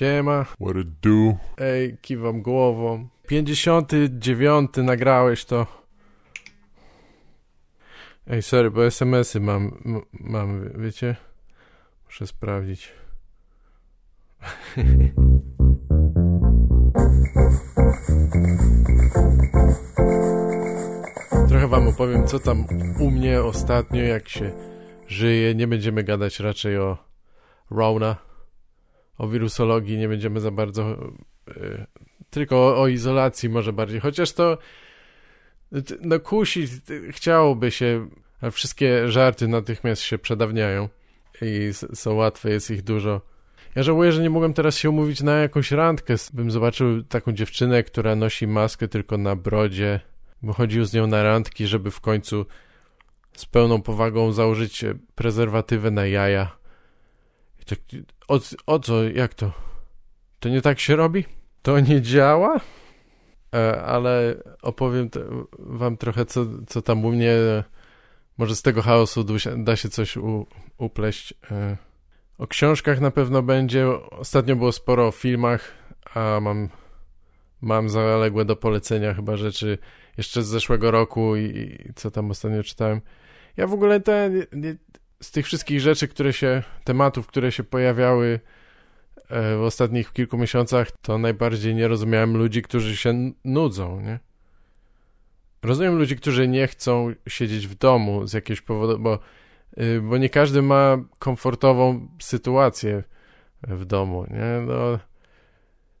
Siema. What it do? Ej, kiwam głową. 59 nagrałeś to. Ej, sorry, bo SMS-y mam, mam, wiecie? Muszę sprawdzić. Trochę wam opowiem, co tam u mnie ostatnio, jak się żyje. Nie będziemy gadać raczej o Rona, o wirusologii, nie będziemy za bardzo, e, tylko o, o izolacji może bardziej. Chociaż to, no kusi, chciałoby się, a wszystkie żarty natychmiast się przedawniają i są łatwe, jest ich dużo. Ja żałuję, że nie mogłem teraz się umówić na jakąś randkę. Bym zobaczył taką dziewczynę, która nosi maskę tylko na brodzie, bym chodził z nią na randki, żeby w końcu z pełną powagą założyć e, prezerwatywę na jaja. Tak, o, o co, jak to? To nie tak się robi? To nie działa? E, ale opowiem wam trochę, co, co tam u mnie. Może z tego chaosu da się, coś u, upleść. E, o książkach na pewno będzie. Ostatnio było sporo o filmach, a mam, mam zaległe do polecenia chyba rzeczy jeszcze z zeszłego roku i, i co tam ostatnio czytałem. Ja w ogóle te, nie, z tych wszystkich rzeczy, które się, tematów, które się pojawiały e, w ostatnich kilku miesiącach, to najbardziej nie rozumiałem ludzi, którzy się nudzą, nie? Rozumiem ludzi, którzy nie chcą siedzieć w domu z jakiegoś powodu, bo, y, bo nie każdy ma komfortową sytuację w domu, nie? No,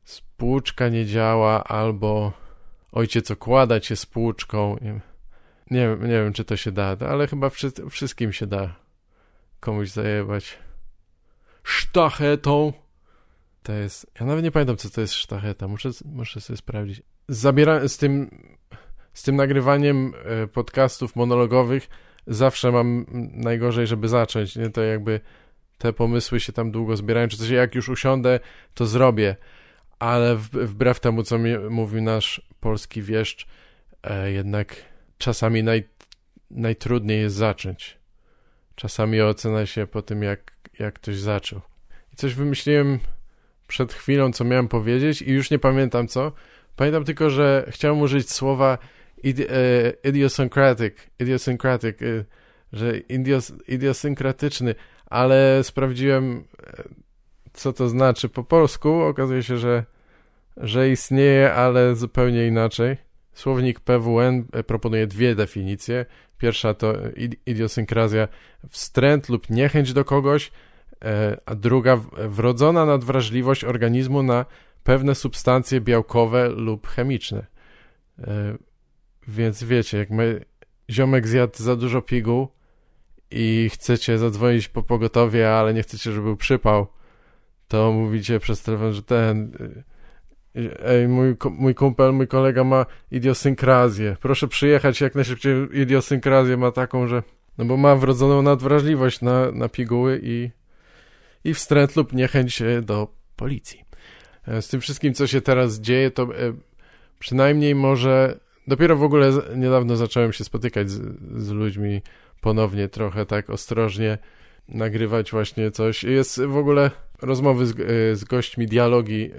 spłuczka nie działa, albo ojciec okłada cię spłuczką. Nie, nie, wiem- nie wiem, czy to się da, ale chyba wszy, wszystkim się da komuś zajebać. Sztachetą. To jest. Ja nawet nie pamiętam, co to jest sztacheta. Muszę, muszę sobie sprawdzić. Zabiera, z tym, z tym nagrywaniem e, podcastów monologowych zawsze mam najgorzej, żeby zacząć. Nie? To jakby te pomysły się tam długo zbierają, czy coś. Jak już usiądę, to zrobię. Ale wbrew temu, co mi mówił nasz polski wieszcz, e, jednak czasami naj, najtrudniej jest zacząć. Czasami ocena się po tym, jak, jak ktoś zaczął. I coś wymyśliłem przed chwilą, co miałem powiedzieć i już nie pamiętam co. Pamiętam tylko, że chciałem użyć słowa id, e, idiosyncratic, idiosyncratic, e, że idios, idiosynkratyczny, ale sprawdziłem, e, co to znaczy po polsku. Okazuje się, że, że istnieje, ale zupełnie inaczej. Słownik PWN proponuje dwie definicje. Pierwsza to id- idiosynkrazja, wstręt lub niechęć do kogoś, e, a druga wrodzona nadwrażliwość organizmu na pewne substancje białkowe lub chemiczne. E, Więc wiecie, jak my, ziomek zjadł za dużo piguł i chcecie zadzwonić po pogotowie, ale nie chcecie, żeby był przypał, to mówicie przez telefon, że ten... Ej, mój, mój kumpel, mój kolega ma idiosynkrazję. Proszę przyjechać jak najszybciej. Idiosynkrazję ma taką, że. No bo ma wrodzoną nadwrażliwość na, na piguły i, i wstręt lub niechęć e, do policji. E, Z tym wszystkim, co się teraz dzieje, to e, przynajmniej może. Dopiero w ogóle niedawno zacząłem się spotykać z, z ludźmi ponownie, trochę tak ostrożnie nagrywać właśnie coś. Jest w ogóle rozmowy z, z gośćmi, dialogi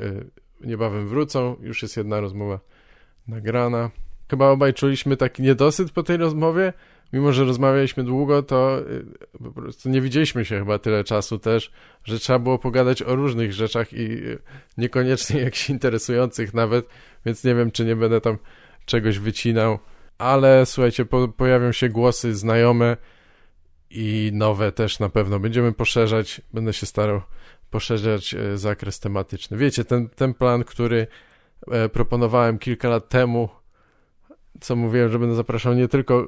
niebawem wrócą. Już jest jedna rozmowa nagrana. Chyba obaj czuliśmy taki niedosyt po tej rozmowie. Mimo, że rozmawialiśmy długo, to y, po prostu nie widzieliśmy się chyba tyle czasu też, że trzeba było pogadać o różnych rzeczach i y, niekoniecznie jakichś interesujących nawet, więc nie wiem, czy nie będę tam czegoś wycinał. Ale słuchajcie, po, pojawią się głosy znajome i nowe też na pewno. Będziemy poszerzać, będę się starał poszerzać e, zakres tematyczny. Wiecie, ten, ten plan, który e, proponowałem kilka lat temu, co mówiłem, że będę zapraszał nie tylko e,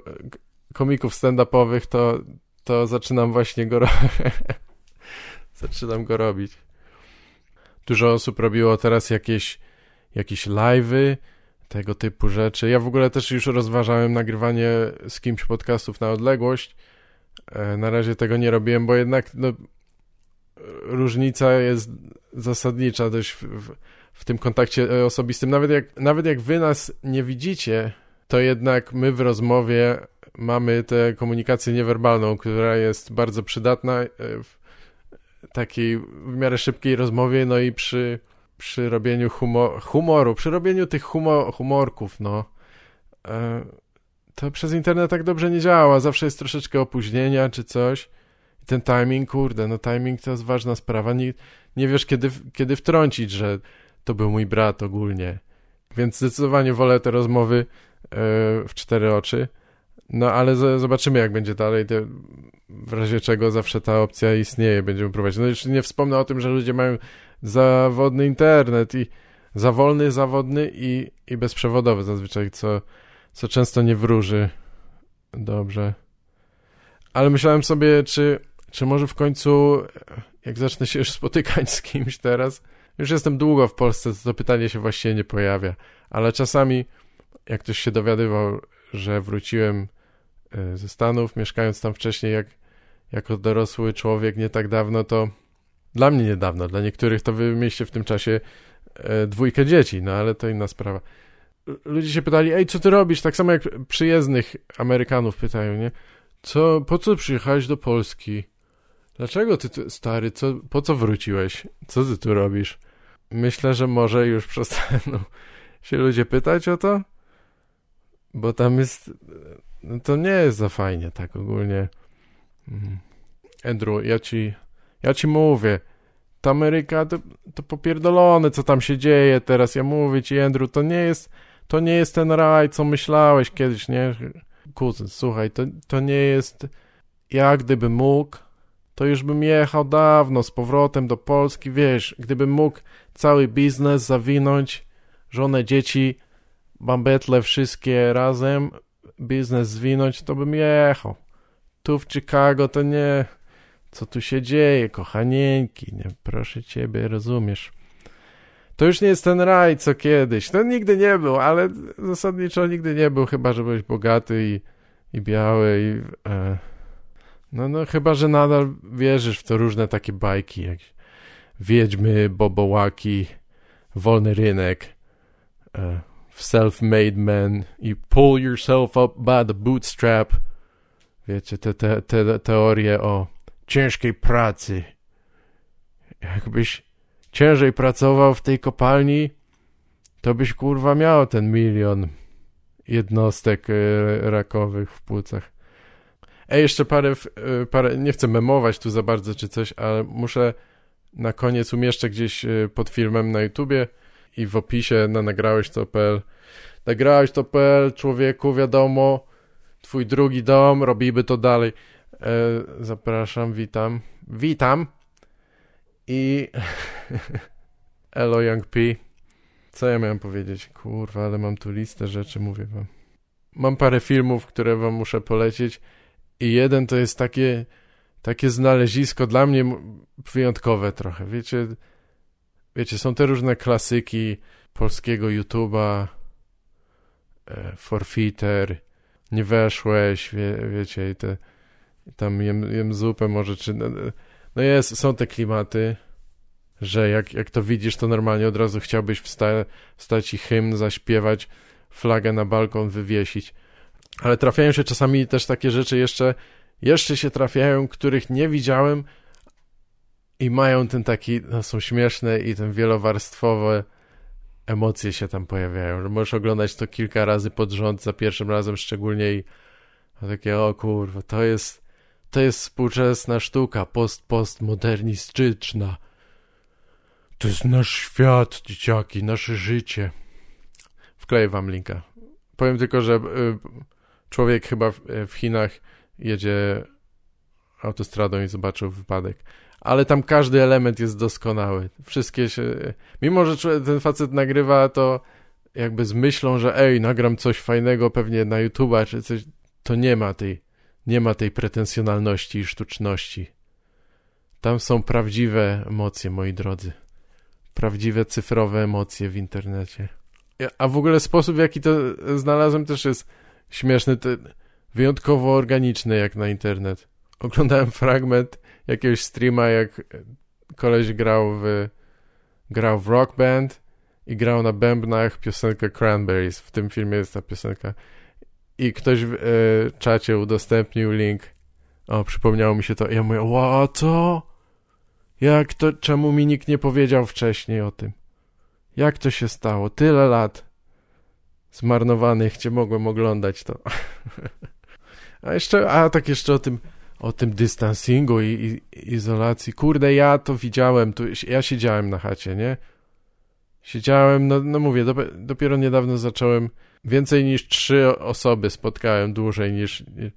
komików stand-upowych, to, to zaczynam właśnie go zaczynam go robić. Dużo osób robiło teraz jakieś, jakieś live'y, tego typu rzeczy. Ja w ogóle też już rozważałem nagrywanie z kimś podcastów na odległość. Na razie tego nie robiłem, bo jednak no, różnica jest zasadnicza dość w, w, w tym kontakcie e, osobistym. Nawet jak, nawet jak wy nas nie widzicie, to jednak my w rozmowie mamy tę komunikację niewerbalną, która jest bardzo przydatna. e, w- takiej w miarę szybkiej rozmowie, no i przy, przy robieniu humor, humoru, przy robieniu tych humor, humorków, no, e, to przez internet tak dobrze nie działa. Zawsze jest troszeczkę opóźnienia czy coś. Ten timing, kurde, no timing to jest ważna sprawa. Nie, nie wiesz, kiedy, kiedy wtrącić, że to był mój brat ogólnie. Więc zdecydowanie wolę te rozmowy e, w cztery oczy. No ale zobaczymy, jak będzie dalej. Te, w razie czego zawsze ta opcja istnieje, będziemy próbować. No już nie wspomnę o tym, że ludzie mają zawodny internet i za wolny, zawodny i, i bezprzewodowy zazwyczaj, co, co często nie wróży dobrze. Ale myślałem sobie, czy, czy może w końcu, jak zacznę się już spotykać z kimś teraz, już jestem długo w Polsce, to, to pytanie się właściwie nie pojawia, ale czasami, jak ktoś się dowiadywał, że wróciłem e, ze Stanów, mieszkając tam wcześniej, jak, jako dorosły człowiek nie tak dawno, to dla mnie niedawno, dla niektórych to wy mieliście w tym czasie e, dwójkę dzieci, no ale to inna sprawa. Ludzie się pytali, ej, co ty robisz? Tak samo jak przyjezdnych Amerykanów pytają, nie? Co, po co przyjechałeś do Polski? Dlaczego ty, stary, co, po co wróciłeś? Co ty tu robisz? Myślę, że może już przestaną się ludzie pytać o to, bo tam jest, no to nie jest za fajnie tak ogólnie. Mhm. Andrew, ja ci, ja ci mówię, ta Ameryka to, to popierdolone, co tam się dzieje teraz. Ja mówię ci, Andrew, to nie jest, to nie jest ten raj, co myślałeś kiedyś, nie? Kuzyn, słuchaj, to, to nie jest, ja gdyby mógł, to już bym jechał dawno z powrotem do Polski, wiesz, gdybym mógł cały biznes zawinąć, żonę, dzieci, bambetle wszystkie razem, biznes zwinąć, to bym jechał. Tu w Chicago to nie... Co tu się dzieje, kochanieńki, nie? Proszę ciebie, rozumiesz. To już nie jest ten raj, co kiedyś. To nigdy nie był, ale zasadniczo nigdy nie był, chyba że byłeś bogaty i, i biały i... E, no, no, chyba, że nadal wierzysz w to różne takie bajki, jak wiedźmy, bobołaki, wolny rynek, e, self-made man i pull yourself up by the bootstrap. Wiecie, te, te, te teorie o ciężkiej pracy. Jakbyś ciężej pracował w tej kopalni, to byś kurwa miał ten milion jednostek e, rakowych w płucach. Ej, jeszcze parę, e, parę, nie chcę memować tu za bardzo czy coś, ale muszę na koniec umieszczę gdzieś e, pod filmem na YouTubie i w opisie na nagrałeś to.pl nagrałeś to.pl, człowieku, wiadomo, twój drugi dom, robimy to dalej. E, zapraszam, witam. Witam. I Elo Young P. Co ja miałem powiedzieć? Kurwa, ale mam tu listę rzeczy, mówię wam. Mam parę filmów, które wam muszę polecić i jeden to jest takie takie znalezisko dla mnie wyjątkowe trochę. Wiecie, wiecie, są te różne klasyki polskiego YouTube'a, e, Forfeiter, nie weszłeś, wie, wiecie, i te tam jem, jem zupę może, czy... No, no jest, są te klimaty, że jak, jak to widzisz, to normalnie od razu chciałbyś wsta wstać i hymn zaśpiewać, flagę na balkon wywiesić. Ale trafiają się czasami też takie rzeczy jeszcze, jeszcze się trafiają, których nie widziałem i mają ten taki, no są śmieszne i ten wielowarstwowe emocje się tam pojawiają, że możesz oglądać to kilka razy pod rząd, za pierwszym razem szczególnie i takie, o kurwa, to jest to jest współczesna sztuka, post-postmodernistyczna. To jest nasz świat, dzieciaki, nasze życie. Wkleję wam linka. Powiem tylko, że y, człowiek chyba w, w Chinach jedzie autostradą i zobaczył wypadek. Ale tam każdy element jest doskonały. Wszystkie się... Mimo, że ten facet nagrywa to jakby z myślą, że ej, nagram coś fajnego pewnie na YouTube'a czy coś, to nie ma tej nie ma tej pretensjonalności i sztuczności. Tam są prawdziwe emocje, moi drodzy. Prawdziwe cyfrowe emocje w internecie. A w ogóle sposób, w jaki to znalazłem, też jest śmieszny, wyjątkowo organiczny jak na internet. Oglądałem fragment jakiegoś streama, jak koleś grał w, grał w rock band i grał na bębnach piosenkę Cranberries. W tym filmie jest ta piosenka i ktoś w e, czacie udostępnił link. O, przypomniało mi się to. I ja mówię, ła, co? Jak to, czemu mi nikt nie powiedział wcześniej o tym? Jak to się stało? Tyle lat zmarnowanych, gdzie mogłem oglądać to. a jeszcze, a tak jeszcze o tym, o tym dystansingu i, i izolacji. Kurde, ja to widziałem, tu, ja siedziałem na chacie, nie? Siedziałem, no, no mówię, dopiero niedawno zacząłem, więcej niż trzy osoby spotkałem dłużej niż, niż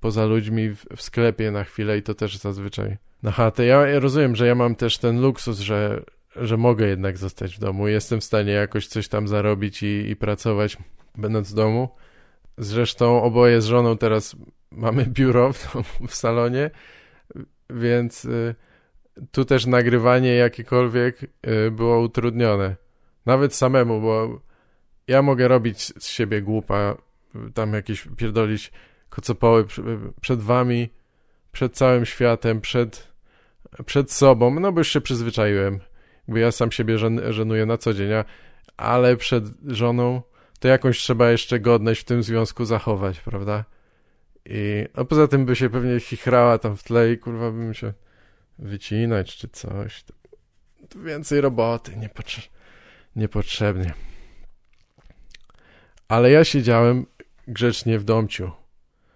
poza ludźmi w, w, sklepie na chwilę i to też zazwyczaj na chatę. Ja, ja rozumiem, że ja mam też ten luksus, że, że mogę jednak zostać w domu. Jestem w stanie jakoś coś tam zarobić i, i pracować będąc w domu. Zresztą oboje z żoną teraz mamy biuro w, w salonie, więc y, tu też nagrywanie jakiekolwiek y, było utrudnione. Nawet samemu, bo ja mogę robić z siebie głupa, tam jakieś pierdolić kocopoły przed wami, przed całym światem, przed, przed sobą, no bo już się przyzwyczaiłem, bo ja sam siebie żen żenuję na co dzień, ale przed żoną to jakąś trzeba jeszcze godność w tym związku zachować, prawda? I no poza tym by się pewnie chichrała tam w tle i kurwa bym się wycinać czy coś. To więcej roboty, niepotrze niepotrzebnie. Ale ja siedziałem grzecznie w domciu.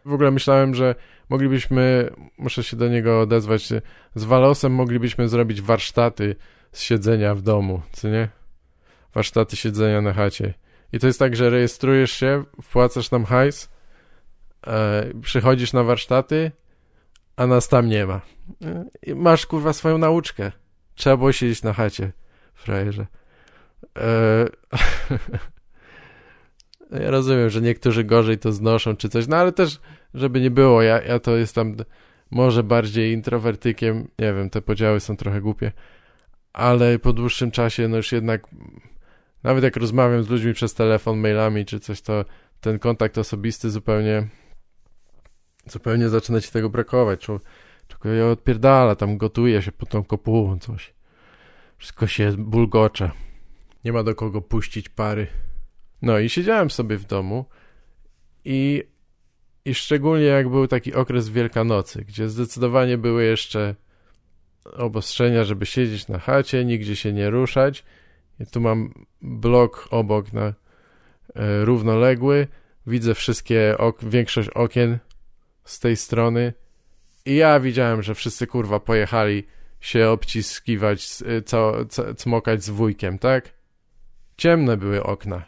W ogóle myślałem, że moglibyśmy, muszę się do niego odezwać, z Walosem moglibyśmy zrobić warsztaty z siedzenia w domu, co nie? Warsztaty siedzenia na chacie. I to jest tak, że rejestrujesz się, wpłacasz tam hajs, e, przychodzisz na warsztaty, a nas tam nie ma. I masz kurwa swoją nauczkę. Trzeba było siedzieć na chacie, frajerze. E, ja rozumiem, że niektórzy gorzej to znoszą czy coś, no ale też, żeby nie było, ja, ja to jestem może bardziej introwertykiem, nie wiem, te podziały są trochę głupie, ale po dłuższym czasie, no już jednak, nawet jak rozmawiam z ludźmi przez telefon, mailami czy coś, to ten kontakt osobisty zupełnie zupełnie zaczyna ci tego brakować. Człowiek ja odpierdala, tam gotuje się pod tą kopułą coś. Wszystko się bulgocze. Nie ma do kogo puścić pary. No i siedziałem sobie w domu i, i szczególnie jak był taki okres Wielkanocy, gdzie zdecydowanie były jeszcze obostrzenia, żeby siedzieć na chacie, nigdzie się nie ruszać. I tu mam blok obok na e, równoległy. Widzę wszystkie, ok większość okien z tej strony i ja widziałem, że wszyscy kurwa pojechali się obciskiwać, co, cmokać z wujkiem, tak? Ciemne były okna.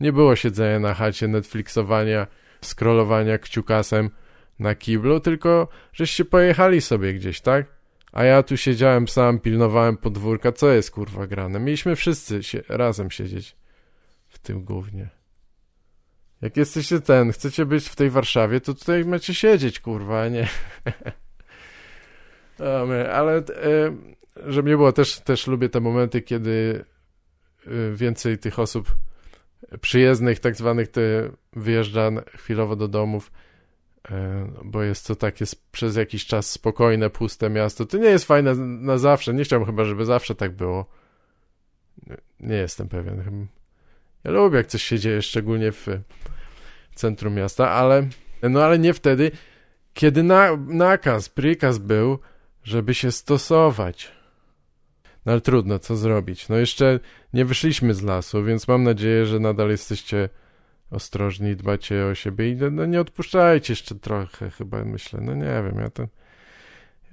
Nie było siedzenia na chacie, Netflixowania, scrollowania kciukasem na kiblu, tylko żeście pojechali sobie gdzieś, tak? A ja tu siedziałem sam, pilnowałem podwórka, co jest kurwa grane? Mieliśmy wszyscy się, razem siedzieć w tym głównie. Jak jesteście ten, chcecie być w tej Warszawie, to tutaj macie siedzieć, kurwa, nie? Ale e, żeby nie było, też, też lubię te momenty, kiedy e, więcej tych osób przyjezdnych, tak zwanych, wyjeżdża chwilowo do domów, bo jest to takie przez jakiś czas spokojne, puste miasto. To nie jest fajne na zawsze. Nie chciałbym chyba, żeby zawsze tak było. Nie jestem pewien. Ja lubię, jak coś się dzieje, szczególnie w centrum miasta, ale, no ale nie wtedy, kiedy na, nakaz, prikaz był, żeby się stosować. No ale trudno, co zrobić? No jeszcze nie wyszliśmy z lasu, więc mam nadzieję, że nadal jesteście ostrożni, dbacie o siebie i no nie odpuszczajcie jeszcze trochę, chyba myślę. No nie wiem, ja to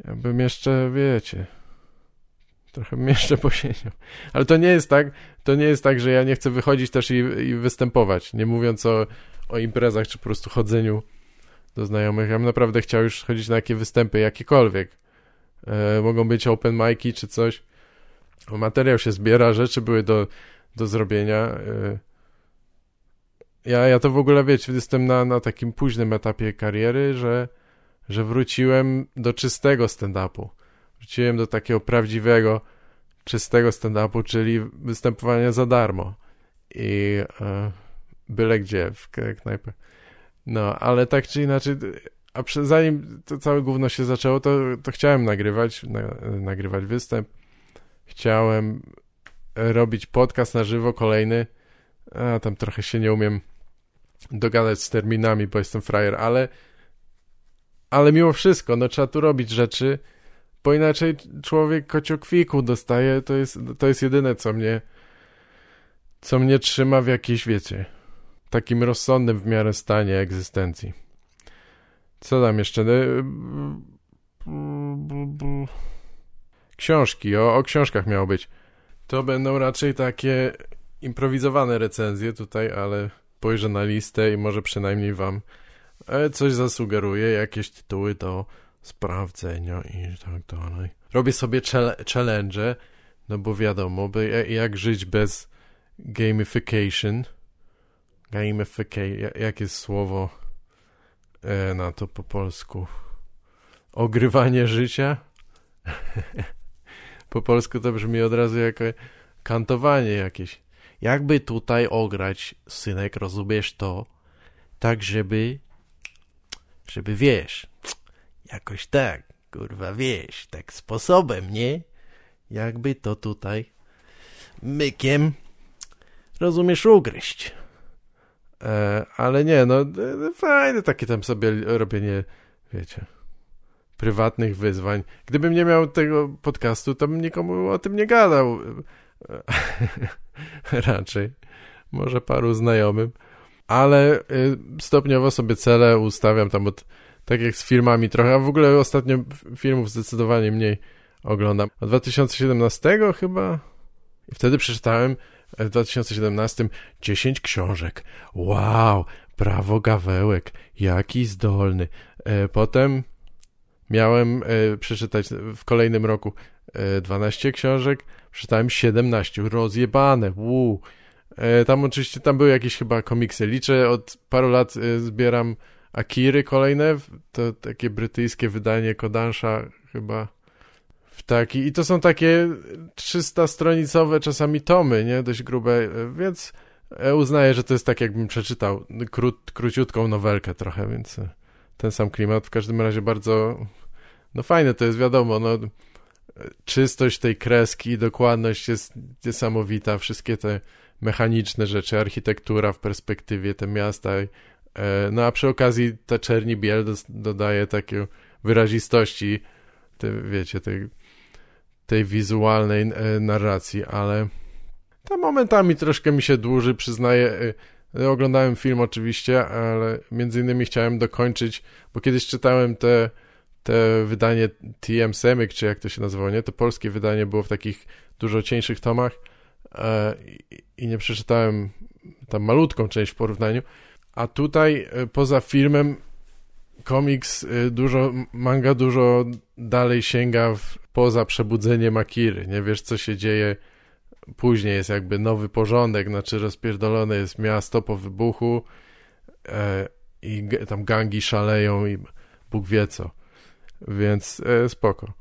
ja bym jeszcze, wiecie, trochę bym jeszcze posiedział. Ale to nie jest tak, to nie jest tak, że ja nie chcę wychodzić też i, i występować, nie mówiąc o, o imprezach, czy po prostu chodzeniu do znajomych. Ja bym naprawdę chciał już chodzić na jakie występy, jakiekolwiek. E, mogą być open mic'i czy coś. Materiał się zbiera, rzeczy były do, do zrobienia. E, ja, ja to w ogóle, wiecie, jestem na, na takim późnym etapie kariery, że, że wróciłem do czystego stand-upu. Wróciłem do takiego prawdziwego, czystego stand-upu, czyli występowania za darmo. I... E, byle gdzie, w knajpę. No, ale tak czy inaczej, a zanim to całe gówno się zaczęło, to, to chciałem nagrywać, na, nagrywać występ. Chciałem robić podcast na żywo, kolejny. A tam trochę się nie umiem dogadać z terminami, bo jestem frajer, ale ale mimo wszystko, no trzeba tu robić rzeczy, bo inaczej człowiek kociokwiku dostaje, to jest, to jest jedyne, co mnie, co mnie trzyma w jakiejś, wiecie, takim rozsądnym w miarę stanie egzystencji. Co tam jeszcze? E, książki, o, o książkach miało być. To będą raczej takie improwizowane recenzje tutaj, ale spojrzę na listę i może przynajmniej wam e, coś zasugeruję, jakieś tytuły do sprawdzenia i tak dalej. Robię sobie challenge, no bo wiadomo, by jak żyć bez gamification. Gamification, jakie jest słowo e, na to po polsku? Ogrywanie życia? po polsku to brzmi od razu jako kantowanie jakieś. Jakby tutaj ograć, synek, rozumiesz to, tak żeby, żeby wiesz, jakoś tak, kurwa, wiesz, tak sposobem, nie? Jakby to tutaj mykiem, rozumiesz, ugryźć. E, ale nie, no, fajne takie tam sobie robienie, wiecie, prywatnych wyzwań. Gdybym nie miał tego podcastu, to bym nikomu o tym nie gadał. Raczej. Może paru znajomym. Ale y, stopniowo sobie cele ustawiam tam od, tak jak z filmami trochę, a w ogóle ostatnio filmów zdecydowanie mniej oglądam. Od 2017 chyba i wtedy przeczytałem w 2017 10 książek. Wow, prawo gawełek, jaki zdolny. E, potem miałem e, przeczytać w kolejnym roku 12 e, książek, przeczytałem 17, rozjebane, wuu. Tam oczywiście, tam były jakieś chyba komiksy. Liczę, od paru lat zbieram Akiry kolejne, to takie brytyjskie wydanie Kodansza chyba w taki, i to są takie 300-stronicowe czasami tomy, nie, dość grube, więc uznaję, że to jest tak jakbym przeczytał krót, króciutką nowelkę trochę, więc ten sam klimat, w każdym razie bardzo, no fajne to jest, wiadomo, no czystość tej kreski, dokładność jest niesamowita, wszystkie te mechaniczne rzeczy, architektura w perspektywie, te miasta, e, no a przy okazji ta czerni biel dodaje takiej wyrazistości, te, wiecie, tej, tej wizualnej e, narracji, ale ta momentami troszkę mi się dłuży, przyznaję, e, oglądałem film oczywiście, ale między innymi chciałem dokończyć, bo kiedyś czytałem te te wydanie TM Semik, czy jak to się nazywało, nie? To polskie wydanie było w takich dużo cieńszych tomach e, i nie przeczytałem tam malutką część w porównaniu, a tutaj e, poza filmem komiks e, dużo, manga dużo dalej sięga w, poza przebudzenie Makiry, nie? Wiesz co się dzieje później, jest jakby nowy porządek, znaczy rozpierdolone jest miasto po wybuchu e, i tam gangi szaleją i Bóg wie co więc e, spoko.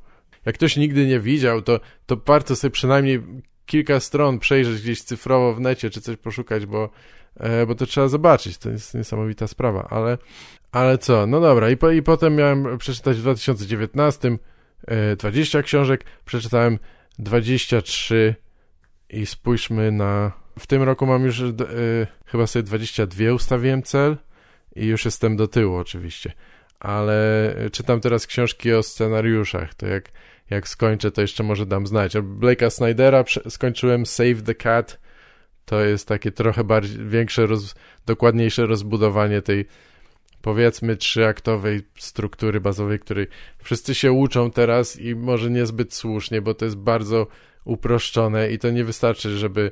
Jak ktoś nigdy nie widział, to, to warto sobie przynajmniej kilka stron przejrzeć gdzieś cyfrowo w necie, czy coś poszukać, bo, e, bo to trzeba zobaczyć, to jest niesamowita sprawa, ale, ale co, no dobra, i, po, i potem miałem przeczytać w 2019 e, 20 książek, przeczytałem 23 i spójrzmy na... W tym roku mam już e, chyba sobie 22 ustawiłem cel i już jestem do tyłu oczywiście ale czytam teraz książki o scenariuszach, to jak, jak skończę, to jeszcze może dam znać. Blake'a Snydera skończyłem Save the Cat, to jest takie trochę bardziej, większe, roz, dokładniejsze rozbudowanie tej powiedzmy trzyaktowej struktury bazowej, której wszyscy się uczą teraz i może niezbyt słusznie, bo to jest bardzo uproszczone i to nie wystarczy, żeby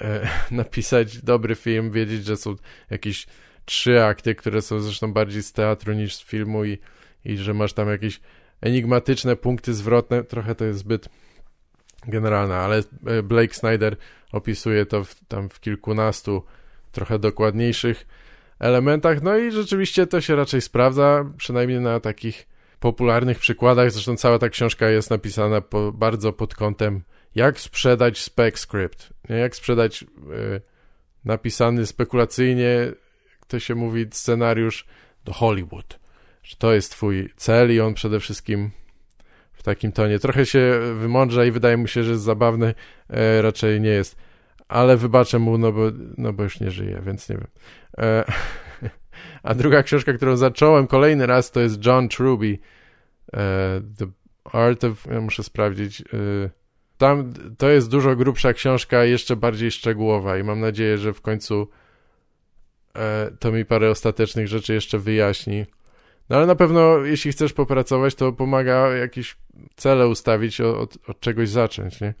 e, napisać dobry film, wiedzieć, że są jakieś trzy akty, które są zresztą bardziej z teatru niż z filmu i, i że masz tam jakieś enigmatyczne punkty zwrotne, trochę to jest zbyt generalne, ale e, Blake Snyder opisuje to w, tam w kilkunastu trochę dokładniejszych elementach, no i rzeczywiście to się raczej sprawdza, przynajmniej na takich popularnych przykładach, zresztą cała ta książka jest napisana po, bardzo pod kątem jak sprzedać spec script, jak sprzedać y, napisany spekulacyjnie to się mówi scenariusz do Hollywood, że to jest twój cel i on przede wszystkim w takim tonie. Trochę się wymądrza i wydaje mu się, że jest zabawny, e, raczej nie jest, ale wybaczę mu, no bo, no bo już nie żyje, więc nie wiem. E, a druga książka, którą zacząłem kolejny raz, to jest John Truby, e, The Art of, ja muszę sprawdzić, y, tam to jest dużo grubsza książka, jeszcze bardziej szczegółowa i mam nadzieję, że w końcu e, to mi parę ostatecznych rzeczy jeszcze wyjaśni. No ale na pewno, jeśli chcesz popracować, to pomaga jakieś cele ustawić, od, od czegoś zacząć, nie?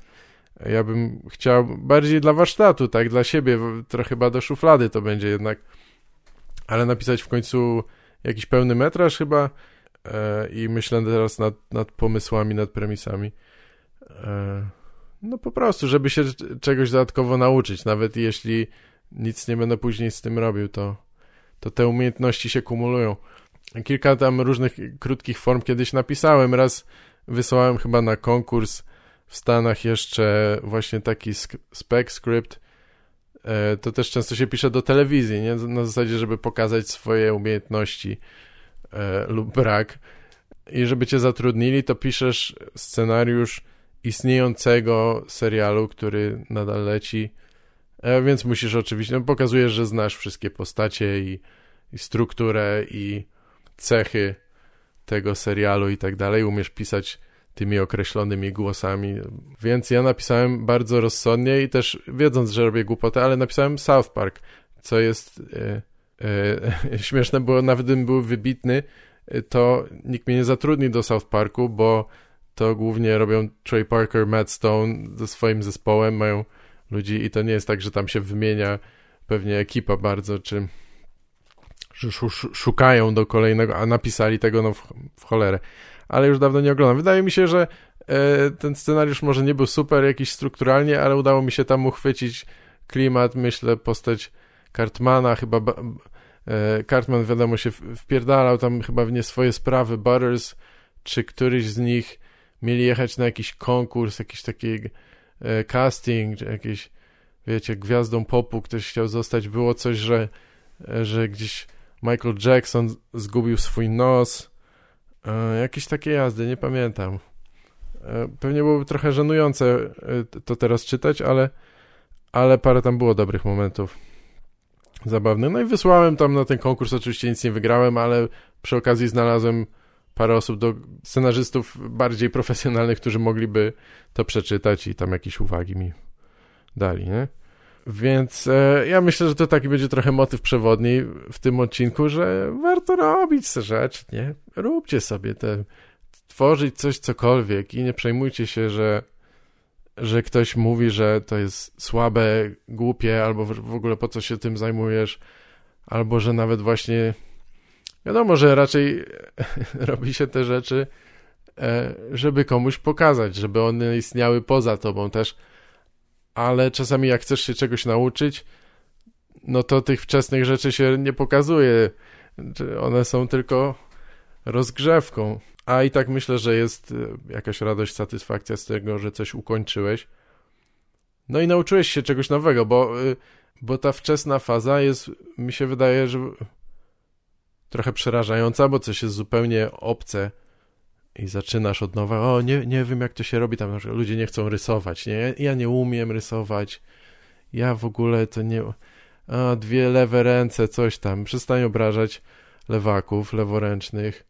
Ja bym chciał bardziej dla warsztatu, tak, dla siebie, trochę chyba do szuflady to będzie jednak, ale napisać w końcu jakiś pełny metraż chyba e, i myślę teraz nad, nad pomysłami, nad premisami. E, no po prostu, żeby się czegoś dodatkowo nauczyć, nawet jeśli nic nie będę później z tym robił, to, to te umiejętności się kumulują. Kilka tam różnych krótkich form kiedyś napisałem. Raz wysłałem chyba na konkurs w Stanach jeszcze właśnie taki spec script. E, to też często się pisze do telewizji, nie? Na zasadzie, żeby pokazać swoje umiejętności e, lub brak. I żeby cię zatrudnili, to piszesz scenariusz istniejącego serialu, który nadal leci. E, więc musisz oczywiście, no pokazujesz, że znasz wszystkie postacie i, i strukturę i cechy tego serialu i tak dalej. Umiesz pisać tymi określonymi głosami. Więc ja napisałem bardzo rozsądnie i też wiedząc, że robię głupotę, ale napisałem South Park, co jest e, e, śmieszne, bo nawet gdybym był wybitny, to nikt mnie nie zatrudni do South Parku, bo to głównie robią Trey Parker, Matt Stone ze swoim zespołem, mają ludzi i to nie jest tak, że tam się wymienia pewnie ekipa bardzo, czy szukają do kolejnego, a napisali tego no w, cholerę. Ale już dawno nie oglądam. Wydaje mi się, że e, ten scenariusz może nie był super jakiś strukturalnie, ale udało mi się tam uchwycić klimat, myślę, postać Cartmana, chyba e, Cartman wiadomo się wpierdalał tam chyba w nie swoje sprawy, Butters, czy któryś z nich mieli jechać na jakiś konkurs, jakiś taki e, casting, czy jakiś, wiecie, gwiazdą popu ktoś chciał zostać. Było coś, że, e, że gdzieś Michael Jackson zgubił swój nos. E, jakieś takie jazdy, nie pamiętam. E, pewnie byłoby trochę żenujące e, to teraz czytać, ale, ale parę tam było dobrych momentów zabawnych. No i wysłałem tam na ten konkurs, oczywiście nic nie wygrałem, ale przy okazji znalazłem parę osób, do scenarzystów bardziej profesjonalnych, którzy mogliby to przeczytać i tam jakieś uwagi mi dali, nie? Więc e, ja myślę, że to taki będzie trochę motyw przewodni w tym odcinku, że warto robić te rzeczy, nie? Róbcie sobie te, tworzyć coś cokolwiek i nie przejmujcie się, że, że ktoś mówi, że to jest słabe, głupie, albo w ogóle po co się tym zajmujesz, albo że nawet właśnie Wiadomo, że raczej robi się te rzeczy, e, żeby komuś pokazać, żeby one istniały poza tobą też, ale czasami jak chcesz się czegoś nauczyć, no to tych wczesnych rzeczy się nie pokazuje. One są tylko rozgrzewką. A i tak myślę, że jest e, jakaś radość, satysfakcja z tego, że coś ukończyłeś. No i nauczyłeś się czegoś nowego, bo, e, bo ta wczesna faza jest, mi się wydaje, że trochę przerażająca, bo coś jest zupełnie obce i zaczynasz od nowa, o nie, nie wiem jak to się robi, tam ludzie nie chcą rysować, nie? Ja nie umiem rysować, ja w ogóle to nie... A, dwie lewe ręce, coś tam, przestań obrażać lewaków, leworęcznych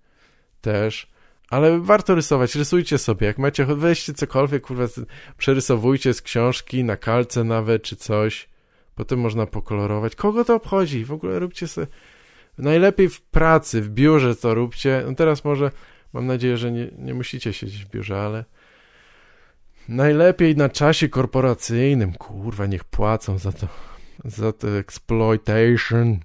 też, ale warto rysować, rysujcie sobie, jak macie, weźcie cokolwiek, kurwa, przerysowujcie z książki, na kalce nawet, czy coś, potem można pokolorować, kogo to obchodzi, w ogóle róbcie sobie Najlepiej w pracy, w biurze to róbcie. No teraz może, mam nadzieję, że nie, nie musicie siedzieć w biurze, ale najlepiej na czasie korporacyjnym. Kurwa, niech płacą za to, za to exploitation.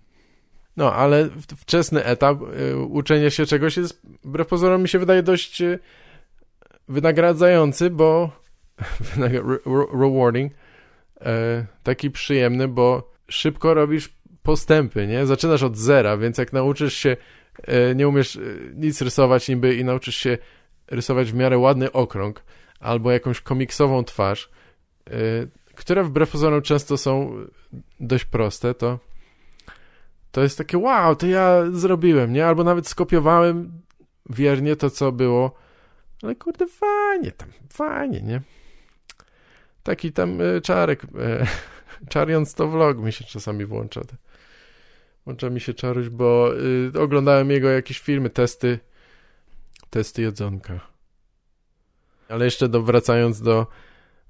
No, ale wczesny etap y, uczenia się czegoś jest, wbrew pozorom mi się wydaje dość y, wynagradzający, bo rewarding, y, taki przyjemny, bo szybko robisz postępy, nie? Zaczynasz od zera, więc jak nauczysz się, e, nie umiesz e, nic rysować niby i nauczysz się rysować w miarę ładny okrąg albo jakąś komiksową twarz, e, które wbrew pozorom często są dość proste, to to jest takie wow, to ja zrobiłem, nie? Albo nawet skopiowałem wiernie to, co było, ale kurde, fajnie tam, fajnie, nie? Taki tam czarek, czariąc to vlog mi się czasami włącza. Włącza mi się czaruś, bo y, oglądałem jego jakieś filmy, testy, testy jedzonka. Ale jeszcze do, wracając do,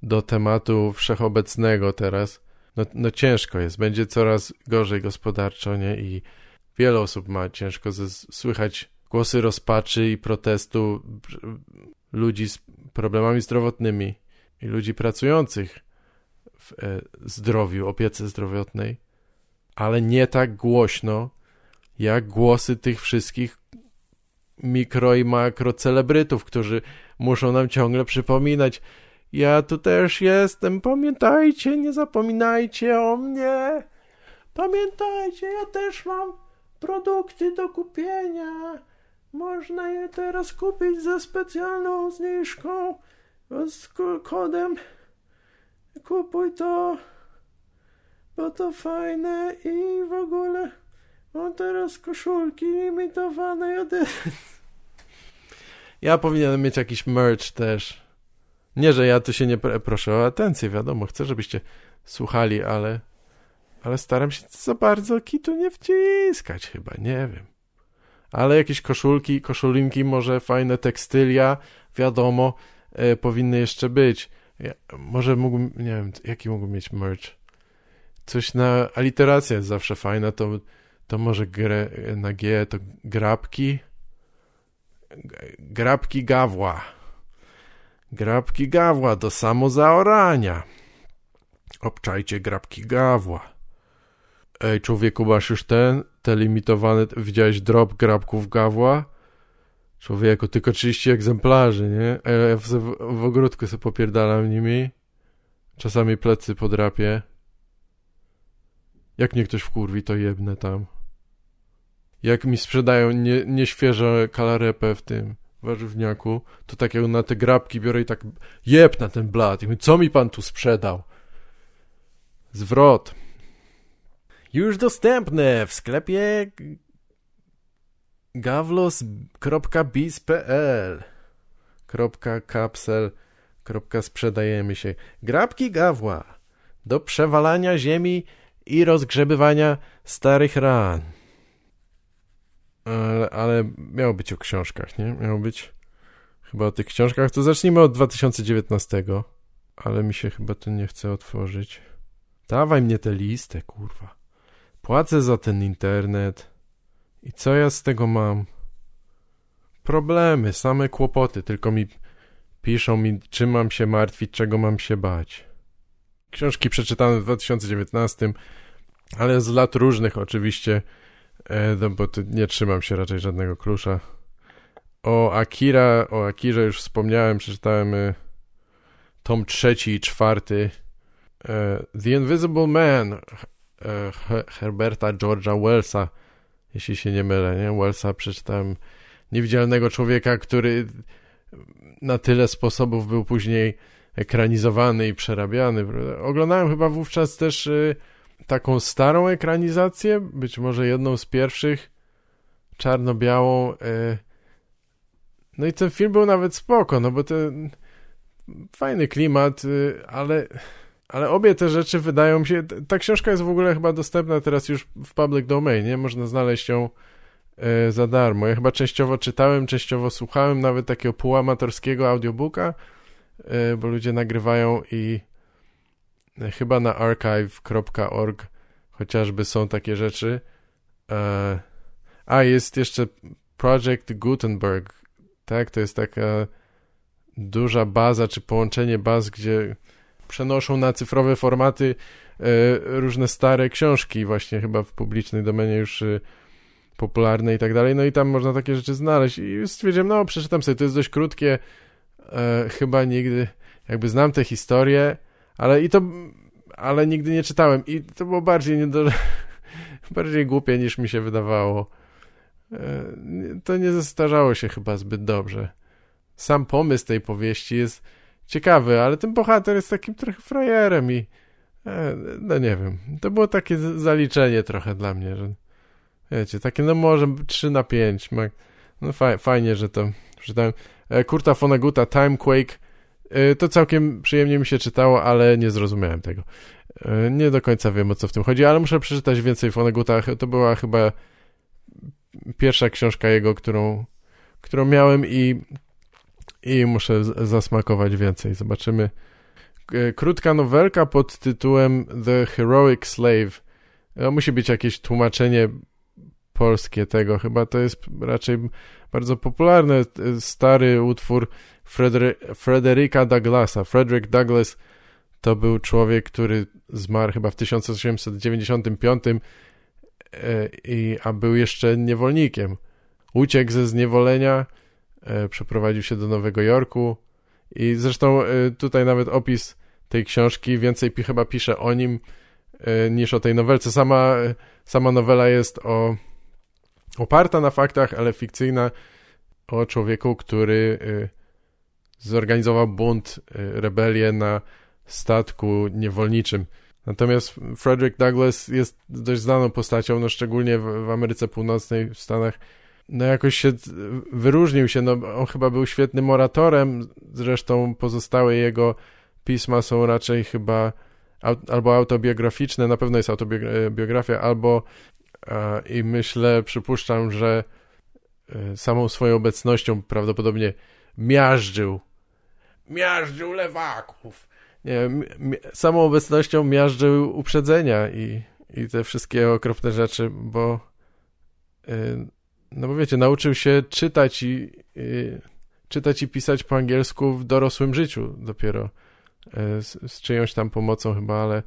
do tematu wszechobecnego teraz, no, no ciężko jest, będzie coraz gorzej gospodarczo, nie? I wiele osób ma ciężko ze, słychać głosy rozpaczy i protestu ludzi z problemami zdrowotnymi i ludzi pracujących w e, zdrowiu, opiece zdrowotnej, ale nie tak głośno jak głosy tych wszystkich mikro i makro celebrytów, którzy muszą nam ciągle przypominać, ja tu też jestem, pamiętajcie, nie zapominajcie o mnie. Pamiętajcie, ja też mam produkty do kupienia. Można je teraz kupić za specjalną zniżką z kodem kupuj to, bo to fajne i w ogóle mam teraz koszulki limitowanej ode... Ja powinienem mieć jakiś merch też. Nie, że ja tu się nie proszę o atencję, wiadomo, chcę, żebyście słuchali, ale ale staram się za bardzo kitu nie wciskać chyba, nie wiem. Ale jakieś koszulki, koszulinki, może fajne tekstylia, wiadomo, e, powinny jeszcze być. Ja, może mógłbym, nie wiem, jaki mógłbym mieć merch. Coś na aliteracja jest zawsze fajna, to, to może na G to grabki. Grabki gawła. Grabki gawła do samozaorania. Obczajcie grabki gawła. Ej, człowieku, masz już ten, te limitowane, widziałeś drop grabków gawła? Człowieku, tylko 30 egzemplarzy, nie? A ja w, w ogródku sobie popierdalam nimi. Czasami plecy podrapię. Jak mnie ktoś wkurwi, to jebnę tam. Jak mi sprzedają nie, nieświeże kalarepę w tym warzywniaku, to tak jak na te grabki biorę i tak jeb na ten blat. I mówię, co mi pan tu sprzedał? Zwrot. Już dostępne w sklepie gawlos.biz.pl kapsel sprzedajemy się. Grabki gawła do przewalania ziemi i rozgrzebywania starych ran. Ale, ale miało być o książkach, nie? Miało być chyba o tych książkach. To zacznijmy od 2019. Ale mi się chyba to nie chce otworzyć. Dawaj mnie tę listę, kurwa. Płacę za ten internet. I co ja z tego mam? Problemy, same kłopoty, tylko mi piszą mi, czym mam się martwić, czego mam się bać. Książki przeczytane w 2019, ale z lat różnych oczywiście, e, no bo nie trzymam się raczej żadnego klusza. O Akira, o Akirze już wspomniałem, przeczytałem e, tom trzeci i czwarty. E, The Invisible Man Herberta George'a Wellsa, jeśli się nie mylę, nie? Wellsa przeczytałem Niewidzialnego Człowieka, który na tyle sposobów był później ekranizowany i przerabiany. Oglądałem chyba wówczas też y, taką starą ekranizację, być może jedną z pierwszych, czarno-białą. Y, no i ten film był nawet spoko, no bo ten fajny klimat, y, ale ale obie te rzeczy wydają mi się. Ta książka jest w ogóle chyba dostępna teraz już w public domain, nie? Można znaleźć ją za darmo. Ja chyba częściowo czytałem, częściowo słuchałem nawet takiego półamatorskiego audiobooka, bo ludzie nagrywają i e, chyba na archive.org chociażby są takie rzeczy. E, a, jest jeszcze Project Gutenberg, tak? To jest taka duża baza, czy połączenie baz, gdzie przenoszą na cyfrowe formaty e, różne stare książki, właśnie chyba w publicznej domenie już popularne i tak dalej, no i tam można takie rzeczy znaleźć i stwierdziłem, no przeczytam sobie, to jest dość krótkie, e, chyba nigdy, jakby znam tę historię, ale i to, ale nigdy nie czytałem i to było bardziej nie do, bardziej głupie niż mi się wydawało. E, to nie zestarzało się chyba zbyt dobrze. Sam pomysł tej powieści jest ciekawy, ale ten bohater jest takim trochę frajerem i e, no nie wiem, to było takie zaliczenie trochę dla mnie, że wiecie, takie no może 3 na 5, no fajnie, że to przeczytałem. E, Kurta Foneguta, Timequake, e, to całkiem przyjemnie mi się czytało, ale nie zrozumiałem tego. Nie do końca wiem, o co w tym chodzi, ale muszę przeczytać więcej Foneguta. To była chyba pierwsza książka jego, którą, którą miałem i i muszę zasmakować więcej. Zobaczymy. Krótka nowelka pod tytułem The Heroic Slave. Musi być jakieś tłumaczenie polskie tego. Chyba to jest raczej bardzo popularny, stary utwór Fredericka Douglasa. Frederick Douglass to był człowiek, który zmarł chyba w 1895, e, i, a był jeszcze niewolnikiem. Uciekł ze zniewolenia, e, przeprowadził się do Nowego Jorku i zresztą e, tutaj nawet opis tej książki więcej chyba pisze o nim niż o tej nowelce. Sama, sama nowela jest o, oparta na faktach, ale fikcyjna o człowieku, który zorganizował bunt, rebelię na statku niewolniczym. Natomiast Frederick Douglass jest dość znaną postacią, no szczególnie w, Ameryce Północnej, w Stanach. No jakoś się wyróżnił się, no on chyba był świetnym oratorem, zresztą pozostałe jego pisma są raczej chyba albo autobiograficzne, na pewno jest autobiografia, albo i myślę, przypuszczam, że e, samą swoją obecnością prawdopodobnie miażdżył miażdżył lewaków. Nie, samą obecnością miażdżył uprzedzenia i, i te wszystkie okropne rzeczy, bo y, no bo wiecie, nauczył się czytać i y, czytać i pisać po angielsku w dorosłym życiu dopiero z, z czyjąś tam pomocą chyba, ale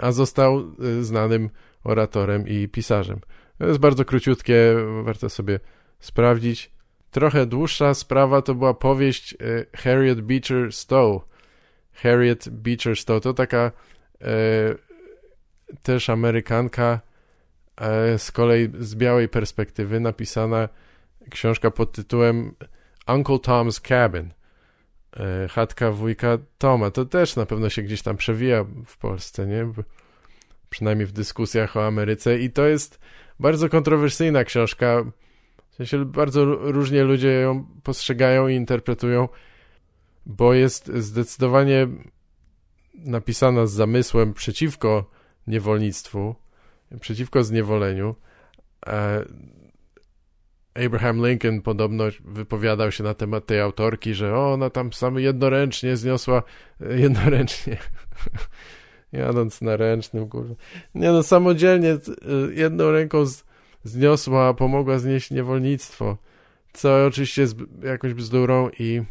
a został znanym oratorem i pisarzem. To jest bardzo króciutkie, warto sobie sprawdzić. Trochę dłuższa sprawa to była powieść e, Harriet Beecher Stowe. Harriet Beecher Stowe to taka e, też Amerykanka e, z kolei z białej perspektywy napisana książka pod tytułem Uncle Tom's Cabin. E, chatka wujka Toma. To też na pewno się gdzieś tam przewija w Polsce, nie? Przynajmniej w dyskusjach o Ameryce i to jest bardzo kontrowersyjna książka w sensie bardzo różnie ludzie ją postrzegają i interpretują, bo jest zdecydowanie napisana z zamysłem przeciwko niewolnictwu, przeciwko zniewoleniu. E, Abraham Lincoln podobno wypowiadał się na temat tej autorki, że ona tam sam jednoręcznie zniosła, e, jednoręcznie, jadąc na ręcznym, kurwa. Nie no, samodzielnie e, jedną ręką zniosła, pomogła znieść niewolnictwo, co oczywiście jest jakąś bzdurą i,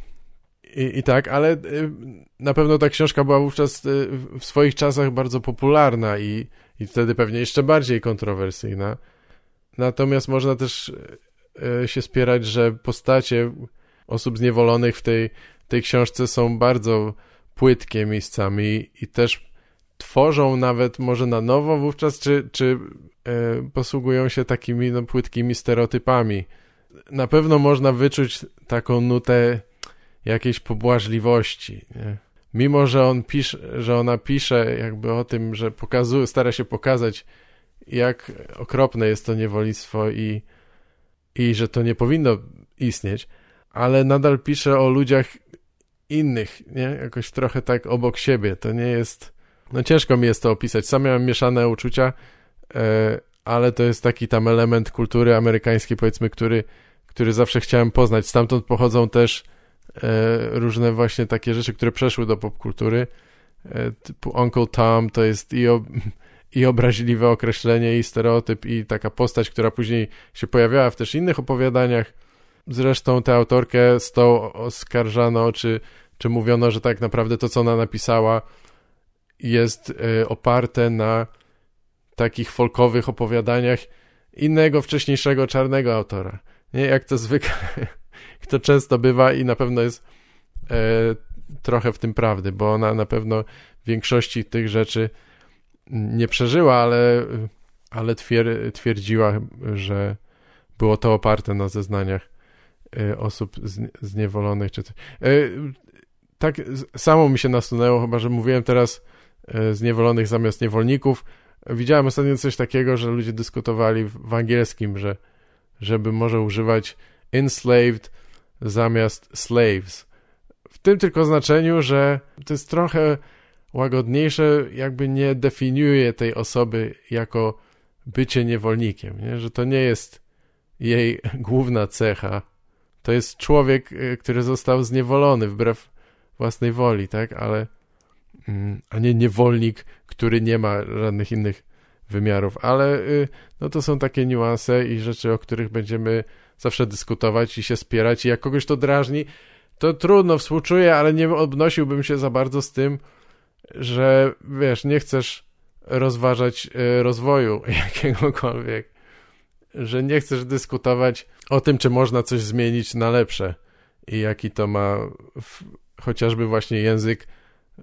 i, i tak, ale y, na pewno ta książka była wówczas w swoich czasach bardzo popularna i, i wtedy pewnie jeszcze bardziej kontrowersyjna. Natomiast można też się spierać, że postacie osób zniewolonych w tej, tej książce są bardzo płytkie miejscami i też tworzą nawet może na nowo wówczas, czy, czy e, posługują się takimi no, płytkimi stereotypami. Na pewno można wyczuć taką nutę jakiejś pobłażliwości. Nie? Mimo, że on pisze, że ona pisze jakby o tym, że pokazuje, stara się pokazać, jak okropne jest to niewolnictwo i, i że to nie powinno istnieć, ale nadal pisze o ludziach innych, nie? Jakoś trochę tak obok siebie. To nie jest no ciężko mi jest to opisać. Sam miałem mieszane uczucia, e, ale to jest taki tam element kultury amerykańskiej, powiedzmy, który, który zawsze chciałem poznać. Stamtąd pochodzą też e, różne właśnie takie rzeczy, które przeszły do popkultury. E, typu Uncle Tom to jest i, o, i obraźliwe określenie, i stereotyp, i taka postać, która później się pojawiała w też innych opowiadaniach. Zresztą tę autorkę z tą oskarżano, czy, czy mówiono, że tak naprawdę to, co ona napisała, jest e, oparte na takich folkowych opowiadaniach innego wcześniejszego czarnego autora. Nie, jak to zwykle, to często bywa i na pewno jest e, trochę w tym prawdy, bo ona na pewno większości tych rzeczy nie przeżyła, ale, ale twier, twierdziła, że było to oparte na zeznaniach e, osób zniewolonych czy coś. E, tak samo mi się nasunęło, chyba że mówiłem teraz E, zniewolonych zamiast niewolników. Widziałem ostatnio coś takiego, że ludzie dyskutowali w angielskim, że żeby może używać enslaved zamiast slaves. W tym tylko znaczeniu, że to jest trochę łagodniejsze, jakby nie definiuje tej osoby jako bycie niewolnikiem, nie? że to nie jest jej główna cecha, to jest człowiek, y, który został zniewolony wbrew własnej woli, tak? Ale, mm, a nie niewolnik, który nie ma żadnych innych wymiarów, ale y, no to są takie niuanse i rzeczy, o których będziemy zawsze dyskutować i się spierać i jak kogoś to drażni, to trudno, współczuję, ale nie odnosiłbym się za bardzo z tym, że wiesz, nie chcesz rozważać y, rozwoju jakiegokolwiek, że nie chcesz dyskutować o tym, czy można coś zmienić na lepsze i jaki to ma w, chociażby właśnie język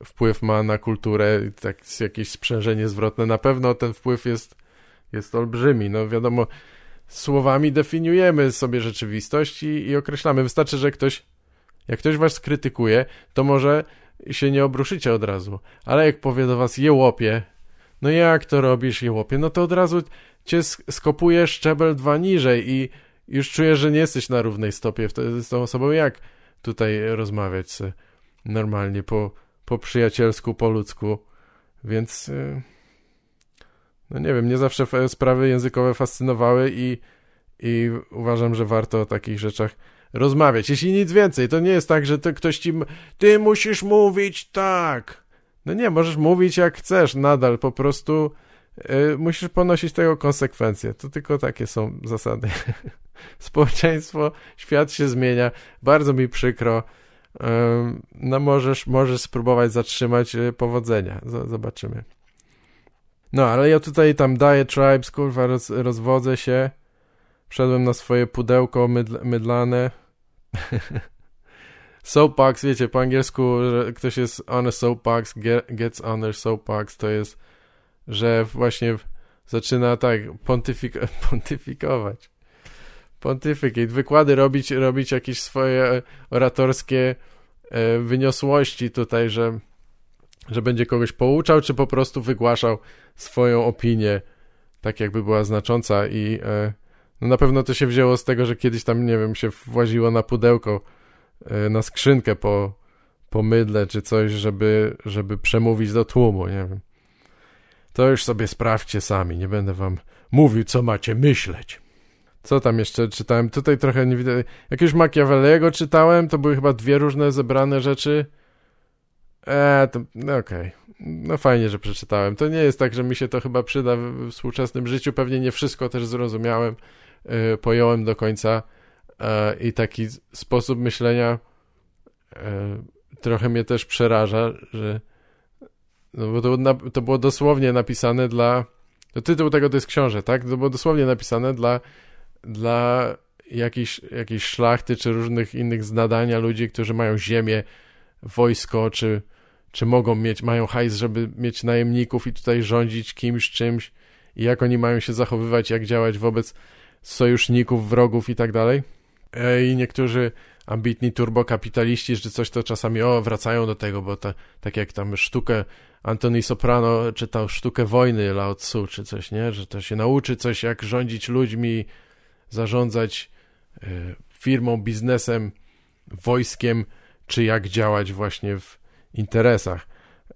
wpływ ma na kulturę, tak jakieś sprzężenie zwrotne. Na pewno ten wpływ jest, jest olbrzymi. No wiadomo, słowami definiujemy sobie rzeczywistość i, i określamy. Wystarczy, że ktoś, jak ktoś was krytykuje, to może się nie obruszycie od razu. Ale jak powie do was jełopie, no jak to robisz jełopie, no to od razu cię skopuje szczebel dwa niżej i już czujesz, że nie jesteś na równej stopie z tą osobą. Jak tutaj rozmawiać normalnie po, po przyjacielsku, po ludzku. Więc y, no nie wiem, mnie zawsze sprawy językowe fascynowały i, i uważam, że warto o takich rzeczach rozmawiać. Jeśli nic więcej, to nie jest tak, że to ktoś ci ty musisz mówić tak. No nie, możesz mówić jak chcesz nadal, po prostu y, musisz ponosić tego konsekwencje. To tylko takie są zasady. Społeczeństwo, świat się zmienia. Bardzo mi przykro no możesz, możesz spróbować zatrzymać e, powodzenia. Zobaczymy. No, ale ja tutaj tam daję tribes, kurwa, roz, rozwodzę się. Wszedłem na swoje pudełko mydl, mydlane. soapbox, wiecie, po angielsku, ktoś jest on a soapbox, get, gets on a soapbox, to jest, że właśnie zaczyna tak pontyfik pontyfikować. Pontyficate, wykłady robić, robić jakieś swoje oratorskie e, wyniosłości tutaj, że, że będzie kogoś pouczał, czy po prostu wygłaszał swoją opinię, tak jakby była znacząca i e, no na pewno to się wzięło z tego, że kiedyś tam, nie wiem, się właziło na pudełko, e, na skrzynkę po, po mydle czy coś, żeby, żeby przemówić do tłumu, nie wiem. To już sobie sprawdźcie sami, nie będę wam mówił, co macie myśleć. Co tam jeszcze czytałem? Tutaj trochę nie widać. Jakiegoś Machiavelliego czytałem, to były chyba dwie różne zebrane rzeczy. Eee, to, no okej. Okay. No fajnie, że przeczytałem. To nie jest tak, że mi się to chyba przyda w współczesnym życiu. Pewnie nie wszystko też zrozumiałem, pojąłem do końca yy, i taki sposób myślenia yy, trochę mnie też przeraża, że no bo to, to było dosłownie napisane dla... To tytuł tego to jest książę, tak? To było dosłownie napisane dla dla jakiejś, jakiejś szlachty czy różnych innych znadania ludzi, którzy mają ziemię, wojsko, czy, czy mogą mieć, mają hajs, żeby mieć najemników i tutaj rządzić kimś, czymś i jak oni mają się zachowywać, jak działać wobec sojuszników, wrogów i tak dalej. E, I niektórzy ambitni turbokapitaliści, że coś to czasami o, wracają do tego, bo to, tak jak tam sztukę Antoni Soprano czytał sztukę wojny Lao Tzu czy coś, nie? Że to się nauczy coś, jak rządzić ludźmi, zarządzać e, firmą, biznesem, wojskiem, czy jak działać właśnie w interesach.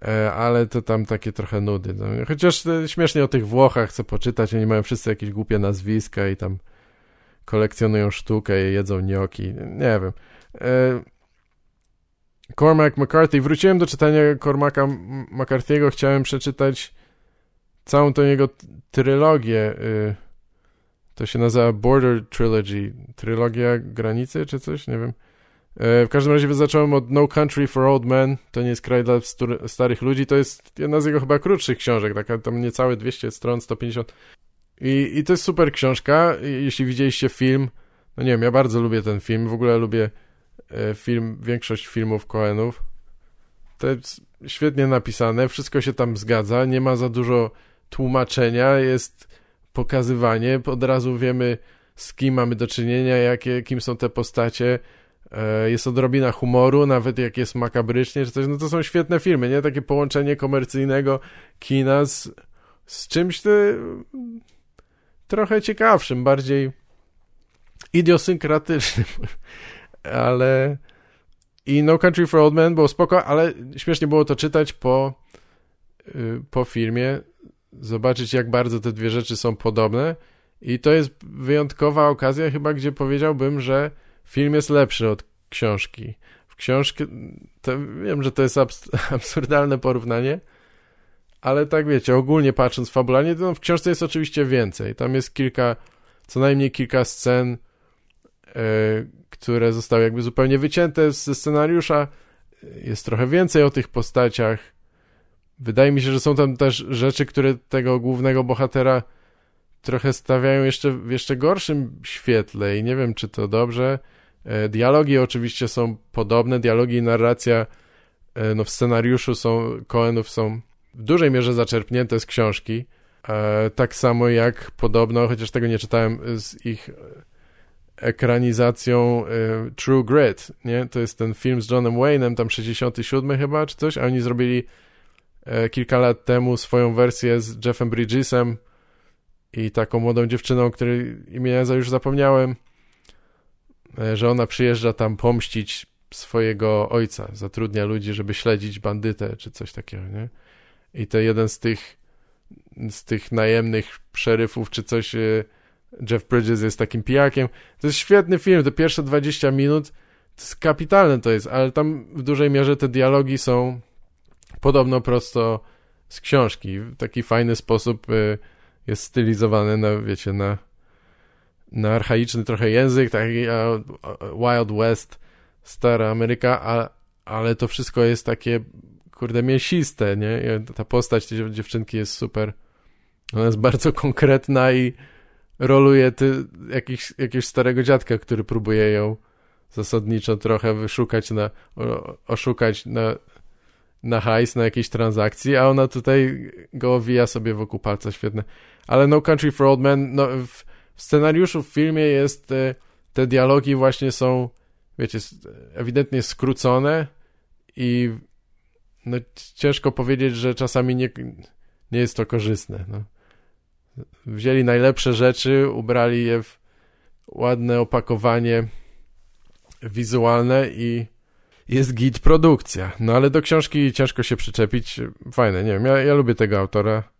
E, ale to tam takie trochę nudy. No, chociaż e, śmiesznie o tych Włochach chcę poczytać, oni mają wszyscy jakieś głupie nazwiska i tam kolekcjonują sztukę i jedzą nioki. Nie wiem. Cormac McCarthy. Wróciłem do czytania Cormaca McCarthy'ego. Chciałem przeczytać całą tą jego trylogię. To się nazywa Border Trilogy, trylogia granicy czy coś, nie wiem. E, w każdym razie zacząłem od No Country for Old Men, to nie jest kraj dla starych ludzi, to jest jedna z jego chyba krótszych książek, taka tam niecałe 200 stron, 150. I, I to jest super książka, jeśli widzieliście film, no nie wiem, ja bardzo lubię ten film, w ogóle lubię e, film, większość filmów Coenów. To jest świetnie napisane, wszystko się tam zgadza, nie ma za dużo tłumaczenia, jest pokazywanie, od razu wiemy z kim mamy do czynienia, jakie, kim są te postacie, jest odrobina humoru, nawet jak jest makabrycznie czy coś, no to są świetne filmy, nie? Takie połączenie komercyjnego kina z, z czymś te, trochę ciekawszym, bardziej idiosynkratycznym, ale i No Country for Old Men było spoko, ale śmiesznie było to czytać po, y, po filmie zobaczyć, jak bardzo te dwie rzeczy są podobne. I to jest wyjątkowa okazja, chyba, gdzie powiedziałbym, że film jest lepszy od książki. W książkę, to wiem, że to jest abs absurdalne porównanie, ale tak wiecie, ogólnie patrząc fabularnie, to w książce jest oczywiście więcej. Tam jest kilka, co najmniej kilka scen, yy, które zostały jakby zupełnie wycięte ze scenariusza. Jest trochę więcej o tych postaciach. Wydaje mi się, że są tam też rzeczy, które tego głównego bohatera trochę stawiają jeszcze w jeszcze gorszym świetle i nie wiem, czy to dobrze. E, dialogi oczywiście są podobne, dialogi i narracja e, no w scenariuszu są, Coenów są w dużej mierze zaczerpnięte z książki, e, tak samo jak podobno, chociaż tego nie czytałem, z ich ekranizacją True Grit, nie? To jest ten film z Johnem Wayne'em, tam 67 chyba, czy coś, a oni zrobili kilka lat temu swoją wersję z Jeffem Bridgesem, i taką młodą dziewczyną, której imienia już zapomniałem, e, że ona przyjeżdża tam pomścić swojego ojca, zatrudnia ludzi, żeby śledzić bandytę czy coś takiego, nie? I to jeden z tych z tych najemnych szeryfów czy coś e, Jeff Bridges jest takim pijakiem. To jest świetny film, te pierwsze 20 minut to jest kapitalne to jest, ale tam w dużej mierze te dialogi są podobno prosto z książki. W taki fajny sposób e, jest stylizowany na, wiecie, na, na archaiczny trochę język, taki Wild West, stara Ameryka, a, ale to wszystko jest takie, kurde, mięsiste, nie? Ta postać tej dziewczynki jest super. Ona jest bardzo konkretna i roluje ty, jakiś, jakiegoś starego dziadka, który próbuje ją zasadniczo trochę wyszukać na, oszukać na, na hajs, na jakiejś transakcji, a ona tutaj go owija sobie wokół palca, świetne. Ale No Country for Old Men, no, w, scenariuszu, w filmie jest, te, te dialogi właśnie są, wiecie, ewidentnie skrócone i no, ciężko powiedzieć, że czasami nie, nie jest to korzystne. No. Wzięli najlepsze rzeczy, ubrali je w ładne opakowanie wizualne i jest git produkcja. No ale do książki ciężko się przyczepić. Fajne, nie wiem, ja, ja lubię tego autora.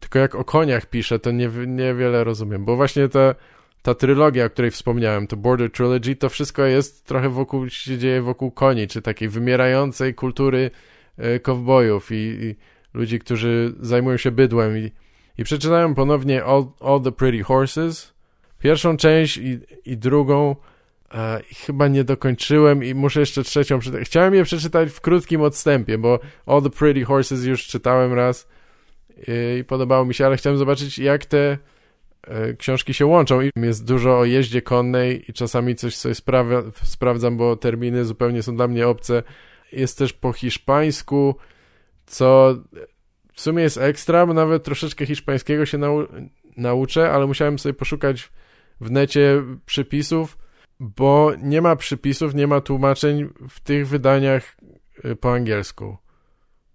Tylko jak o koniach pisze, to nie, niewiele rozumiem, bo właśnie ta, ta trylogia, o której wspomniałem, to Border Trilogy, to wszystko jest trochę wokół, się dzieje wokół koni, czy takiej wymierającej kultury y, kowbojów i, i, ludzi, którzy zajmują się bydłem i, i przeczytałem ponownie All, All the Pretty Horses, pierwszą część i, i drugą, E, chyba nie dokończyłem i muszę jeszcze trzecią przeczytać. Chciałem je przeczytać w krótkim odstępie, bo All the Pretty Horses już czytałem raz i, i podobało mi się, ale chciałem zobaczyć, jak te e, książki się łączą. Jest dużo o jeździe konnej i czasami coś sobie sprawia, sprawdzam, bo terminy zupełnie są dla mnie obce. Jest też po hiszpańsku, co w sumie jest ekstra, bo nawet troszeczkę hiszpańskiego się nau nauczę, ale musiałem sobie poszukać w necie przypisów bo nie ma przypisów, nie ma tłumaczeń w tych wydaniach y, po angielsku.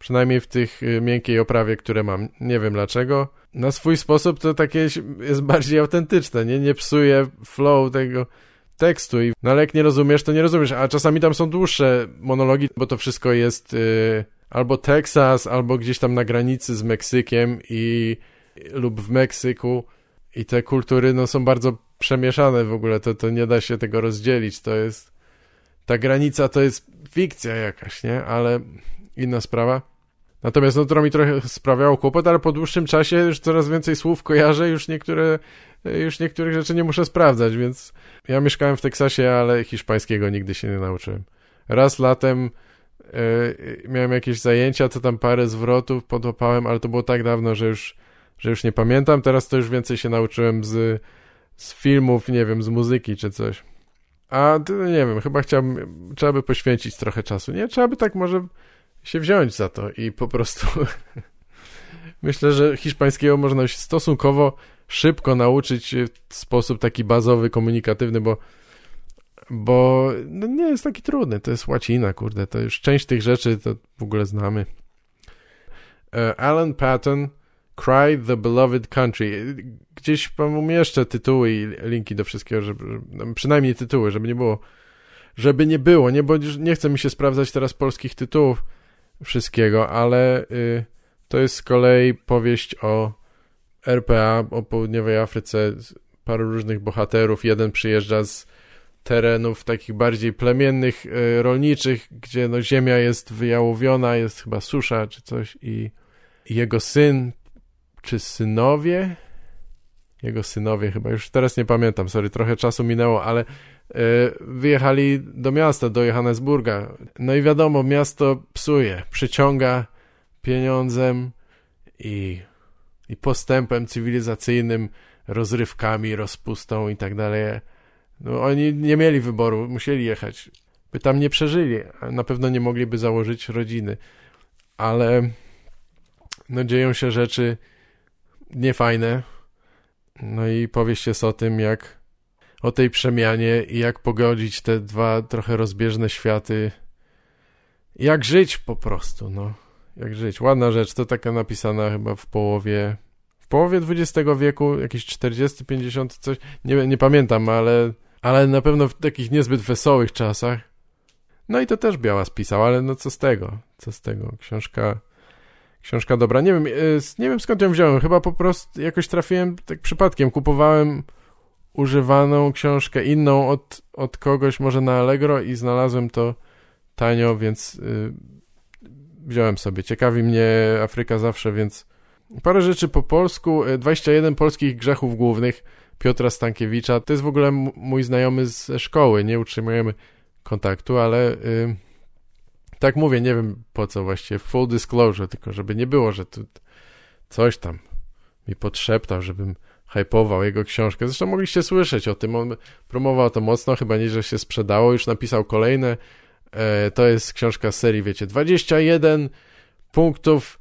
Przynajmniej w tych y, miękkiej oprawie, które mam. Nie wiem dlaczego. Na swój sposób to takie jest bardziej autentyczne, nie? Nie psuje flow tego tekstu. I, no ale jak nie rozumiesz, to nie rozumiesz. A czasami tam są dłuższe monologi, bo to wszystko jest yy, albo Teksas, albo gdzieś tam na granicy z Meksykiem i lub w Meksyku. I te kultury no, są bardzo przemieszane w ogóle, to, to nie da się tego rozdzielić, to jest ta granica to jest fikcja jakaś, nie? Ale inna sprawa. Natomiast no to mi trochę sprawiało kłopot, ale po dłuższym czasie już coraz więcej słów kojarzę, już niektóre, już niektórych rzeczy nie muszę sprawdzać, więc ja mieszkałem w Teksasie, ale hiszpańskiego nigdy się nie nauczyłem. Raz latem yy, miałem jakieś zajęcia, to tam parę zwrotów podłapałem, ale to było tak dawno, że już, że już nie pamiętam. Teraz to już więcej się nauczyłem z z filmów, nie wiem, z muzyki czy coś. A nie wiem, chyba chciałbym, trzeba by poświęcić trochę czasu. Nie, trzeba by tak może się wziąć za to i po prostu myślę, że hiszpańskiego można się stosunkowo szybko nauczyć w sposób taki bazowy, komunikatywny, bo bo no nie jest taki trudny, to jest łacina, kurde, to już część tych rzeczy to w ogóle znamy. E, Alan Patton Cry the Beloved Country. Gdzieś umieszczę tytuły i linki do wszystkiego, żeby, no, przynajmniej tytuły, żeby nie było, żeby nie było, nie, bo nie chce mi się sprawdzać teraz polskich tytułów wszystkiego, ale y, to jest z kolei powieść o RPA, o południowej Afryce, paru różnych bohaterów. Jeden przyjeżdża z terenów takich bardziej plemiennych, y, rolniczych, gdzie no ziemia jest wyjałowiona, jest chyba susza czy coś i jego syn, czy synowie, jego synowie chyba, już teraz nie pamiętam, sorry, trochę czasu minęło, ale wyjechali do miasta, do Johannesburga. No i wiadomo, miasto psuje, przyciąga pieniądzem i, i postępem cywilizacyjnym, rozrywkami, rozpustą i tak dalej. No, oni nie mieli wyboru, musieli jechać. By tam nie przeżyli, na pewno nie mogliby założyć rodziny. Ale no, dzieją się rzeczy niefajne. No i powieść jest o tym, jak o tej przemianie i jak pogodzić te dwa trochę rozbieżne światy. Jak żyć po prostu, no. Jak żyć. Ładna rzecz, to taka napisana chyba w połowie w połowie XX wieku, jakieś 40, 50, coś, nie, nie pamiętam, ale ale na pewno w takich niezbyt wesołych czasach. No i to też Biała spisał, ale no co z tego? Co z tego? Książka, książka dobra. Nie wiem, e, nie wiem skąd ją wziąłem. Chyba po prostu jakoś trafiłem tak przypadkiem. Kupowałem używaną książkę inną od, od kogoś, może na Allegro i znalazłem to tanio, więc yy, wziąłem sobie. Ciekawi mnie Afryka zawsze, więc parę rzeczy po polsku. 21 e, polskich grzechów głównych Piotra Stankiewicza. To jest w ogóle mój znajomy ze szkoły, nie utrzymujemy kontaktu, ale yy, tak mówię, nie wiem po co właściwie, full disclosure, tylko żeby nie było, że tu coś tam mi podszeptał, żebym hypował jego książkę. Zresztą mogliście słyszeć o tym, on promował to mocno, chyba nie, że się sprzedało, już napisał kolejne. E, to jest książka z serii, wiecie, 21 punktów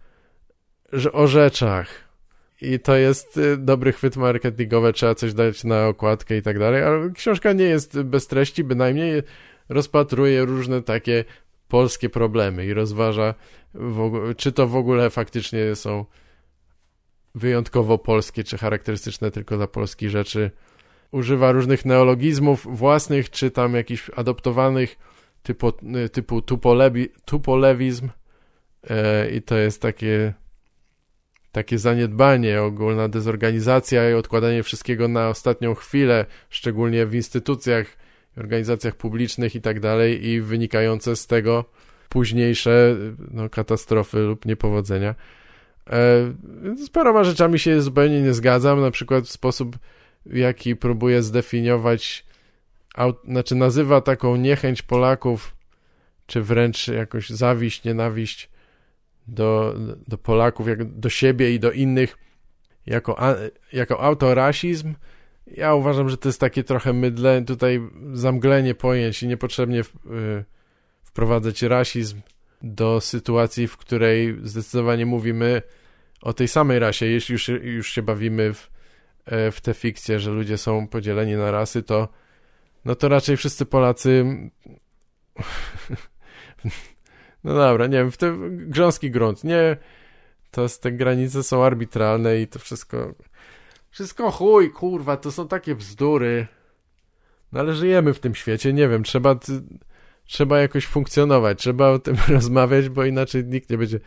o rzeczach. I to jest y, dobry chwyt marketingowy, trzeba coś dać na okładkę i tak dalej, ale książka nie jest bez treści, bynajmniej rozpatruje różne takie polskie problemy i rozważa, czy to w ogóle faktycznie są wyjątkowo polskie, czy charakterystyczne tylko dla polskich rzeczy. Używa różnych neologizmów własnych, czy tam jakichś adoptowanych typu, y, typu tupolebi, tupolewizm e, i to jest takie takie zaniedbanie, ogólna dezorganizacja i odkładanie wszystkiego na ostatnią chwilę, szczególnie w instytucjach, organizacjach publicznych i tak dalej i wynikające z tego późniejsze no, katastrofy lub niepowodzenia. E, z paroma rzeczami się zupełnie nie zgadzam, na przykład sposób, w jaki próbuje zdefiniować, znaczy nazywa taką niechęć Polaków, czy wręcz jakoś zawiść, nienawiść do, do Polaków, jak do siebie i do innych jako, jako autorasizm. Ja uważam, że to jest takie trochę mydle, tutaj zamglenie pojęć i niepotrzebnie w, y, wprowadzać rasizm do sytuacji, w której zdecydowanie mówimy o tej samej rasie. Jeśli już, już się bawimy w, e, w tę fikcję, że ludzie są podzieleni na rasy, to no to raczej wszyscy Polacy No dobra, nie wiem, w ten grząski grunt, nie, to te granice są arbitralne i to wszystko, wszystko chuj, kurwa, to są takie bzdury. No ale żyjemy w tym świecie, nie wiem, trzeba, trzeba jakoś funkcjonować, trzeba o tym rozmawiać, bo inaczej nikt nie będzie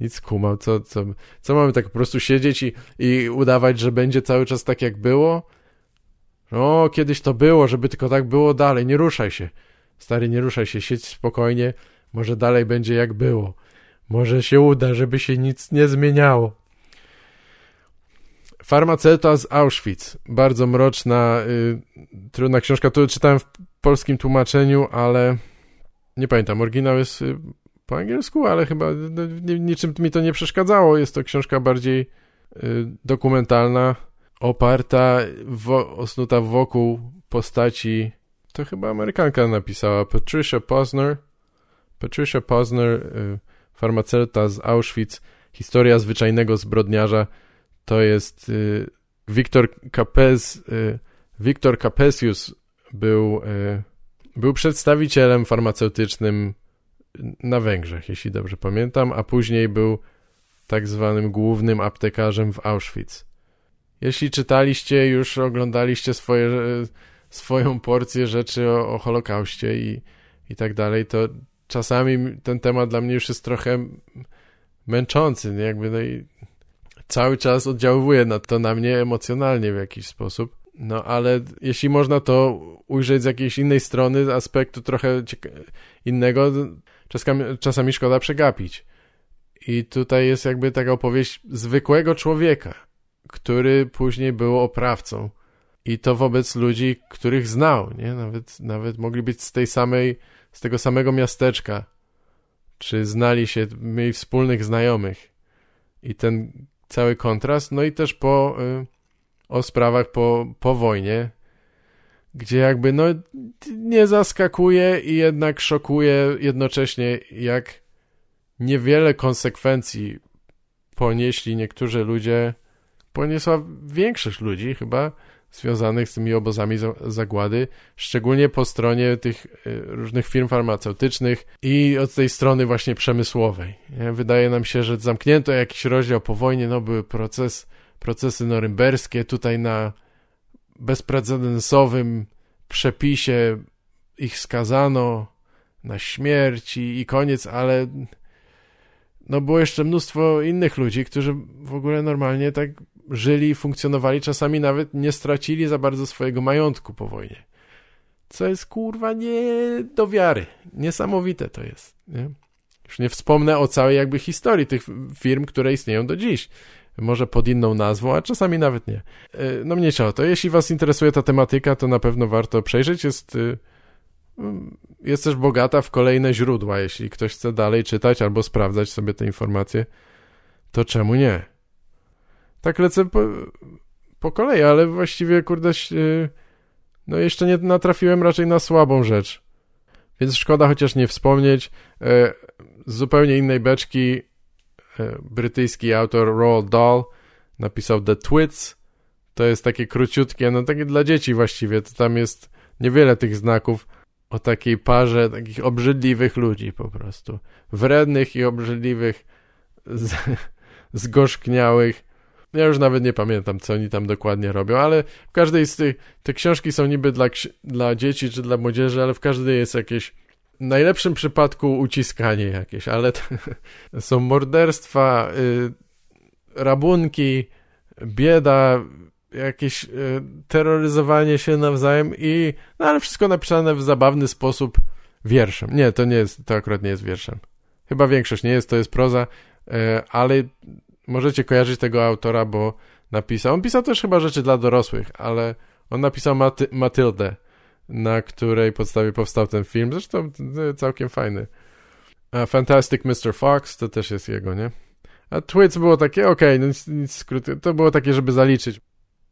nic kumał, co, co, co mamy tak po prostu siedzieć i, i udawać, że będzie cały czas tak jak było? O, kiedyś to było, żeby tylko tak było dalej, nie ruszaj się. Stary, nie ruszaj się, siedź spokojnie, może dalej będzie jak było. Może się uda, żeby się nic nie zmieniało. Farmaceuta z Auschwitz. Bardzo mroczna, y, trudna książka. To czytałem w polskim tłumaczeniu, ale nie pamiętam. Oryginał jest y, po angielsku, ale chyba no, niczym mi to nie przeszkadzało. Jest to książka bardziej y, dokumentalna, oparta, wo, osnuta wokół postaci. To chyba Amerykanka napisała, Patricia Posner Patricia Posner, y, farmaceuta z Auschwitz, historia zwyczajnego zbrodniarza, to jest Wiktor Capes, Wiktor Capesius był, był przedstawicielem farmaceutycznym na Węgrzech, jeśli dobrze pamiętam, a później był tak zwanym głównym aptekarzem w Auschwitz. Jeśli czytaliście, już oglądaliście swoje, swoją porcję rzeczy o, o Holokauście i, i tak dalej, to czasami ten temat dla mnie już jest trochę męczący, jakby no i cały czas oddziaływuje na to na mnie emocjonalnie w jakiś sposób. No ale jeśli można to ujrzeć z jakiejś innej strony, aspektu trochę innego, czasami, czasami szkoda przegapić. I tutaj jest jakby taka opowieść zwykłego człowieka, który później był oprawcą. I to wobec ludzi, których znał, nie? Nawet, nawet mogli być z tej samej, z tego samego miasteczka, czy znali się, mieli wspólnych znajomych. I ten cały kontrast, no i też po, y, o sprawach po, po wojnie, gdzie jakby no nie zaskakuje i jednak szokuje jednocześnie, jak niewiele konsekwencji ponieśli niektórzy ludzie, poniosła większość ludzi chyba, związanych z tymi obozami zagłady, szczególnie po stronie tych y, różnych firm farmaceutycznych i od tej strony właśnie przemysłowej. Wydaje nam się, że zamknięto jakiś rozdział po wojnie, no były proces, procesy norymberskie, tutaj na bezprecedensowym przepisie ich skazano na śmierć i, i koniec, ale no było jeszcze mnóstwo innych ludzi, którzy w ogóle normalnie tak żyli, funkcjonowali, czasami nawet nie stracili za bardzo swojego majątku po wojnie. Co jest kurwa nie do wiary. Niesamowite to jest. Nie? Już nie wspomnę o całej jakby historii tych firm, które istnieją do dziś. Może pod inną nazwą, a czasami nawet nie. E, no mniejsza o to. Jeśli was interesuje ta tematyka, to na pewno warto przejrzeć. Jest, y, mm, jest też bogata w kolejne źródła. Jeśli ktoś chce dalej czytać albo sprawdzać sobie te informacje, to czemu nie? tak lecę po, po kolei, ale właściwie, kurde, no jeszcze nie natrafiłem raczej na słabą rzecz. Więc szkoda chociaż nie wspomnieć. E, z zupełnie innej beczki e, brytyjski autor Roald Dahl napisał The Twits. To jest takie króciutkie, no takie dla dzieci właściwie. To tam jest niewiele tych znaków o takiej parze takich obrzydliwych ludzi po prostu. Wrednych i obrzydliwych, z, zgorzkniałych, ja już nawet nie pamiętam, co oni tam dokładnie robią, ale w każdej z tych, te książki są niby dla, dla dzieci czy dla młodzieży, ale w każdej jest jakieś, w najlepszym przypadku uciskanie jakieś, ale są morderstwa, y, rabunki, bieda, jakieś y, terroryzowanie się nawzajem i, no ale wszystko napisane w zabawny sposób wierszem. Nie, to nie jest, to akurat nie jest wierszem. Chyba większość nie jest, to jest proza, y, ale możecie kojarzyć tego autora, bo napisał, on pisał też chyba rzeczy dla dorosłych, ale on napisał Maty Matyldę, na której podstawie powstał ten film, zresztą całkiem fajny. A Fantastic Mr. Fox to też jest jego, nie? A Twits było takie, okej, okay, no nic, nic skróty, to było takie, żeby zaliczyć.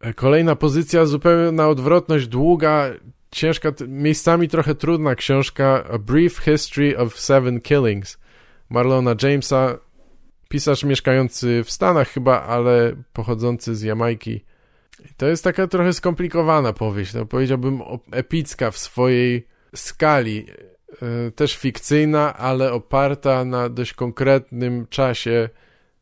E, kolejna pozycja, zupełnie na odwrotność, długa, ciężka, miejscami trochę trudna książka A Brief History of Seven Killings Marlona Jamesa, pisarz mieszkający w Stanach chyba, ale pochodzący z Jamajki. To jest taka trochę skomplikowana powieść, no powiedziałbym epicka w swojej skali, e, też fikcyjna, ale oparta na dość konkretnym czasie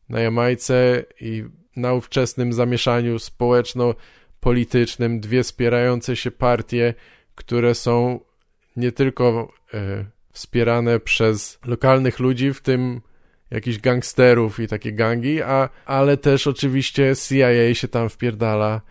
na Jamajce i na ówczesnym zamieszaniu społeczno-politycznym, dwie spierające się partie, które są nie tylko e, wspierane przez lokalnych ludzi, w tym jakichś gangsterów i takie gangi, a, ale też oczywiście CIA się tam wpierdala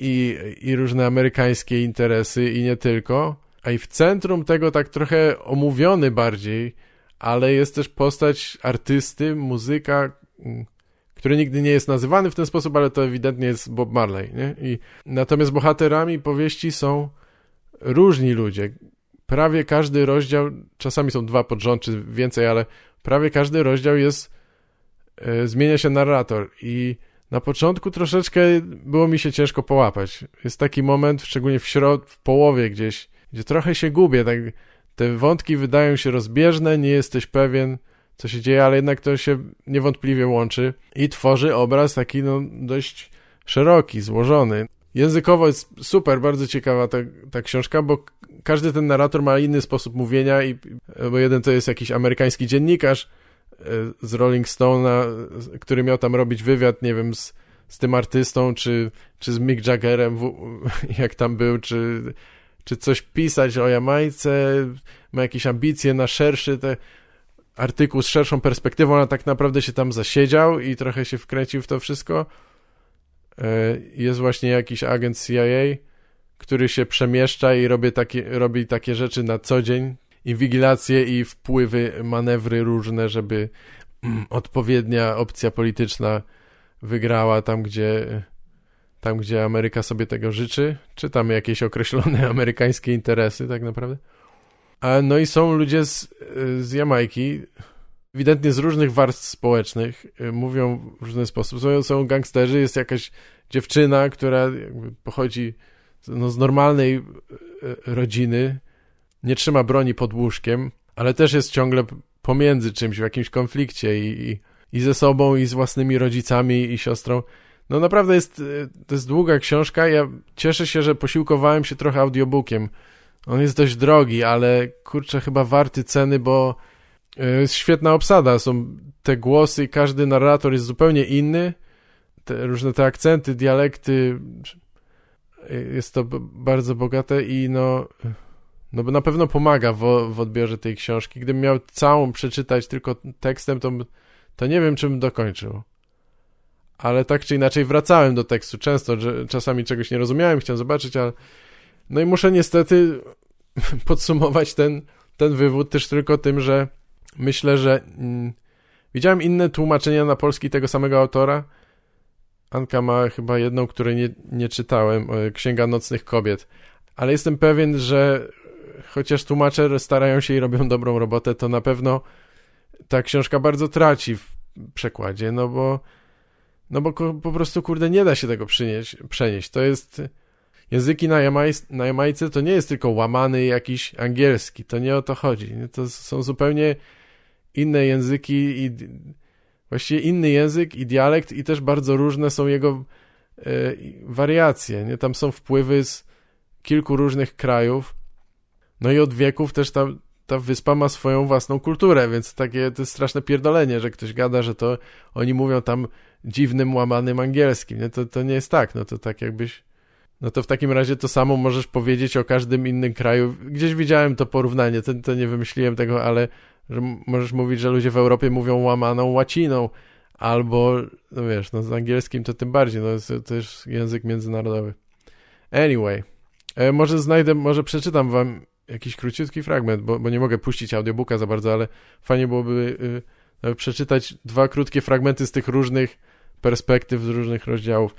i, i różne amerykańskie interesy i nie tylko. A i w centrum tego tak trochę omówiony bardziej, ale jest też postać artysty, muzyka, mm, który nigdy nie jest nazywany w ten sposób, ale to ewidentnie jest Bob Marley. Nie? I natomiast bohaterami powieści są różni ludzie. Prawie każdy rozdział, czasami są dwa pod rząd, czy więcej, ale prawie każdy rozdział jest, e, zmienia się narrator i na początku troszeczkę było mi się ciężko połapać. Jest taki moment, szczególnie w środ, w połowie gdzieś, gdzie trochę się gubię, tak te wątki wydają się rozbieżne, nie jesteś pewien, co się dzieje, ale jednak to się niewątpliwie łączy i tworzy obraz taki no, dość szeroki, złożony. Językowo jest super, bardzo ciekawa ta, ta książka, bo każdy ten narrator ma inny sposób mówienia, i, bo jeden to jest jakiś amerykański dziennikarz e, z Rolling Stone'a, który miał tam robić wywiad, nie wiem, z, z tym artystą, czy, czy z Mick Jaggerem, jak tam był, czy, czy coś pisać o Jamajce, ma jakieś ambicje na szerszy te artykuł z szerszą perspektywą, a tak naprawdę się tam zasiedział i trochę się wkręcił w to wszystko. E, jest właśnie jakiś agent CIA, który się przemieszcza i robi takie, robi takie rzeczy na co dzień, inwigilacje i wpływy, manewry różne, żeby mm, odpowiednia opcja polityczna wygrała tam, gdzie tam, gdzie Ameryka sobie tego życzy, czy tam jakieś określone amerykańskie interesy tak naprawdę. A, no i są ludzie z, z Jamajki, ewidentnie z różnych warstw społecznych, y, mówią w różny sposób. Są, gangsterzy, jest jakaś dziewczyna, która pochodzi no, z normalnej y, rodziny, nie trzyma broni pod łóżkiem, ale też jest ciągle pomiędzy czymś, w jakimś konflikcie i, i, i ze sobą, i z własnymi rodzicami i siostrą. No naprawdę jest, y, to jest długa książka. Ja cieszę się, że posiłkowałem się trochę audiobookiem. On jest dość drogi, ale kurczę, chyba warty ceny, bo y, jest świetna obsada. Są te głosy każdy narrator jest zupełnie inny. Te, różne te akcenty, dialekty. Y, jest to bardzo bogate i no, no bo na pewno pomaga w, w odbiorze tej książki. Gdybym miał całą przeczytać tylko tekstem, to, to nie wiem, czym dokończył ale tak czy inaczej wracałem do tekstu często, że czasami czegoś nie rozumiałem, chciałem zobaczyć, ale no i muszę niestety podsumować ten, ten wywód też tylko tym, że myślę, że mm, widziałem inne tłumaczenia na polski tego samego autora. Anka ma chyba jedną, której nie, nie czytałem, Księga Nocnych Kobiet, ale jestem pewien, że chociaż tłumacze starają się i robią dobrą robotę, to na pewno ta książka bardzo traci w przekładzie, no bo no bo po prostu, kurde, nie da się tego przynieść, przenieść. To jest... Języki na, Jamaj, na Jamajce to nie jest tylko łamany jakiś angielski. To nie o to chodzi. To są zupełnie inne języki i właściwie inny język i dialekt i też bardzo różne są jego e, wariacje. Nie? Tam są wpływy z kilku różnych krajów. No i od wieków też ta, ta wyspa ma swoją własną kulturę, więc takie to jest straszne pierdolenie, że ktoś gada, że to oni mówią tam dziwnym, łamanym angielskim. Nie? To, to nie jest tak, no to tak jakbyś... No to w takim razie to samo możesz powiedzieć o każdym innym kraju. Gdzieś widziałem to porównanie, to, to nie wymyśliłem tego, ale że możesz mówić, że ludzie w Europie mówią łamaną łaciną, albo, no wiesz, no z angielskim to tym bardziej, no to jest język międzynarodowy. Anyway, e, może znajdę, może przeczytam wam jakiś króciutki fragment, bo, bo nie mogę puścić audiobooka za bardzo, ale fajnie byłoby y, przeczytać dwa krótkie fragmenty z tych różnych perspektyw, z różnych rozdziałów.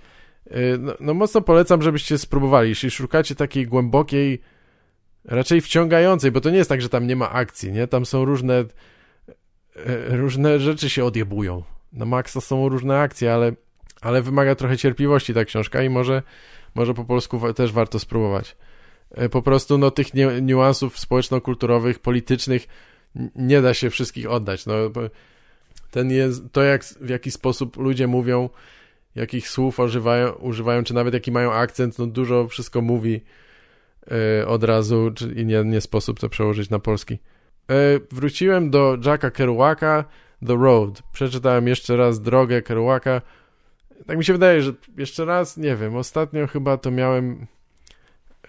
Y, no, no, mocno polecam, żebyście spróbowali. Jeśli szukacie takiej głębokiej, raczej wciągającej, bo to nie jest tak, że tam nie ma akcji, nie? Tam są różne y, różne rzeczy się odjebują. Na maksa są różne akcje, ale, ale wymaga trochę cierpliwości ta książka i może, może po polsku też warto spróbować. Y, po prostu no, tych niuansów społeczno-kulturowych, politycznych nie da się wszystkich oddać. No, ten jest, to jak, w jaki sposób ludzie mówią, jakich słów używają, używają, czy nawet jaki mają akcent, no dużo wszystko mówi y, od razu i nie, nie sposób to przełożyć na polski. Y, wróciłem do Jacka Kerouaka, The Road. Przeczytałem jeszcze raz Drogę Kerouaka. Tak mi się wydaje, że jeszcze raz, nie wiem, ostatnio chyba to miałem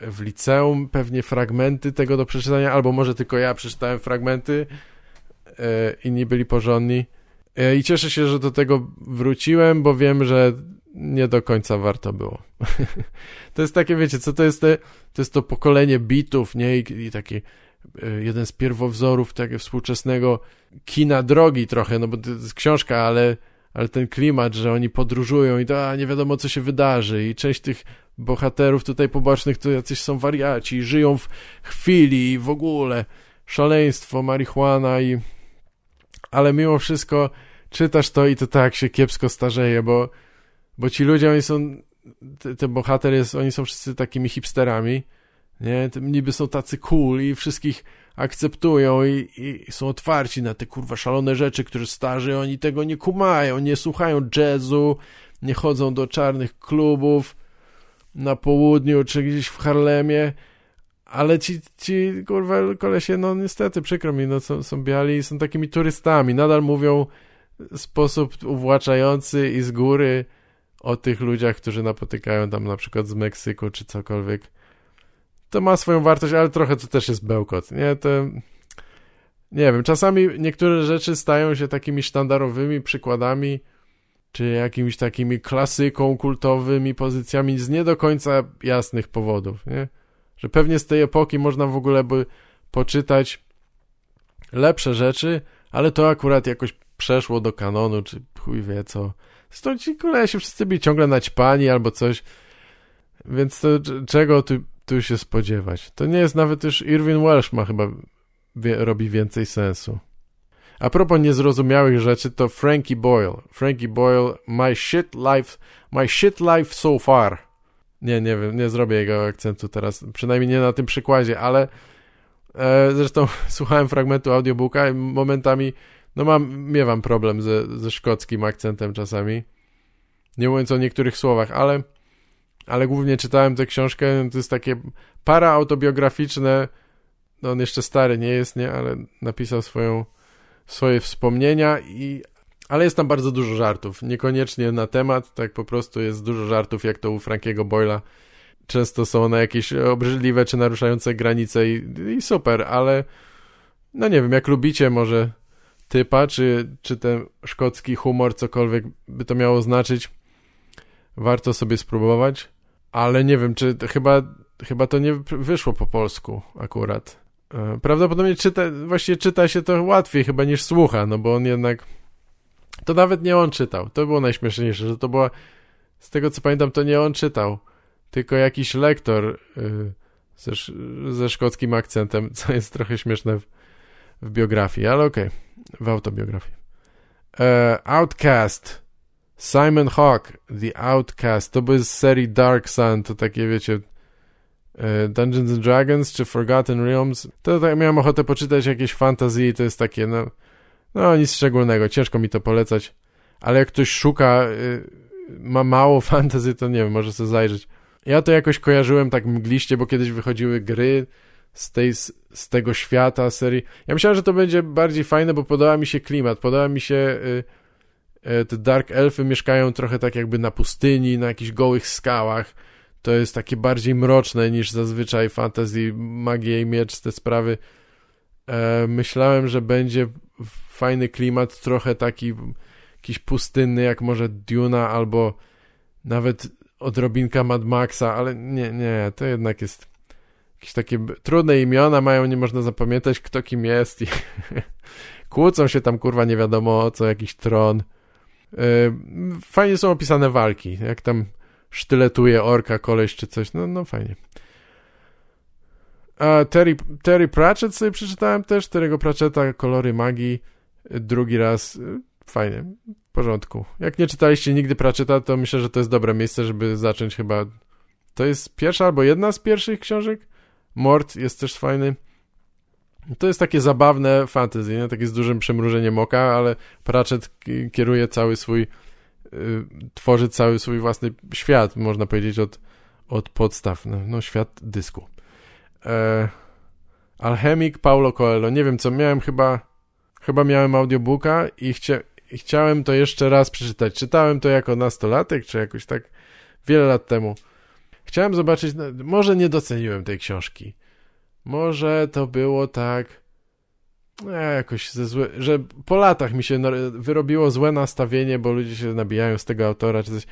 w liceum pewnie fragmenty tego do przeczytania, albo może tylko ja przeczytałem fragmenty, y, inni byli porządni. I cieszę się, że do tego wróciłem, bo wiem, że nie do końca warto było. to jest takie, wiecie, co to jest te, to jest to pokolenie bitów, nie? I, i taki e, jeden z pierwowzorów takiego współczesnego kina drogi trochę, no bo to jest książka, ale, ale ten klimat, że oni podróżują i to a, nie wiadomo, co się wydarzy i część tych bohaterów tutaj pobocznych to jacyś są wariaci, żyją w chwili i w ogóle szaleństwo, marihuana i ale mimo wszystko czytasz to i to tak się kiepsko starzeje, bo, bo ci ludzie, oni są, ten bohater jest, oni są wszyscy takimi hipsterami, nie, niby są tacy cool i wszystkich akceptują i, i, są otwarci na te kurwa szalone rzeczy, które starzy, oni tego nie kumają, nie słuchają jazzu, nie chodzą do czarnych klubów na południu czy gdzieś w Harlemie, ale ci, ci kurwa kolesie, no niestety, przykro mi, no są, są biali i są takimi turystami. Nadal mówią w sposób uwłaczający i z góry o tych ludziach, którzy napotykają tam na przykład z Meksyku czy cokolwiek. To ma swoją wartość, ale trochę to też jest bełkot, nie? To... Nie wiem, czasami niektóre rzeczy stają się takimi sztandarowymi przykładami czy jakimiś takimi klasyką, kultowymi pozycjami z nie do końca jasnych powodów, nie? Że pewnie z tej epoki można w ogóle by poczytać lepsze rzeczy, ale to akurat jakoś przeszło do kanonu, czy chuj wie co. Stąd ci się wszyscy byli ciągle naćpani albo coś. Więc to, czego tu, tu się spodziewać? To nie jest nawet już Irwin Welsh ma chyba wie, robi więcej sensu. A propos niezrozumiałych rzeczy, to Frankie Boyle. Frankie Boyle, my shit life, my shit life so far. Nie, nie wiem, nie zrobię jego akcentu teraz, przynajmniej nie na tym przykładzie, ale e, zresztą słuchałem fragmentu audiobooka i momentami, no mam, miewam problem ze, ze szkockim akcentem czasami, nie mówiąc o niektórych słowach, ale, ale głównie czytałem tę książkę, to jest takie para autobiograficzne, no on jeszcze stary nie jest, nie, ale napisał swoją swoje wspomnienia i ale jest tam bardzo dużo żartów, niekoniecznie na temat, tak po prostu jest dużo żartów, jak to u Frankiego Boyla. Często są one jakieś obrzydliwe czy naruszające granice i, i super, ale no nie wiem, jak lubicie może typa, czy, czy ten szkocki humor, cokolwiek by to miało znaczyć, warto sobie spróbować, ale nie wiem, czy chyba, chyba to nie wyszło po polsku akurat. E, prawdopodobnie czyta, właśnie czyta się to łatwiej chyba niż słucha, no bo on jednak to nawet nie on czytał. To było najśmieszniejsze, że to była z tego co pamiętam, to nie on czytał, tylko jakiś lektor yy, ze, ze szkockim akcentem, co jest trochę śmieszne w, w biografii, ale okej, okay, w autobiografii. E, Outcast. Simon Hawke, The Outcast. To był z serii Dark Sun, to takie wiecie E, Dungeons and Dragons czy Forgotten Realms, to tak miałem ochotę poczytać jakieś fantasy i to jest takie, no, no nic szczególnego, ciężko mi to polecać, ale jak ktoś szuka, y, ma mało fantasy, to nie wiem, może sobie zajrzeć. Ja to jakoś kojarzyłem tak mgliście, bo kiedyś wychodziły gry z, tej, z tego świata, serii. Ja myślałem, że to będzie bardziej fajne, bo podoba mi się klimat, podoba mi się... Y, y, te Dark Elfy mieszkają trochę tak jakby na pustyni, na jakichś gołych skałach to jest takie bardziej mroczne niż zazwyczaj fantasy, magia i miecz, te sprawy. E, myślałem, że będzie fajny klimat, trochę taki jakiś pustynny, jak może Duna albo nawet odrobinka Mad Maxa, ale nie, nie, to jednak jest jakieś takie trudne imiona mają, nie można zapamiętać kto kim jest i kłócą się tam kurwa nie wiadomo co, jakiś tron. E, fajnie są opisane walki, jak tam sztyletuje orka koleś czy coś, no, no fajnie. A Terry, Terry Pratchett sobie przeczytałem też, Terry'ego Pratchetta, Kolory Magii, drugi raz, fajnie, w porządku. Jak nie czytaliście nigdy Pratchetta, to myślę, że to jest dobre miejsce, żeby zacząć chyba, to jest pierwsza albo jedna z pierwszych książek, Mort jest też fajny. To jest takie zabawne fantasy, nie? takie z dużym przymrużeniem oka, ale Pratchett kieruje cały swój Y, tworzy cały swój własny świat, można powiedzieć, od, od podstaw. No, no świat dysku. E, Alchemik Paulo Coelho. Nie wiem co, miałem chyba chyba miałem audiobooka i, chcia, i chciałem to jeszcze raz przeczytać. Czytałem to jako nastolatek, czy jakoś tak wiele lat temu. Chciałem zobaczyć, no, może nie doceniłem tej książki. Może to było tak ja jakoś ze złe, że po latach mi się wyrobiło złe nastawienie, bo ludzie się nabijają z tego autora czy coś.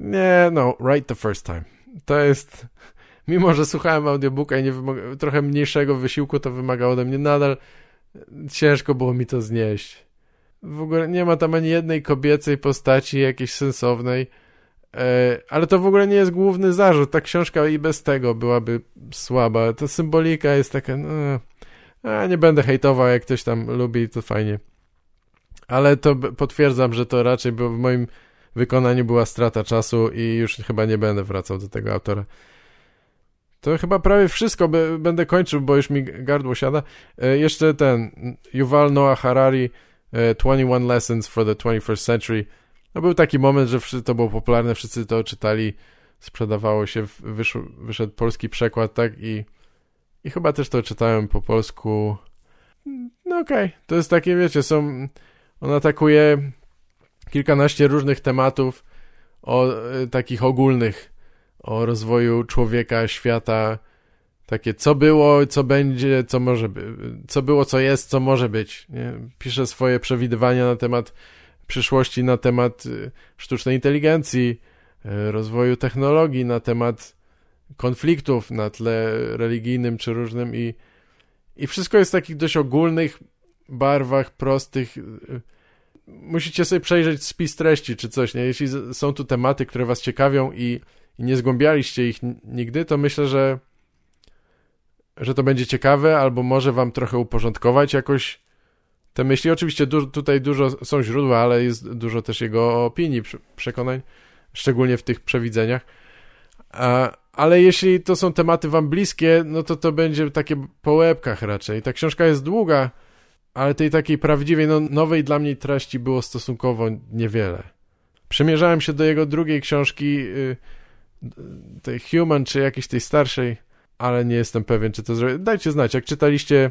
Nie, no, right the first time. To jest, mimo że słuchałem audiobooka i nie wymaga, trochę mniejszego wysiłku to wymagało ode mnie, nadal ciężko było mi to znieść. W ogóle nie ma tam ani jednej kobiecej postaci jakiejś sensownej, e, ale to w ogóle nie jest główny zarzut. Ta książka i bez tego byłaby słaba. Ta symbolika jest taka, no, a nie będę hejtował, jak ktoś tam lubi, to fajnie. Ale to potwierdzam, że to raczej w moim wykonaniu była strata czasu i już chyba nie będę wracał do tego autora. To chyba prawie wszystko będę kończył, bo już mi gardło siada. E, jeszcze ten Yuval Noah Harari 21 e, Lessons for the 21st Century. No był taki moment, że to było popularne, wszyscy to czytali, sprzedawało się, wyszł, wyszedł polski przekład, tak i i chyba też to czytałem po polsku. No okej, okay. to jest takie, wiecie, są... On atakuje kilkanaście różnych tematów o y, takich ogólnych, o rozwoju człowieka, świata, takie co było, co będzie, co może być, co było, co jest, co może być. Nie? Pisze swoje przewidywania na temat przyszłości na temat y, sztucznej inteligencji, y, rozwoju technologii, na temat konfliktów na tle religijnym czy różnym i, i wszystko jest w takich dość ogólnych barwach, prostych. Musicie sobie przejrzeć spis treści czy coś, nie? Jeśli są tu tematy, które was ciekawią i, i nie zgłębialiście ich nigdy, to myślę, że że to będzie ciekawe, albo może wam trochę uporządkować jakoś te myśli. Oczywiście du tutaj dużo są źródła, ale jest dużo też jego opinii, przekonań, szczególnie w tych przewidzeniach. Ale jeśli to są tematy wam bliskie, no to to będzie takie po łebkach raczej. Ta książka jest długa, ale tej takiej prawdziwej, no, nowej dla mnie treści było stosunkowo niewiele. Przemierzałem się do jego drugiej książki, yy, tej Human, czy jakiejś tej starszej, ale nie jestem pewien, czy to zrobię. Dajcie znać, jak czytaliście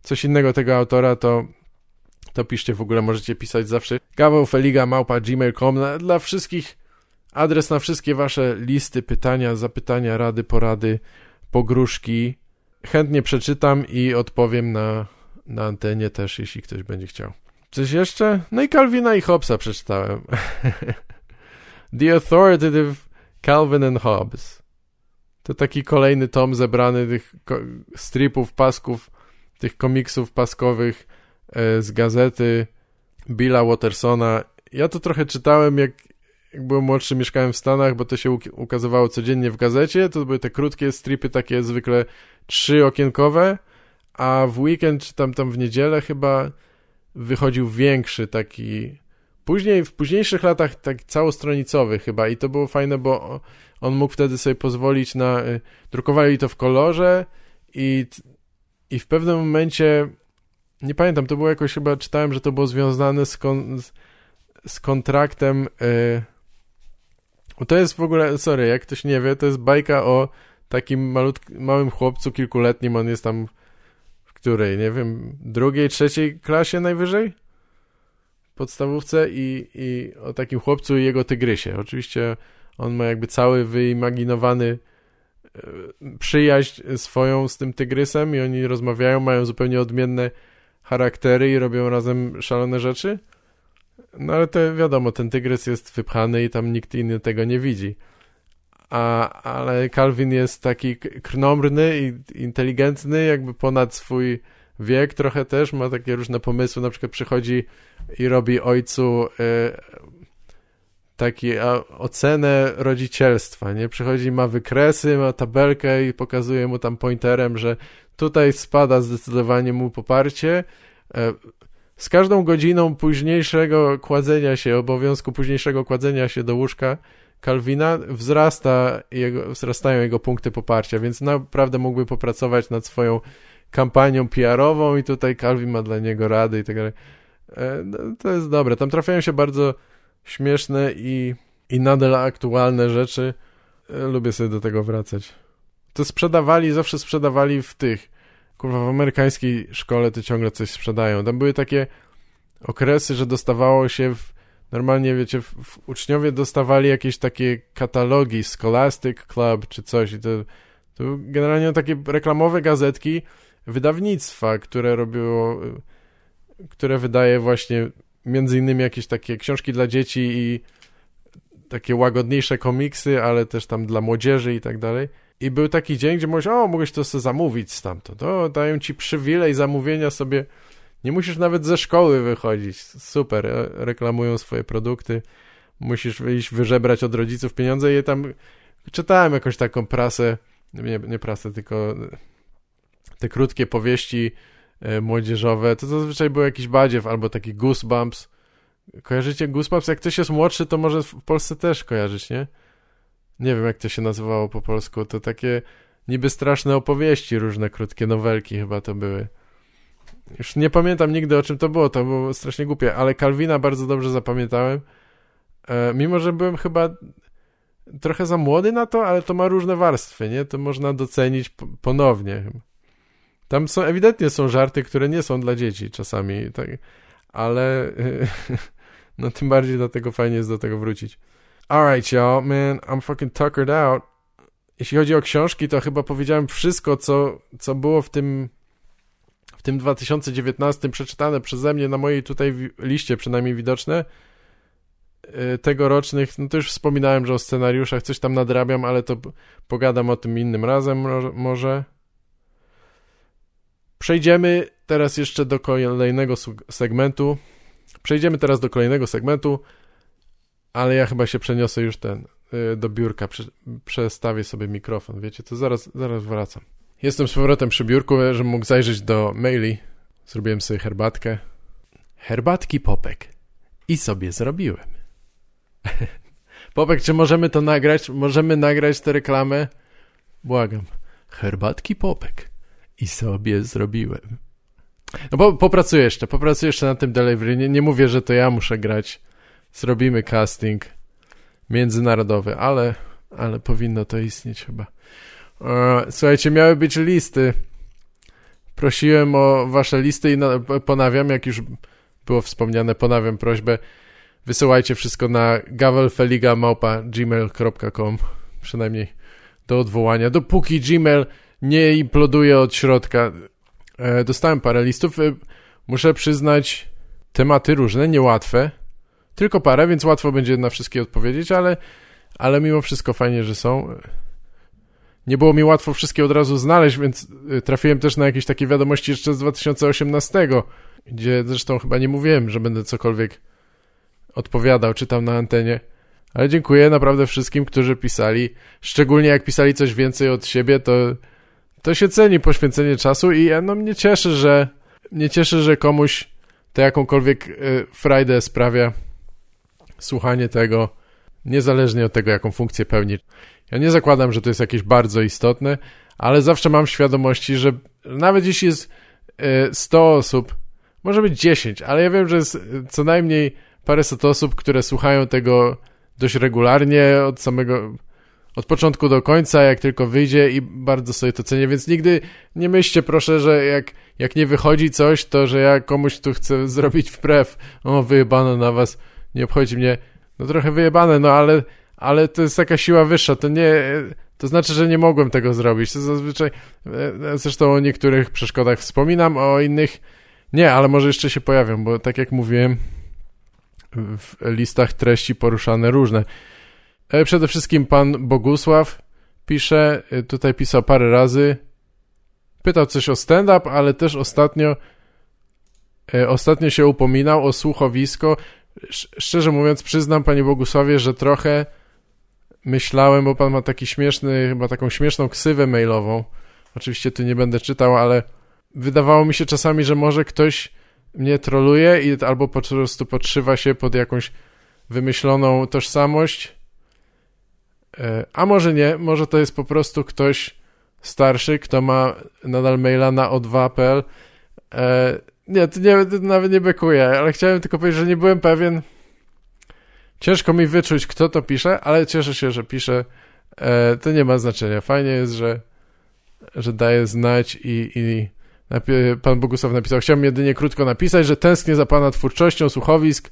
coś innego tego autora, to, to piszcie w ogóle, możecie pisać zawsze gmail.com dla wszystkich adres na wszystkie wasze listy, pytania, zapytania, rady, porady, pogróżki. Chętnie przeczytam i odpowiem na, na antenie też, jeśli ktoś będzie chciał. Coś jeszcze? No i Calvina i Hobbesa przeczytałem. The Authoritative Calvin and Hobbes. To taki kolejny tom zebrany tych stripów, pasków, tych komiksów paskowych z gazety Billa Watersona. Ja to trochę czytałem, jak, jak byłem młodszy, mieszkałem w Stanach, bo to się ukazywało codziennie w gazecie. To były te krótkie stripy, takie zwykle trzyokienkowe, a w weekend, czy tam, tam w niedzielę chyba wychodził większy taki... Później, w późniejszych latach tak całostronicowy chyba i to było fajne, bo on mógł wtedy sobie pozwolić na... Y, drukowali to w kolorze i, i w pewnym momencie, nie pamiętam, to było jakoś chyba, czytałem, że to było związane z, kon, z, z kontraktem... Yy, to jest w ogóle, sorry, jak ktoś nie wie, to jest bajka o takim malutk, małym chłopcu kilkuletnim, on jest tam w której, nie wiem, drugiej, trzeciej klasie najwyżej? Podstawówce i, i o takim chłopcu i jego tygrysie. Oczywiście on ma jakby cały wyimaginowany e, przyjaźń swoją z tym tygrysem i oni rozmawiają, mają zupełnie odmienne charaktery i robią razem szalone rzeczy. No ale to wiadomo, ten tygrys jest wypchany i tam nikt inny tego nie widzi. A, ale Calvin jest taki krnomrny i inteligentny, jakby ponad swój wiek trochę też, ma takie różne pomysły, na przykład przychodzi i robi ojcu y, taki a, ocenę rodzicielstwa, nie? Przychodzi, ma wykresy, ma tabelkę i pokazuje mu tam pointerem, że tutaj spada zdecydowanie mu poparcie. E, z każdą godziną późniejszego kładzenia się, obowiązku późniejszego kładzenia się do łóżka Kalwina wzrasta jego, wzrastają jego punkty poparcia, więc naprawdę mógłby popracować nad swoją kampanią PR-ową i tutaj Calvin ma dla niego rady i tak dalej. E, no, to jest dobre. Tam trafiają się bardzo śmieszne i, i nadal aktualne rzeczy. E, lubię sobie do tego wracać. To sprzedawali, zawsze sprzedawali w tych, kurwa, w amerykańskiej szkole to ciągle coś sprzedają. Tam były takie okresy, że dostawało się w, normalnie, wiecie, w, w uczniowie dostawali jakieś takie katalogi, Scholastic Club czy coś i to, to generalnie takie reklamowe gazetki wydawnictwa, które robiło, które wydaje właśnie między innymi jakieś takie książki dla dzieci i takie łagodniejsze komiksy, ale też tam dla młodzieży i tak dalej. I był taki dzień, gdzie mówisz, o, mogłeś to sobie zamówić stamtąd. O, dają ci przywilej zamówienia sobie. Nie musisz nawet ze szkoły wychodzić. Super, e, reklamują swoje produkty. Musisz wyjść, wyżebrać od rodziców pieniądze i je tam... Czytałem jakąś taką prasę, nie, nie prasę, tylko te krótkie powieści E, młodzieżowe, to zazwyczaj był jakiś badziew albo taki Goosebumps. Kojarzycie Goosebumps? Jak ktoś jest młodszy, to może w Polsce też kojarzyć, nie? Nie wiem, jak to się nazywało po polsku. To takie niby straszne opowieści, różne krótkie nowelki chyba to były. Już nie pamiętam nigdy o czym to było, to było strasznie głupie, ale Calvina bardzo dobrze zapamiętałem. E, mimo, że byłem chyba trochę za młody na to, ale to ma różne warstwy, nie? To można docenić ponownie. Tam są, ewidentnie są żarty, które nie są dla dzieci czasami, tak, ale no tym bardziej dlatego fajnie jest do tego wrócić. Alright, y'all, man, I'm fucking tuckered out. Jeśli chodzi o książki, to chyba powiedziałem wszystko, co, co było w tym w tym 2019 przeczytane przeze mnie na mojej tutaj liście przynajmniej widoczne. y, tegorocznych, no to już wspominałem, że o scenariuszach coś tam nadrabiam, ale to pogadam o tym innym razem może. Przejdziemy teraz jeszcze do kolejnego segmentu. Przejdziemy teraz do kolejnego segmentu, ale ja chyba się przeniosę już ten y, do biurka, przestawię sobie mikrofon, wiecie, to zaraz, zaraz wracam. Jestem z powrotem przy biurku, żebym mógł zajrzeć do maili. Zrobiłem sobie herbatkę. Herbatki Popek. I sobie zrobiłem. Popek, czy możemy to nagrać? Możemy nagrać tę reklamę? Błagam. Herbatki Popek. I sobie zrobiłem. No bo popracuję jeszcze, popracuję jeszcze na tym delivery. Nie, nie mówię, że to ja muszę grać. Zrobimy casting międzynarodowy, ale, ale powinno to istnieć chyba. E, słuchajcie, miały być listy. Prosiłem o wasze listy i na, ponawiam, jak już było wspomniane, ponawiam prośbę. Wysyłajcie wszystko na gavelfeliga.gmail.com Przynajmniej do odwołania. Dopóki Gmail nie imploduje od środka. E, dostałem parę listów. E, muszę przyznać, tematy różne, niełatwe. Tylko parę, więc łatwo będzie na wszystkie odpowiedzieć, ale, ale mimo wszystko fajnie, że są. Nie było mi łatwo wszystkie od razu znaleźć, więc e, trafiłem też na jakieś takie wiadomości jeszcze z 2018, gdzie zresztą chyba nie mówiłem, że będę cokolwiek odpowiadał, czytam na antenie. Ale dziękuję naprawdę wszystkim, którzy pisali. Szczególnie jak pisali coś więcej od siebie, to to się ceni poświęcenie czasu i no mnie cieszy, że mnie cieszy, że komuś to jakąkolwiek y, frajdę sprawia słuchanie tego, niezależnie od tego, jaką funkcję pełni. Ja nie zakładam, że to jest jakieś bardzo istotne, ale zawsze mam świadomości, że nawet jeśli jest 100 y, osób, może być 10, ale ja wiem, że jest co najmniej paręset osób, które słuchają tego dość regularnie od samego od początku do końca, jak tylko wyjdzie i bardzo sobie to cenię, więc nigdy nie myślcie proszę, że jak, jak nie wychodzi coś, to że ja komuś tu chcę zrobić wbrew, o wyjebano na was, nie obchodzi mnie, no trochę wyjebane, no ale, ale to jest taka siła wyższa, to nie, to znaczy, że nie mogłem tego zrobić, to zazwyczaj, e, zresztą o niektórych przeszkodach wspominam, o innych nie, ale może jeszcze się pojawią, bo tak jak mówiłem, w listach treści poruszane różne. E, przede wszystkim pan Bogusław pisze, e, tutaj pisał parę razy, pytał coś o stand-up, ale też ostatnio e, ostatnio się upominał o słuchowisko. Szczerze mówiąc, przyznam panie Bogusławie, że trochę myślałem, bo pan ma taki śmieszny, chyba taką śmieszną ksywę mailową. Oczywiście tu nie będę czytał, ale wydawało mi się czasami, że może ktoś mnie troluje i albo po prostu podszywa się pod jakąś wymyśloną tożsamość E, a może nie, może to jest po prostu ktoś starszy, kto ma nadal maila na o2.pl. Nie, to nie, to nawet nie bekuję, ale chciałem tylko powiedzieć, że nie byłem pewien. Ciężko mi wyczuć, kto to pisze, ale cieszę się, że pisze. E, to nie ma znaczenia. Fajnie jest, że, że daje znać i, i pan Bogusław napisał, chciałbym jedynie krótko napisać, że tęsknię za pana twórczością słuchowisk,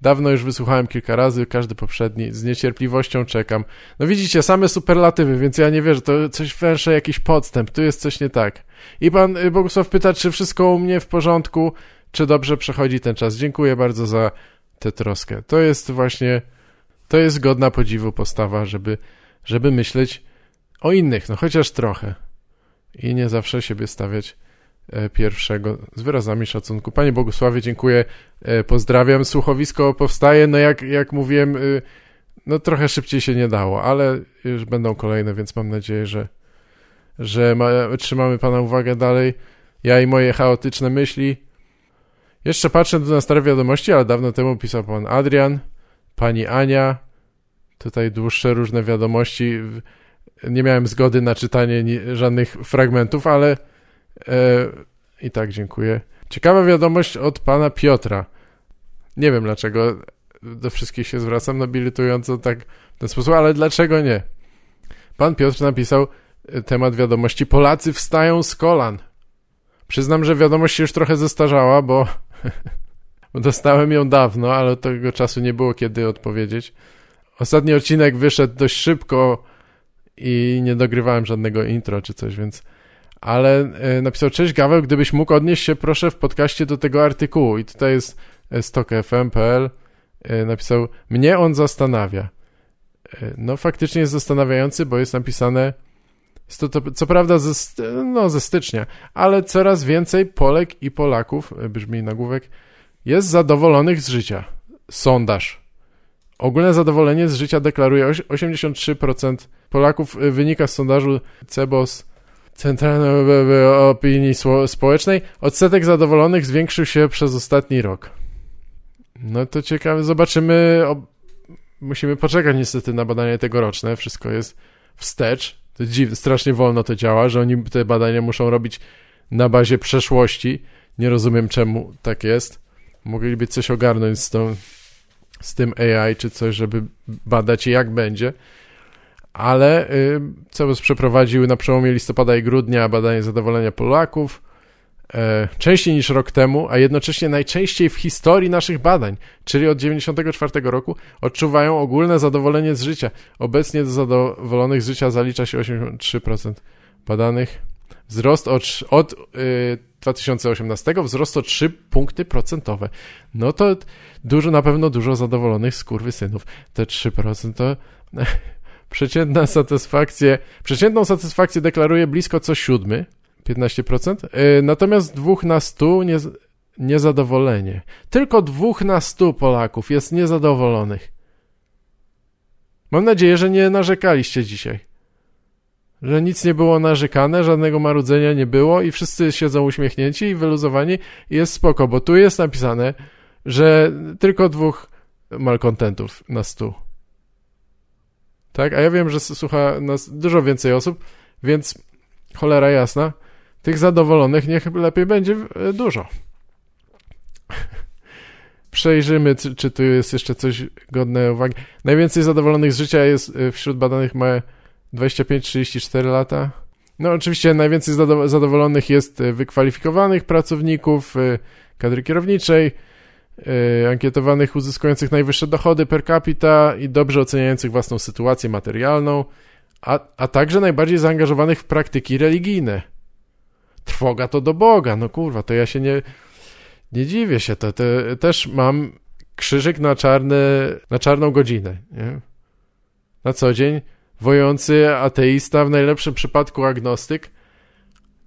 Dawno już wysłuchałem kilka razy, każdy poprzedni. Z niecierpliwością czekam. No widzicie, same superlatywy, więc ja nie wierzę. To coś węże, jakiś podstęp. Tu jest coś nie tak. I pan y, Bogusław pyta, czy wszystko u mnie w porządku, czy dobrze przechodzi ten czas. Dziękuję bardzo za tę troskę. To jest właśnie, to jest godna podziwu postawa, żeby, żeby myśleć o innych, no chociaż trochę. I nie zawsze siebie stawiać pierwszego z wyrazami szacunku. Panie Bogusławie, dziękuję, e, pozdrawiam. Słuchowisko powstaje, no jak, jak mówiłem, y, no trochę szybciej się nie dało, ale już będą kolejne, więc mam nadzieję, że, że ma, trzymamy Pana uwagę dalej. Ja i moje chaotyczne myśli. Jeszcze patrzę tu na stare wiadomości, ale dawno temu pisał Pan Adrian, Pani Ania, tutaj dłuższe różne wiadomości. Nie miałem zgody na czytanie żadnych fragmentów, ale E, I tak, dziękuję. Ciekawa wiadomość od pana Piotra. Nie wiem dlaczego do wszystkich się zwracam nobilitująco tak w ten sposób, ale dlaczego nie? Pan Piotr napisał e, temat wiadomości Polacy wstają z kolan. Przyznam, że wiadomość się już trochę zestarzała, bo dostałem ją dawno, ale od tego czasu nie było kiedy odpowiedzieć. Ostatni odcinek wyszedł dość szybko i nie dogrywałem żadnego intro czy coś, więc ale e, napisał, cześć Gaweł, gdybyś mógł odnieść się proszę w podcaście do tego artykułu i tutaj jest stok.fm.pl e, napisał, mnie on zastanawia. E, no faktycznie jest zastanawiający, bo jest napisane, to, to co prawda ze, no, ze stycznia, ale coraz więcej Polek i Polaków, e, brzmi nagłówek, jest zadowolonych z życia. Sondaż. Ogólne zadowolenie z życia deklaruje 83% Polaków, wynika z sondażu CEBOS Centralnej Opinii Społecznej. Odsetek zadowolonych zwiększył się przez ostatni rok. No to ciekawe, zobaczymy. Musimy poczekać niestety na badania tegoroczne. Wszystko jest wstecz. To dziwne, strasznie wolno to działa, że oni te badania muszą robić na bazie przeszłości. Nie rozumiem czemu tak jest. Mogliby coś ogarnąć z, tą, z tym AI czy coś, żeby badać jak będzie ale y, przeprowadził na przełomie listopada i grudnia badanie zadowolenia Polaków e, częściej niż rok temu, a jednocześnie najczęściej w historii naszych badań, czyli od 1994 roku, odczuwają ogólne zadowolenie z życia. Obecnie do zadowolonych z życia zalicza się 83% badanych. Wzrost od, od y, 2018 wzrost o 3 punkty procentowe. No to dużo, na pewno dużo zadowolonych synów. Te 3% to Przeciętna satysfakcja, przeciętną satysfakcję deklaruje blisko co siódmy, 15%, yy, natomiast dwóch na stu nie, niezadowolenie. Tylko dwóch na stu Polaków jest niezadowolonych. Mam nadzieję, że nie narzekaliście dzisiaj. Że nic nie było narzekane, żadnego marudzenia nie było i wszyscy siedzą uśmiechnięci i wyluzowani i jest spoko, bo tu jest napisane, że tylko dwóch malkontentów na stu tak? A ja wiem, że słucha nas dużo więcej osób, więc cholera jasna, tych zadowolonych niech lepiej będzie e, dużo. Przejrzymy, czy, czy tu jest jeszcze coś godne uwagi. Najwięcej zadowolonych z życia jest e, wśród badanych ma 25-34 lata. No oczywiście najwięcej zadowolonych jest e, wykwalifikowanych pracowników kadry kierowniczej, ankietowanych uzyskujących najwyższe dochody per capita i dobrze oceniających własną sytuację materialną, a, a także najbardziej zaangażowanych w praktyki religijne. Trwoga to do Boga, no kurwa, to ja się nie, nie dziwię się, to, to też mam krzyżyk na, czarne, na czarną godzinę, nie? Na co dzień wojący ateista, w najlepszym przypadku agnostyk,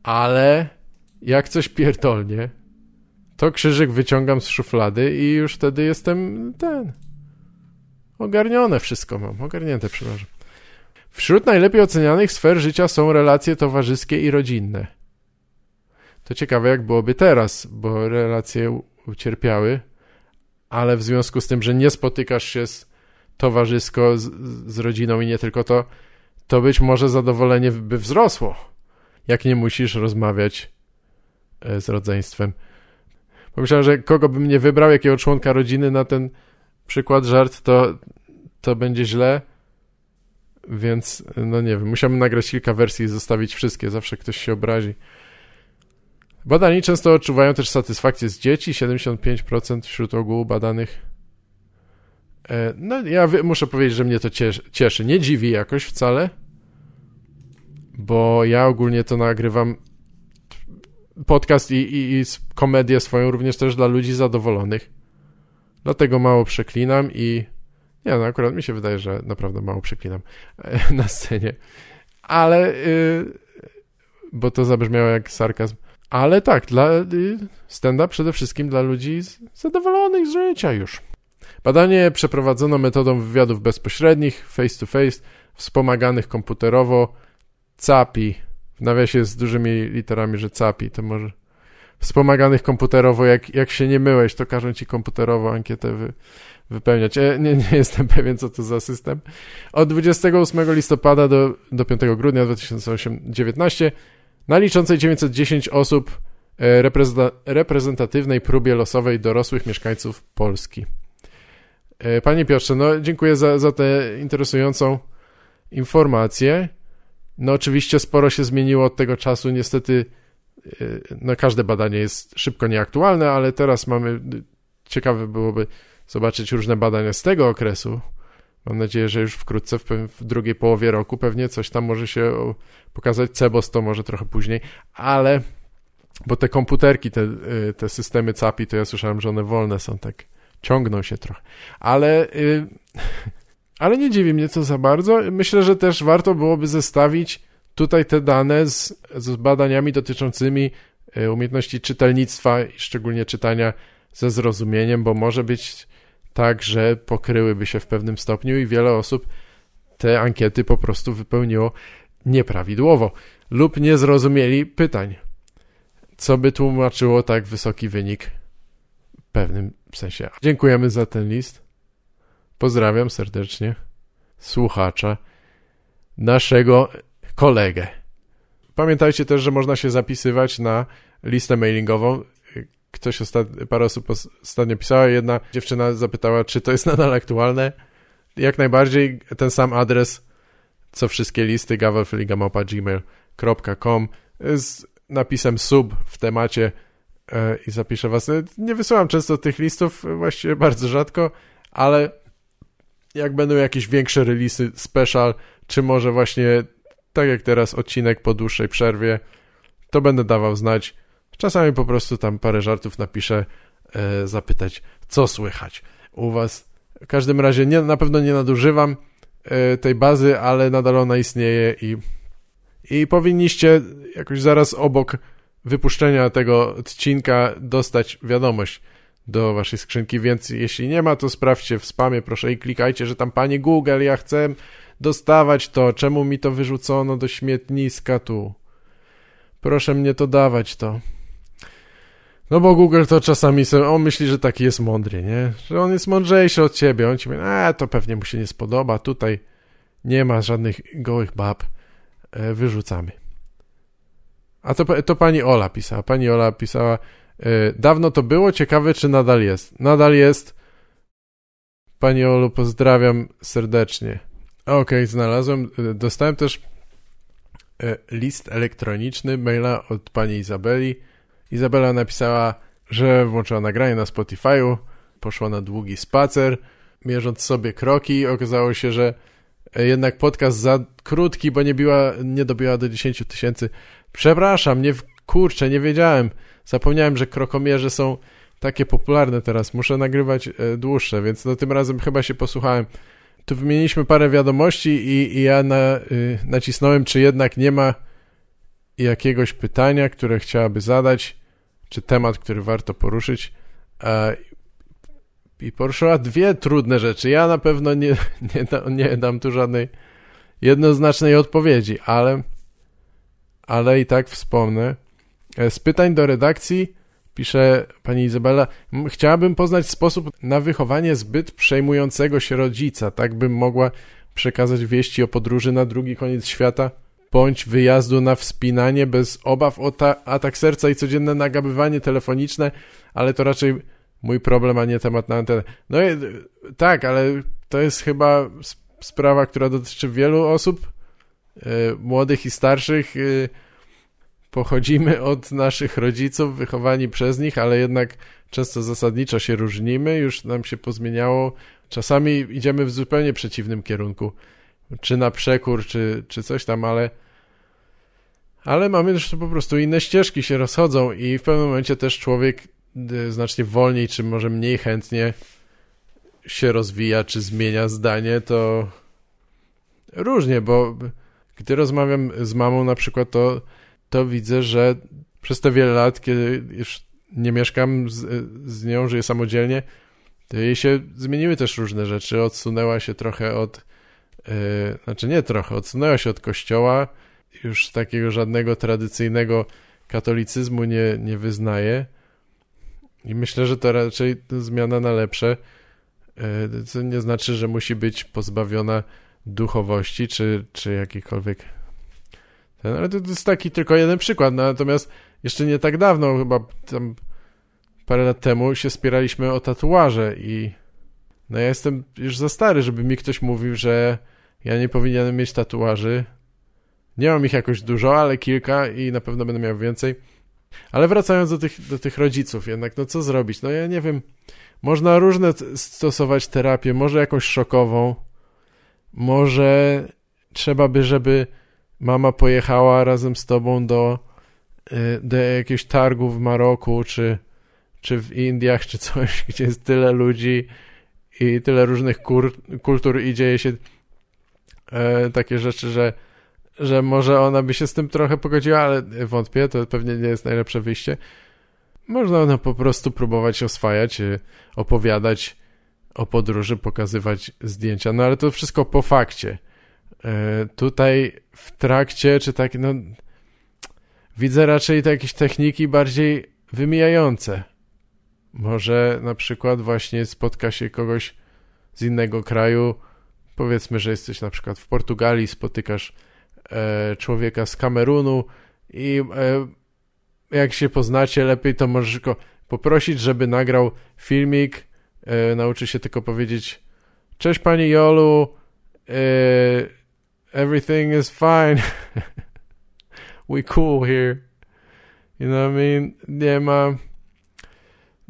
ale jak coś pierdolnie, to krzyżyk wyciągam z szuflady i już wtedy jestem ten. Ogarnione wszystko mam, ogarnięte, przepraszam. Wśród najlepiej ocenianych sfer życia są relacje towarzyskie i rodzinne. To ciekawe, jak byłoby teraz, bo relacje ucierpiały, ale w związku z tym, że nie spotykasz się z towarzysko z, z rodziną i nie tylko to, to być może zadowolenie by wzrosło, jak nie musisz rozmawiać e, z rodzeństwem. Pomyślałem, że kogo bym nie wybrał, jakiego członka rodziny na ten przykład żart, to, to będzie źle. Więc, no nie wiem, musiałbym nagrać kilka wersji i zostawić wszystkie, zawsze ktoś się obrazi. Badani często odczuwają też satysfakcję z dzieci, 75% wśród ogółu badanych. E, no, ja muszę powiedzieć, że mnie to cieszy. Nie dziwi jakoś wcale, bo ja ogólnie to nagrywam podcast i, i, i komedię swoją również też dla ludzi zadowolonych. Dlatego mało przeklinam i nie, no akurat mi się wydaje, że naprawdę mało przeklinam e, na scenie. Ale, yy, bo to zabrzmiało jak sarkazm. Ale tak, dla yy, stand-up przede wszystkim dla ludzi zadowolonych z życia już. Badanie przeprowadzono metodą wywiadów bezpośrednich, face to face, wspomaganych komputerowo, CAPI, nawiasie z dużymi literami, że CAPI, to może wspomaganych komputerowo, jak, jak się nie myłeś, to każą ci komputerowo ankietę wy, wypełniać. Ja nie, nie jestem pewien, co to za system. Od 28 listopada do, do 5 grudnia 2019 na liczącej 910 osób e, reprezentatywnej próbie losowej dorosłych mieszkańców Polski. E, panie Piotrze, no dziękuję za, za tę interesującą informację. No oczywiście sporo się zmieniło od tego czasu, niestety y, no każde badanie jest szybko nieaktualne, ale teraz mamy, ciekawe byłoby zobaczyć różne badania z tego okresu. Mam nadzieję, że już wkrótce, w, w drugiej połowie roku pewnie coś tam może się pokazać. Cebos to może trochę później, ale bo te komputerki, te, y, te systemy CAPI, to ja słyszałem, że one wolne są tak ciągną się trochę. Ale, yy, ale nie dziwi mnie to za bardzo. Myślę, że też warto byłoby zestawić tutaj te dane z, z badaniami dotyczącymi y, umiejętności czytelnictwa szczególnie czytania ze zrozumieniem, bo może być tak, że pokryłyby się w pewnym stopniu i wiele osób te ankiety po prostu wypełniło nieprawidłowo lub nie zrozumieli pytań, co by tłumaczyło tak wysoki wynik w pewnym sensie. Dziękujemy za ten list. Pozdrawiam serdecznie słuchacza, naszego kolegę. Pamiętajcie też, że można się zapisywać na listę mailingową. Ktoś ostatnio, parę osób ostatnio pisała, jedna dziewczyna zapytała, czy to jest nadal aktualne. Jak najbardziej ten sam adres, co wszystkie listy, gavelfiligamapa.gmail.com z napisem sub w temacie e, i zapiszę was. Nie wysyłam często tych listów, właściwie bardzo rzadko, ale jak będą jakieś większe releasy, special, czy może właśnie tak jak teraz odcinek po dłuższej przerwie, to będę dawał znać. Czasami po prostu tam parę żartów napiszę, e, zapytać, co słychać u was. W każdym razie nie, na pewno nie nadużywam e, tej bazy, ale nadal ona istnieje i, i powinniście jakoś zaraz obok wypuszczenia tego odcinka dostać wiadomość do waszej skrzynki, więc jeśli nie ma, to sprawdźcie w spamie, proszę i klikajcie, że tam panie Google, ja chcę dostawać to, czemu mi to wyrzucono do śmietniska tu. Proszę mnie to dawać to. No bo Google to czasami sobie, on myśli, że taki jest mądry, nie? Że on jest mądrzejszy od ciebie. On ci mówi, a to pewnie mu się nie spodoba, tutaj nie ma żadnych gołych bab, e, wyrzucamy. A to, to pani Ola pisała. Pani Ola pisała, dawno to było, ciekawe czy nadal jest. Nadal jest. Pani Olu, pozdrawiam serdecznie. Okej, okay, znalazłem. E, dostałem też list elektroniczny, maila od pani Izabeli Izabela napisała, że włączyła nagranie na Spotify'u, poszła na długi spacer, mierząc sobie kroki. Okazało się, że jednak podcast za krótki, bo nie, biła, nie dobiła do 10 tysięcy. Przepraszam, nie kurczę, nie wiedziałem. Zapomniałem, że krokomierze są takie popularne teraz. Muszę nagrywać e, dłuższe, więc no tym razem chyba się posłuchałem. Tu wymieniliśmy parę wiadomości i, i ja na, y, nacisnąłem, czy jednak nie ma jakiegoś pytania, które chciałaby zadać czy temat, który warto poruszyć. I poruszyła dwie trudne rzeczy. Ja na pewno nie, nie, da, nie dam tu żadnej jednoznacznej odpowiedzi, ale, ale i tak wspomnę. E, z pytań do redakcji pisze pani Izabela, chciałabym poznać sposób na wychowanie zbyt przejmującego się rodzica, tak bym mogła przekazać wieści o podróży na drugi koniec świata bądź wyjazdu na wspinanie bez obaw o atak serca i codzienne nagabywanie telefoniczne, ale to raczej mój problem, a nie temat na antenę. No tak, ale to jest chyba sprawa, która dotyczy wielu osób, yy, młodych i starszych. Yy, pochodzimy od naszych rodziców, wychowani przez nich, ale jednak często zasadniczo się różnimy, już nam się pozmieniało. Czasami idziemy w zupełnie przeciwnym kierunku czy na przekór, czy, czy coś tam, ale ale mamy też po prostu inne ścieżki się rozchodzą i w pewnym momencie też człowiek y, znacznie wolniej, czy może mniej chętnie się rozwija, czy zmienia zdanie, to różnie, bo gdy rozmawiam z mamą na przykład, to, to widzę, że przez te wiele lat, kiedy już nie mieszkam z, z nią, żyję samodzielnie, to jej się zmieniły też różne rzeczy. Odsunęła się trochę od Yy, znaczy nie trochę, odsunęła się od kościoła, już takiego żadnego tradycyjnego katolicyzmu nie, nie wyznaje. I myślę, że to raczej zmiana na lepsze. Yy, co nie znaczy, że musi być pozbawiona duchowości czy, czy jakikolwiek. Ten, ale to, to jest taki tylko jeden przykład. Natomiast jeszcze nie tak dawno, chyba tam parę lat temu się spieraliśmy o tatuaże i no ja jestem już za stary, żeby mi ktoś mówił, że ja nie powinienem mieć tatuaży. Nie mam ich jakoś dużo, ale kilka i na pewno będę miał więcej. Ale wracając do tych, do tych rodziców, jednak, no co zrobić? No ja nie wiem. Można różne stosować terapię, może jakąś szokową, może trzeba by, żeby mama pojechała razem z tobą do, y, do jakiegoś targu w Maroku, czy, czy w Indiach, czy coś, gdzie jest tyle ludzi i tyle różnych kur, kultur i dzieje się e, takie rzeczy, że, że może ona by się z tym trochę pogodziła, ale wątpię, to pewnie nie jest najlepsze wyjście. Można ona po prostu próbować oswajać, e, opowiadać o podróży, pokazywać zdjęcia, no ale to wszystko po fakcie. E, tutaj w trakcie, czy tak, no widzę raczej te jakieś techniki bardziej wymijające. Może na przykład właśnie spotka się kogoś z innego kraju, powiedzmy, że jesteś na przykład w Portugalii, spotykasz e, człowieka z Kamerunu i e, jak się poznacie lepiej, to możesz go poprosić, żeby nagrał filmik, e, nauczy się tylko powiedzieć cześć pani Jolu, e, everything is fine, we cool here, you know what I mean, nie ma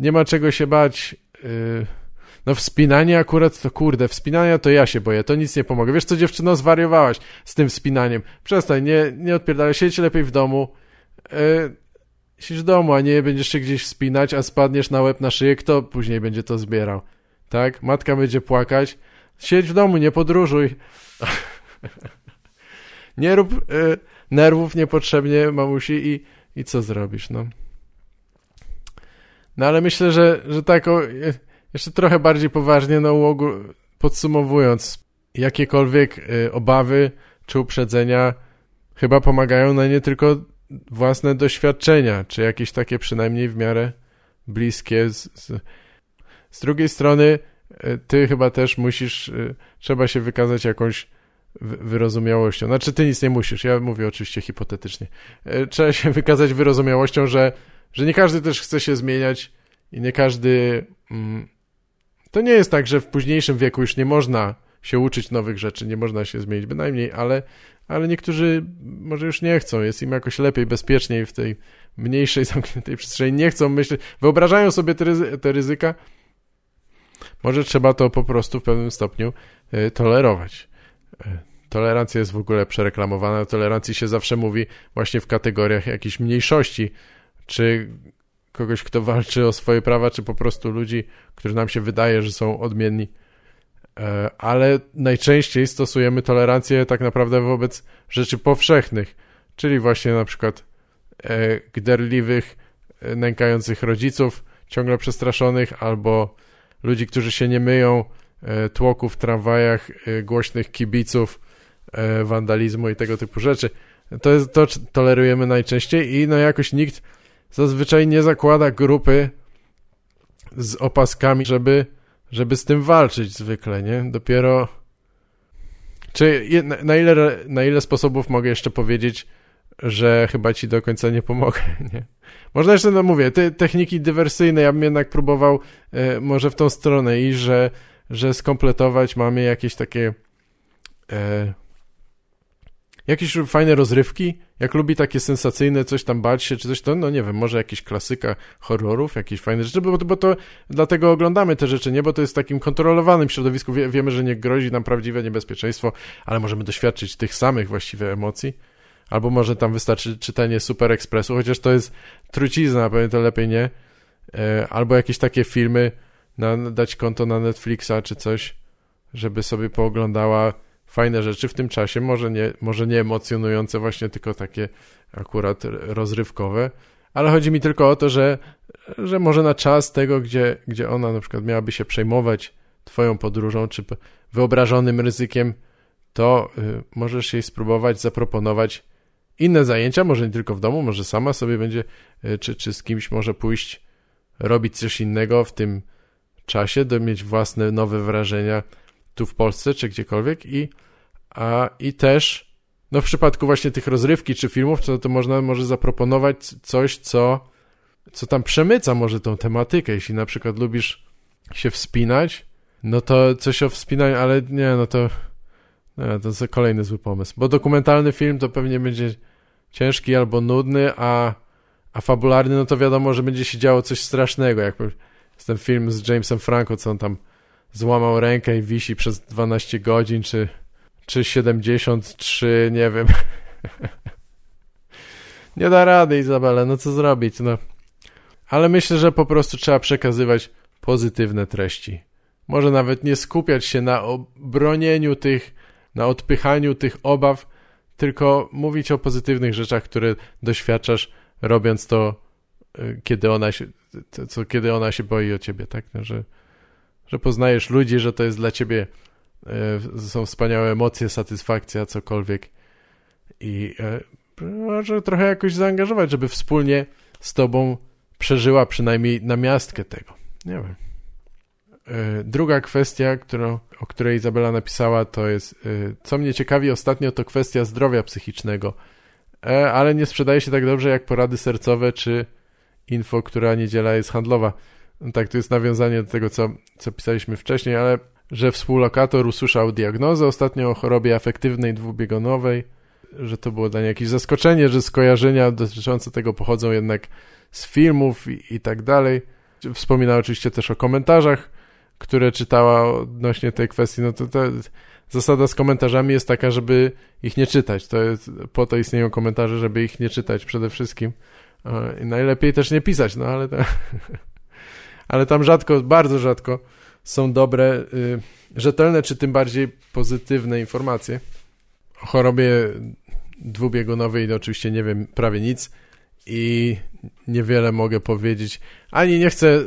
nie ma czego się bać. Yy, no wspinanie akurat to kurde, wspinania to ja się boję, to nic nie pomogę. Wiesz co dziewczyno, zwariowałaś z tym wspinaniem. Przestań, nie, nie odpierdalaj, siedź lepiej w domu. Yy, siedź w domu, a nie będziesz się gdzieś wspinać, a spadniesz na łeb, na szyję, kto później będzie to zbierał? Tak? Matka będzie płakać. Siedź w domu, nie podróżuj. nie rób yy, nerwów niepotrzebnie, mamusi, i, i co zrobisz, no. No ale myślę, że, że tak o, jeszcze trochę bardziej poważnie, no podsumowując, jakiekolwiek y, obawy czy uprzedzenia chyba pomagają na nie tylko własne doświadczenia, czy jakieś takie przynajmniej w miarę bliskie. Z, z, z drugiej strony y, ty chyba też musisz, y, trzeba się wykazać jakąś wyrozumiałością. Znaczy ty nic nie musisz, ja mówię oczywiście hipotetycznie. Trzeba się wykazać wyrozumiałością, że że nie każdy też chce się zmieniać i nie każdy. Mm, to nie jest tak, że w późniejszym wieku już nie można się uczyć nowych rzeczy, nie można się zmienić, bynajmniej, ale, ale niektórzy może już nie chcą, jest im jakoś lepiej, bezpieczniej w tej mniejszej, zamkniętej przestrzeni, nie chcą myśleć, wyobrażają sobie te, ryzy te ryzyka. Może trzeba to po prostu w pewnym stopniu y, tolerować. Y, tolerancja jest w ogóle przereklamowana, o tolerancji się zawsze mówi właśnie w kategoriach jakiejś mniejszości, czy kogoś, kto walczy o swoje prawa, czy po prostu ludzi, którzy nam się wydaje, że są odmienni. E, ale najczęściej stosujemy tolerancję tak naprawdę wobec rzeczy powszechnych, czyli właśnie na przykład e, gderliwych, e, nękających rodziców, ciągle przestraszonych, albo ludzi, którzy się nie myją, tłoku w tramwajach, głośnych kibiców, wandalizmu i tego typu rzeczy. To jest to, tolerujemy najczęściej i no jakoś nikt zazwyczaj nie zakłada grupy z opaskami, żeby, żeby z tym walczyć zwykle, nie? Dopiero... Czy na ile, na ile sposobów mogę jeszcze powiedzieć, że chyba ci do końca nie pomogę, nie? Można jeszcze, no mówię, te techniki dywersyjne, ja bym jednak próbował e, może w tą stronę i że, że skompletować mamy jakieś takie e, jakieś fajne rozrywki, jak lubi takie sensacyjne coś tam bać się, czy coś, to no nie wiem, może jakieś klasyka horrorów, jakieś fajne rzeczy, bo, bo to dlatego oglądamy te rzeczy, nie? Bo to jest w takim kontrolowanym środowisku, Wie, wiemy, że nie grozi nam prawdziwe niebezpieczeństwo, ale możemy doświadczyć tych samych właściwie emocji. Albo może tam wystarczy czytanie Super Expressu, chociaż to jest trucizna, pewnie to lepiej nie. E, albo jakieś takie filmy, na, dać konto na Netflixa czy coś, żeby sobie pooglądała fajne rzeczy w tym czasie, może nie, może nie emocjonujące, właśnie tylko takie akurat rozrywkowe, ale chodzi mi tylko o to, że, że może na czas tego, gdzie, gdzie ona na przykład miałaby się przejmować twoją podróżą, czy wyobrażonym ryzykiem, to y, możesz jej spróbować zaproponować inne zajęcia, może nie tylko w domu, może sama sobie będzie, y, czy, czy z kimś może pójść robić coś innego w tym czasie, do mieć własne nowe wrażenia, tu w Polsce czy gdziekolwiek i, a, i też no w przypadku właśnie tych rozrywki czy filmów, to, to można może zaproponować coś, co, co tam przemyca może tą tematykę. Jeśli na przykład lubisz się wspinać, no to coś o wspinaniu, ale nie, no to nie, to jest kolejny zły pomysł, bo dokumentalny film to pewnie będzie ciężki albo nudny, a, a fabularny, no to wiadomo, że będzie się działo coś strasznego, jak ten film z Jamesem Franco, co on tam złamał rękę i wisi przez 12 godzin, czy, czy 73, nie wiem. nie da rady, Izabela, no co zrobić, no. ale myślę, że po prostu trzeba przekazywać pozytywne treści. Może nawet nie skupiać się na obronieniu tych, na odpychaniu tych obaw, tylko mówić o pozytywnych rzeczach, które doświadczasz, robiąc to, kiedy ona się, co, kiedy ona się boi o ciebie, tak? No, że, że poznajesz ludzi, że to jest dla ciebie, y, są wspaniałe emocje, satysfakcja, cokolwiek. I może y, trochę jakoś zaangażować, żeby wspólnie z tobą przeżyła przynajmniej namiastkę tego. Nie wiem. Druga kwestia, którą, o której Izabela napisała, to jest, co mnie ciekawi ostatnio, to kwestia zdrowia psychicznego, e, ale nie sprzedaje się tak dobrze jak porady sercowe czy info, która niedziela jest handlowa. Tak, to jest nawiązanie do tego, co, co pisaliśmy wcześniej, ale że współlokator usłyszał diagnozę ostatnio o chorobie afektywnej dwubiegunowej, że to było dla niej jakieś zaskoczenie, że skojarzenia dotyczące tego pochodzą jednak z filmów i, i tak dalej. Wspomina oczywiście też o komentarzach, które czytała odnośnie tej kwestii. No to, to zasada z komentarzami jest taka, żeby ich nie czytać. To jest, po to istnieją komentarze, żeby ich nie czytać przede wszystkim. I najlepiej też nie pisać, no ale, to, ale tam rzadko, bardzo rzadko są dobre, y, rzetelne, czy tym bardziej pozytywne informacje. O chorobie dwubiegunowej no oczywiście nie wiem prawie nic i niewiele mogę powiedzieć. Ani nie chcę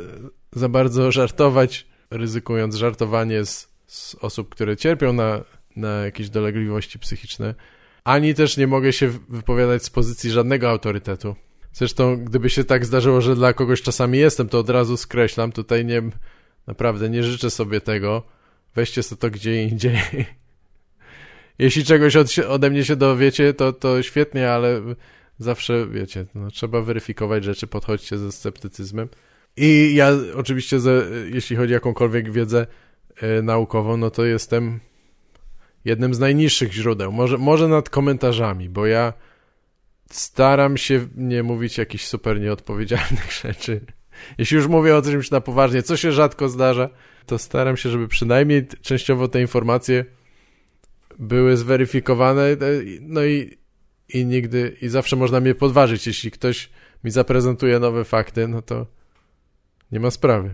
za bardzo żartować, ryzykując żartowanie z, z osób, które cierpią na, na jakieś dolegliwości psychiczne, ani też nie mogę się wypowiadać z pozycji żadnego autorytetu. Zresztą, gdyby się tak zdarzyło, że dla kogoś czasami jestem, to od razu skreślam. Tutaj nie, naprawdę nie życzę sobie tego. Weźcie sobie to gdzie indziej. Jeśli czegoś od, ode mnie się dowiecie, to, to świetnie, ale zawsze, wiecie, no, trzeba weryfikować rzeczy, podchodźcie ze sceptycyzmem. I ja oczywiście, ze, jeśli chodzi o jakąkolwiek wiedzę e, naukową, no to jestem jednym z najniższych źródeł. Może, może nad komentarzami, bo ja staram się nie mówić jakichś super nieodpowiedzialnych rzeczy. Jeśli już mówię o czymś na poważnie, co się rzadko zdarza, to staram się, żeby przynajmniej częściowo te informacje były zweryfikowane, e, no i i nigdy, i zawsze można mnie podważyć. Jeśli ktoś mi zaprezentuje nowe fakty, no to nie ma sprawy.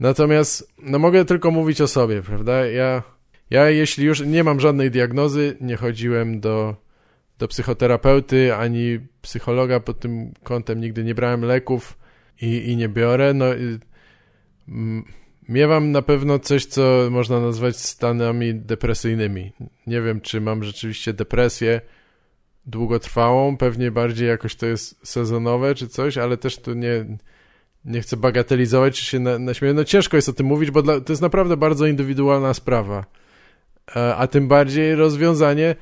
Natomiast, no mogę tylko mówić o sobie, prawda? Ja, ja jeśli już nie mam żadnej diagnozy, nie chodziłem do, do psychoterapeuty ani psychologa pod tym kątem, nigdy nie brałem leków i, i nie biorę, no i, mm, miewam na pewno coś, co można nazwać stanami depresyjnymi. Nie wiem, czy mam rzeczywiście depresję, długotrwałą, pewnie bardziej jakoś to jest sezonowe czy coś, ale też tu nie, nie chcę bagatelizować czy się na, naśmiewać. No ciężko jest o tym mówić, bo dla, to jest naprawdę bardzo indywidualna sprawa. E, a tym bardziej rozwiązanie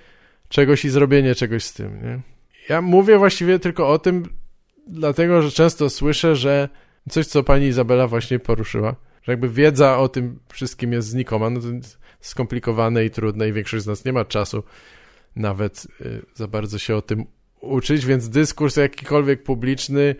czegoś i zrobienie czegoś z tym, nie? Ja mówię właściwie tylko o tym, dlatego, że często słyszę, że coś, co pani Izabela właśnie poruszyła, że jakby wiedza o tym wszystkim jest znikoma, no to jest skomplikowane i trudne i większość z nas nie ma czasu nawet y, za bardzo się o tym uczyć, więc dyskurs jakikolwiek publiczny,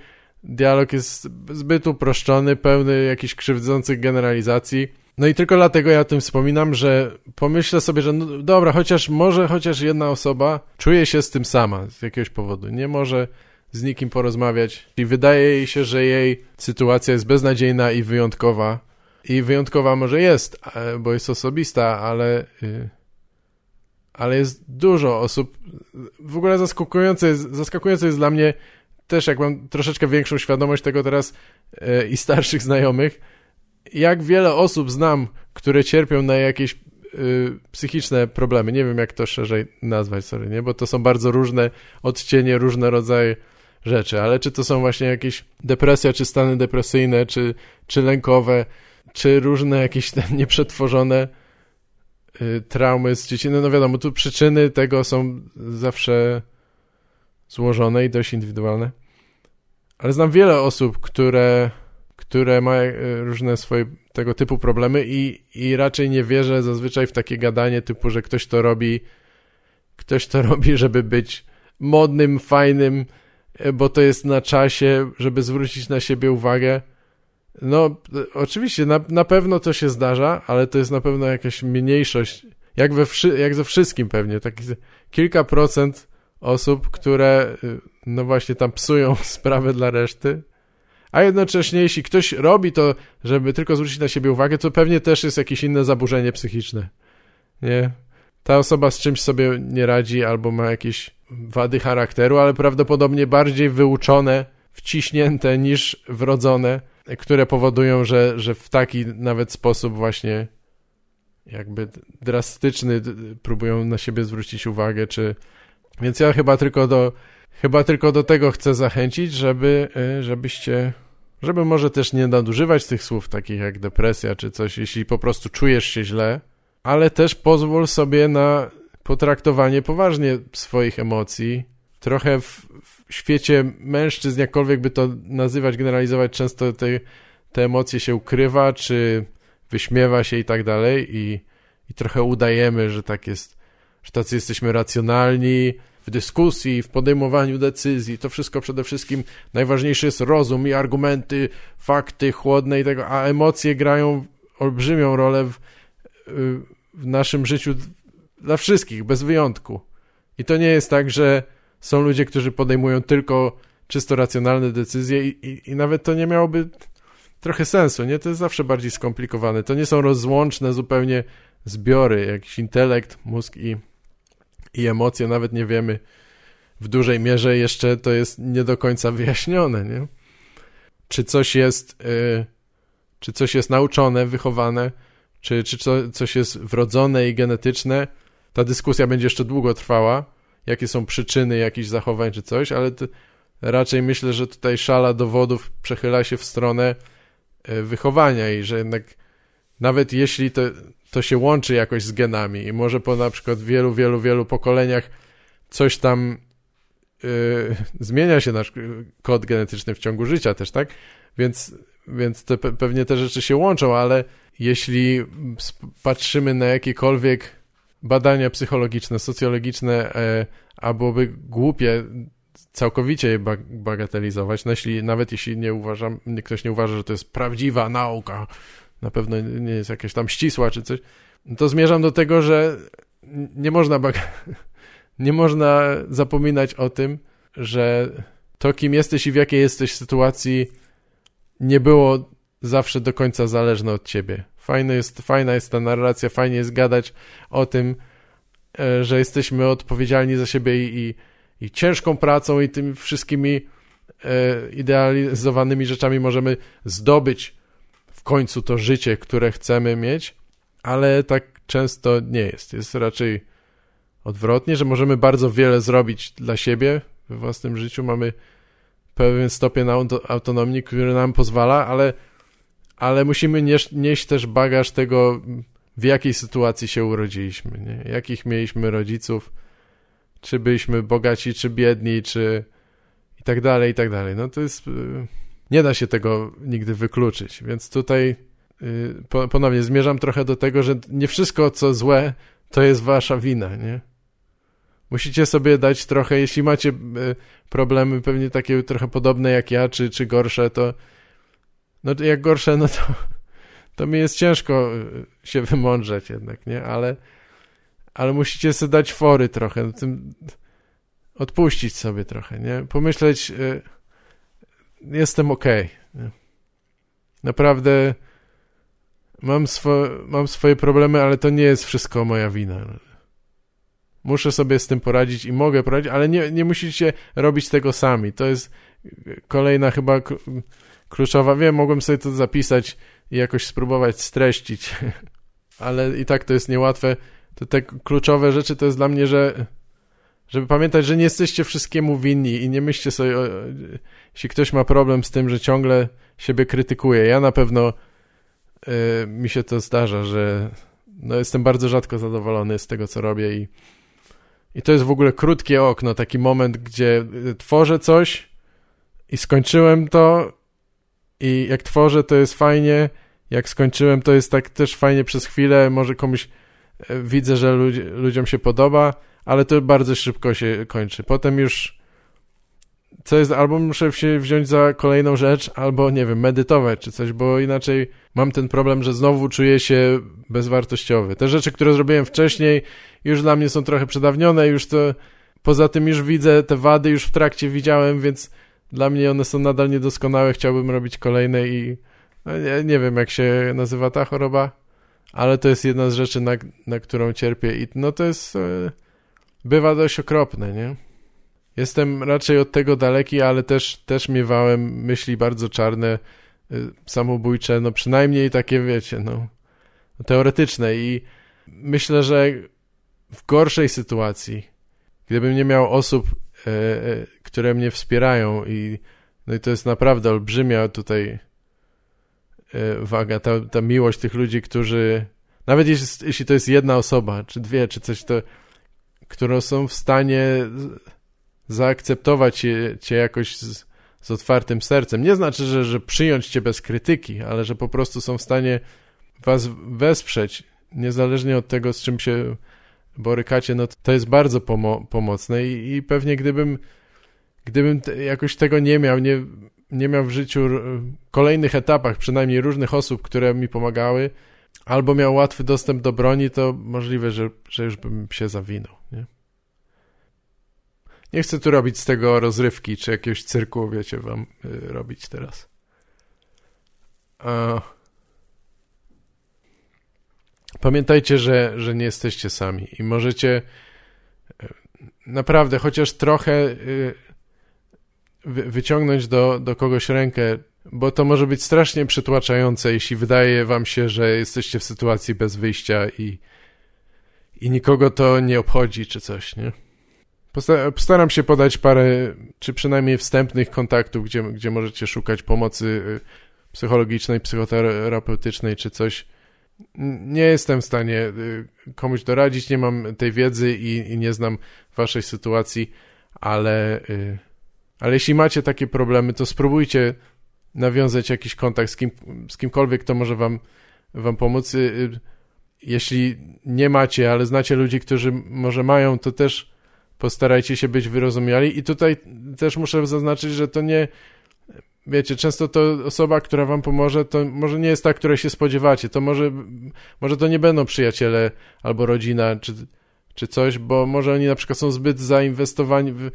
dialog jest zbyt uproszczony, pełny jakichś krzywdzących generalizacji. No i tylko dlatego ja o tym wspominam, że pomyślę sobie, że no dobra, chociaż może chociaż jedna osoba czuje się z tym sama z jakiegoś powodu. Nie może z nikim porozmawiać i wydaje jej się, że jej sytuacja jest beznadziejna i wyjątkowa. I wyjątkowa może jest, e, bo jest osobista, ale y, ale jest dużo osób. W ogóle zaskakujące jest, zaskakujące jest dla mnie też, jak mam troszeczkę większą świadomość tego teraz e, i starszych znajomych, jak wiele osób znam, które cierpią na jakieś e, psychiczne problemy. Nie wiem, jak to szerzej nazwać, sorry, nie? Bo to są bardzo różne odcienie, różne rodzaje rzeczy, ale czy to są właśnie jakieś depresja, czy stany depresyjne, czy, czy lękowe, czy różne jakieś nieprzetworzone Y, traumy z dzieciństwa. No wiadomo, tu przyczyny tego są zawsze złożone i dość indywidualne. Ale znam wiele osób, które, które mają y, różne swoje tego typu problemy i, i raczej nie wierzę zazwyczaj w takie gadanie typu, że ktoś to robi, ktoś to robi, żeby być modnym, fajnym, y, bo to jest na czasie, żeby zwrócić na siebie uwagę. No, oczywiście, na, na pewno to się zdarza, ale to jest na pewno jakaś mniejszość, jak, we wszy, jak ze wszystkim pewnie, tak kilka procent osób, które, no właśnie tam psują sprawę dla reszty, A jednocześnie, jeśli ktoś robi to, żeby tylko zwrócić na siebie uwagę, to pewnie też jest jakieś inne zaburzenie psychiczne. Nie? Ta osoba z czymś sobie nie radzi albo ma jakieś wady charakteru, ale prawdopodobnie bardziej wyuczone, wciśnięte niż wrodzone, które powodują, że, że w taki nawet sposób właśnie jakby drastyczny próbują na siebie zwrócić uwagę, czy... Więc ja chyba tylko do, chyba tylko do tego chcę zachęcić, żeby, y, żebyście, żeby może też nie nadużywać tych słów takich jak depresja czy coś, jeśli po prostu czujesz się źle, ale też pozwól sobie na potraktowanie poważnie swoich emocji. Trochę w, w świecie mężczyzn, jakkolwiek by to nazywać, generalizować, często te, te emocje się ukrywa, czy wyśmiewa się i tak dalej i, i trochę udajemy, że tak jest, że tacy jesteśmy racjonalni w dyskusji, w podejmowaniu decyzji. To wszystko przede wszystkim najważniejszy jest rozum i argumenty, fakty chłodne i tego, a emocje grają olbrzymią rolę w, w naszym życiu dla wszystkich, bez wyjątku. I to nie jest tak, że są ludzie, którzy podejmują tylko czysto racjonalne decyzje i, i, i nawet to nie miałoby trochę sensu, nie? To jest zawsze bardziej skomplikowane. To nie są rozłączne zupełnie zbiory, jakiś intelekt, mózg i, i emocje, nawet nie wiemy w dużej mierze jeszcze to jest nie do końca wyjaśnione, nie? Czy coś jest, yy, czy coś jest nauczone, wychowane, czy, czy co, coś jest wrodzone i genetyczne. Ta dyskusja będzie jeszcze długo trwała, jakie są przyczyny jakichś zachowań czy coś, ale raczej myślę, że tutaj szala dowodów przechyla się w stronę E, wychowania i że jednak nawet jeśli to, to się łączy jakoś z genami i może po na przykład wielu, wielu, wielu pokoleniach coś tam yy, zmienia się nasz kod genetyczny w ciągu życia też, tak? Więc, więc te, pewnie te rzeczy się łączą, ale jeśli patrzymy na jakiekolwiek badania psychologiczne, socjologiczne, e, a byłoby głupie całkowicie je bagatelizować, no jeśli, nawet jeśli nie uważam, ktoś nie uważa, że to jest prawdziwa nauka, na pewno nie jest jakaś tam ścisła czy coś, to zmierzam do tego, że nie można nie można zapominać o tym, że to, kim jesteś i w jakiej jesteś sytuacji, nie było zawsze do końca zależne od ciebie. Fajne jest, fajna jest ta narracja, fajnie jest gadać o tym, e, że jesteśmy odpowiedzialni za siebie i, i i ciężką pracą i tymi wszystkimi e, idealizowanymi rzeczami możemy zdobyć w końcu to życie, które chcemy mieć, ale tak często nie jest. Jest raczej odwrotnie, że możemy bardzo wiele zrobić dla siebie we własnym życiu. Mamy pewien stopień autonomii, który nam pozwala, ale, ale musimy nieść, nieść też bagaż tego, w jakiej sytuacji się urodziliśmy, nie? jakich mieliśmy rodziców, czy byliśmy bogaci, czy biedni, czy i tak dalej, i tak dalej. No to jest... Y, nie da się tego nigdy wykluczyć, więc tutaj y, ponownie zmierzam trochę do tego, że nie wszystko, co złe, to jest wasza wina, nie? Musicie sobie dać trochę, jeśli macie y, problemy pewnie takie trochę podobne jak ja, czy, czy gorsze, to no jak gorsze, no to, to mi jest ciężko się wymądrzeć jednak, nie? Ale ale musicie sobie dać fory trochę, tym odpuścić sobie trochę, nie? Pomyśleć, y, jestem okej. Okay, Naprawdę mam, swo mam swoje problemy, ale to nie jest wszystko moja wina. Muszę sobie z tym poradzić i mogę poradzić, ale nie, nie musicie robić tego sami. To jest kolejna chyba kluczowa. Wiem, mogłem sobie to zapisać i jakoś spróbować streścić, ale i tak to jest niełatwe to te kluczowe rzeczy to jest dla mnie, że żeby pamiętać, że nie jesteście wszystkiemu winni i nie myślcie sobie, jeśli ktoś ma problem z tym, że ciągle siebie krytykuje. Ja na pewno y, mi się to zdarza, że no, jestem bardzo rzadko zadowolony z tego, co robię i, i to jest w ogóle krótkie okno, taki moment, gdzie tworzę coś i skończyłem to i jak tworzę, to jest fajnie, jak skończyłem, to jest tak też fajnie przez chwilę, może komuś widzę, że ludzi, ludziom się podoba, ale to bardzo szybko się kończy. Potem już co jest, albo muszę się wziąć za kolejną rzecz, albo nie wiem, medytować czy coś, bo inaczej mam ten problem, że znowu czuję się bezwartościowy. Te rzeczy, które zrobiłem wcześniej, już dla mnie są trochę przedawnione, już to poza tym już widzę te wady, już w trakcie widziałem, więc dla mnie one są nadal niedoskonałe, chciałbym robić kolejne i no nie, nie wiem jak się nazywa ta choroba, ale to jest jedna z rzeczy, na, na którą cierpię i no to jest, e, bywa dość okropne, nie? Jestem raczej od tego daleki, ale też, też miewałem myśli bardzo czarne, e, samobójcze, no przynajmniej takie, wiecie, no teoretyczne i myślę, że w gorszej sytuacji, gdybym nie miał osób, e, e, które mnie wspierają i no i to jest naprawdę olbrzymia tutaj e, waga, ta, ta miłość tych ludzi, którzy nawet jeśli, jeśli to jest jedna osoba, czy dwie, czy coś, to które są w stanie zaakceptować cię, jakoś z, z otwartym sercem. Nie znaczy, że, że przyjąć cię bez krytyki, ale że po prostu są w stanie was wesprzeć, niezależnie od tego, z czym się borykacie, no to jest bardzo pomo pomocne i, i, pewnie gdybym gdybym te, jakoś tego nie miał, nie, nie miał w życiu kolejnych etapach, przynajmniej różnych osób, które mi pomagały, albo miał łatwy dostęp do broni, to możliwe, że, że już bym się zawinął, nie? Nie chcę tu robić z tego rozrywki, czy jakiegoś cyrku, wiecie, wam y, robić teraz. A... Pamiętajcie, że, że nie jesteście sami i możecie e, naprawdę chociaż trochę e, wyciągnąć do, do kogoś rękę, bo to może być strasznie przytłaczające, jeśli wydaje wam się, że jesteście w sytuacji bez wyjścia i, i nikogo to nie obchodzi czy coś, nie? Postaram się podać parę, czy przynajmniej wstępnych kontaktów, gdzie, gdzie możecie szukać pomocy e, psychologicznej, psychoterapeutycznej czy coś nie jestem w stanie y, komuś doradzić, nie mam tej wiedzy i, i nie znam waszej sytuacji, ale, y, ale jeśli macie takie problemy, to spróbujcie nawiązać jakiś kontakt z, kim, z kimkolwiek, kto może wam, wam pomóc. Y, jeśli nie macie, ale znacie ludzi, którzy może mają, to też postarajcie się być wyrozumiali. I tutaj też muszę zaznaczyć, że to nie wiecie, często to osoba, która wam pomoże, to może nie jest ta, której się spodziewacie, to może, może to nie będą przyjaciele albo rodzina, czy, czy coś, bo może oni na przykład są zbyt zainwestowani, w,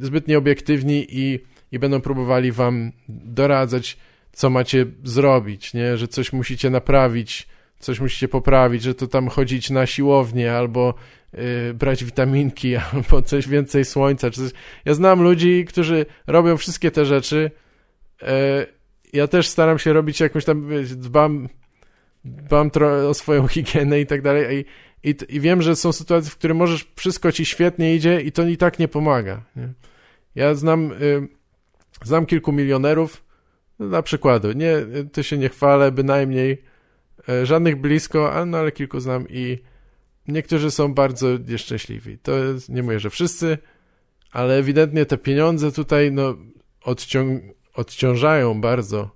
zbyt nieobiektywni i, i będą próbowali wam doradzać, co macie zrobić, nie, że coś musicie naprawić, coś musicie poprawić, że to tam chodzić na siłownię albo yy, brać witaminki albo coś więcej słońca. Czy coś. Ja znam ludzi, którzy robią wszystkie te rzeczy, E, ja też staram się robić jakąś tam, dbam, dbam o swoją higienę i tak dalej i, i, i, wiem, że są sytuacje, w których możesz, wszystko ci świetnie idzie i to i tak nie pomaga. Nie? Ja znam, y, znam kilku milionerów, na przykładu, nie, to się nie chwalę, bynajmniej, y, żadnych blisko, ale, no, ale kilku znam i niektórzy są bardzo nieszczęśliwi. To jest, nie mówię, że wszyscy, ale ewidentnie te pieniądze tutaj, no, odciąg odciążają bardzo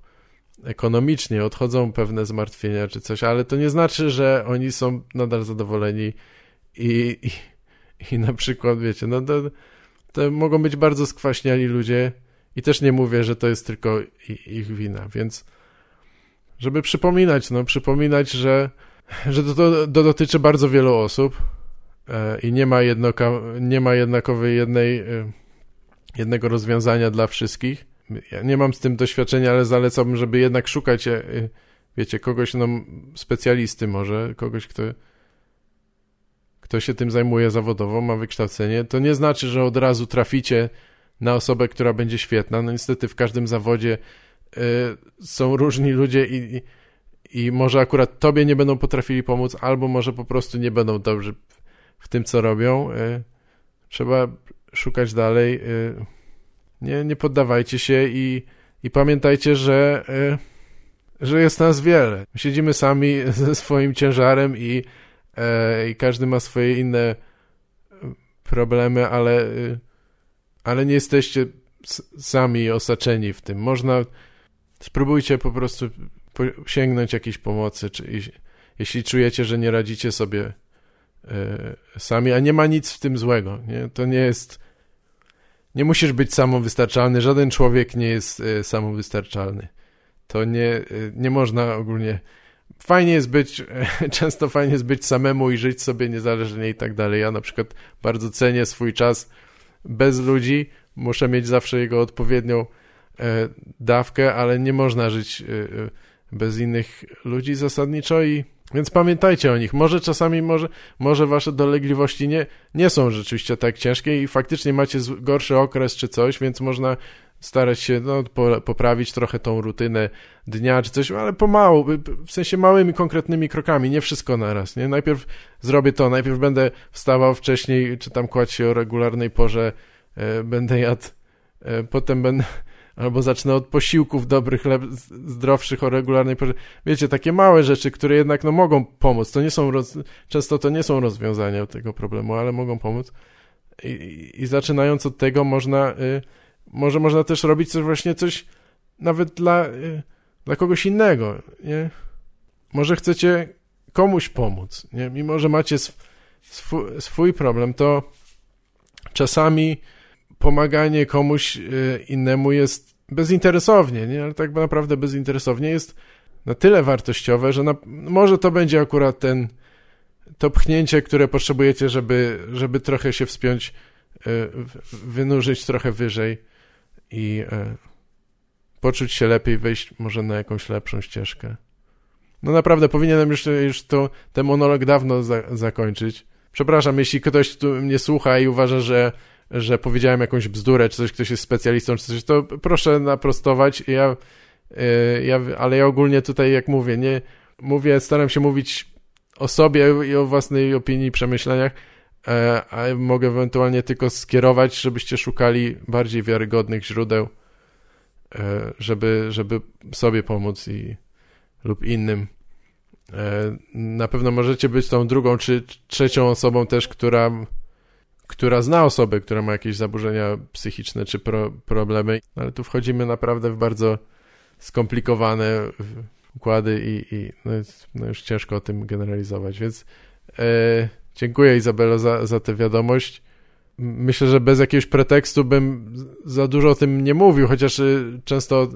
ekonomicznie, odchodzą pewne zmartwienia czy coś, ale to nie znaczy, że oni są nadal zadowoleni i, i, i na przykład, wiecie, no to, to mogą być bardzo skwaśniali ludzie i też nie mówię, że to jest tylko ich wina, więc żeby przypominać, no przypominać, że, że to, to, dotyczy bardzo wielu osób e, i nie ma, jednoka, nie ma jednakowej jednej, e, jednego rozwiązania dla wszystkich ja nie mam z tym doświadczenia, ale zalecałbym, żeby jednak szukać, e, wiecie, kogoś, no, specjalisty może, kogoś, kto, kto się tym zajmuje zawodowo, ma wykształcenie. To nie znaczy, że od razu traficie na osobę, która będzie świetna. No niestety w każdym zawodzie y, są różni ludzie i, i, może akurat tobie nie będą potrafili pomóc, albo może po prostu nie będą dobrzy w, tym, co robią. Y, trzeba szukać dalej. Y, nie, nie poddawajcie się i, i pamiętajcie, że, y, że jest nas wiele. Siedzimy sami ze swoim ciężarem i, y, i każdy ma swoje inne problemy, ale, y, ale nie jesteście sami osaczeni w tym. Można, spróbujcie po prostu sięgnąć jakiejś pomocy, czy, jeśli czujecie, że nie radzicie sobie sami, a nie ma nic w tym złego. Nie? To nie jest nie musisz być samowystarczalny, żaden człowiek nie jest y, samowystarczalny. To nie, y, nie można ogólnie. Fajnie jest być, często fajnie jest być samemu i żyć sobie niezależnie i tak dalej. Ja na przykład bardzo cenię swój czas bez ludzi, muszę mieć zawsze jego odpowiednią e, dawkę, ale nie można żyć e, e, bez innych ludzi zasadniczo i więc pamiętajcie o nich. Może czasami, może, może wasze dolegliwości nie, nie są rzeczywiście tak ciężkie i faktycznie macie gorszy okres czy coś, więc można starać się no, po, poprawić trochę tą rutynę dnia czy coś, ale pomału, w sensie małymi, konkretnymi krokami, nie wszystko naraz, nie? Najpierw zrobię to, najpierw będę wstawał wcześniej, czy tam kładł się o regularnej porze, e, będę jadł, e, potem będę, albo zacznę od posiłków dobrych, zdrowszych o regularnej porze. Wiecie, takie małe rzeczy, które jednak no, mogą pomóc. To nie są roz... Często to nie są rozwiązania tego problemu, ale mogą pomóc. I, i, i zaczynając od tego można... Y, może można też robić coś właśnie coś nawet dla, y, dla kogoś innego, nie? Może chcecie komuś pomóc, nie? Mimo, że macie swój, swój problem, to czasami pomaganie komuś y, innemu jest bezinteresownie, nie? Ale tak naprawdę bezinteresownie jest na tyle wartościowe, że na, może to będzie akurat ten to pchnięcie, które potrzebujecie, żeby, żeby trochę się wspiąć, y, wynurzyć trochę wyżej i e, poczuć się lepiej, wejść może na jakąś lepszą ścieżkę. No naprawdę, powinienem już, już to, ten monolog dawno za, zakończyć. Przepraszam, jeśli ktoś tu mnie słucha i uważa, że, że powiedziałem jakąś bzdurę, czy coś, ktoś jest specjalistą, czy coś, to proszę naprostować. Ja, e, ja, ale ja ogólnie tutaj, jak mówię, nie mówię, staram się mówić o sobie i o własnej opinii, przemyśleniach, a mogę ewentualnie tylko skierować, żebyście szukali bardziej wiarygodnych źródeł, e, żeby, żeby sobie pomóc i, lub innym. E, na pewno możecie być tą drugą czy trzecią osobą też, która, która zna osobę, która ma jakieś zaburzenia psychiczne czy pro, problemy, ale tu wchodzimy naprawdę w bardzo skomplikowane układy i, i no, no już ciężko o tym generalizować, więc Dziękuję Izabelo za, za tę wiadomość. Myślę, że bez jakiegoś pretekstu bym za dużo o tym nie mówił, chociaż y, często o,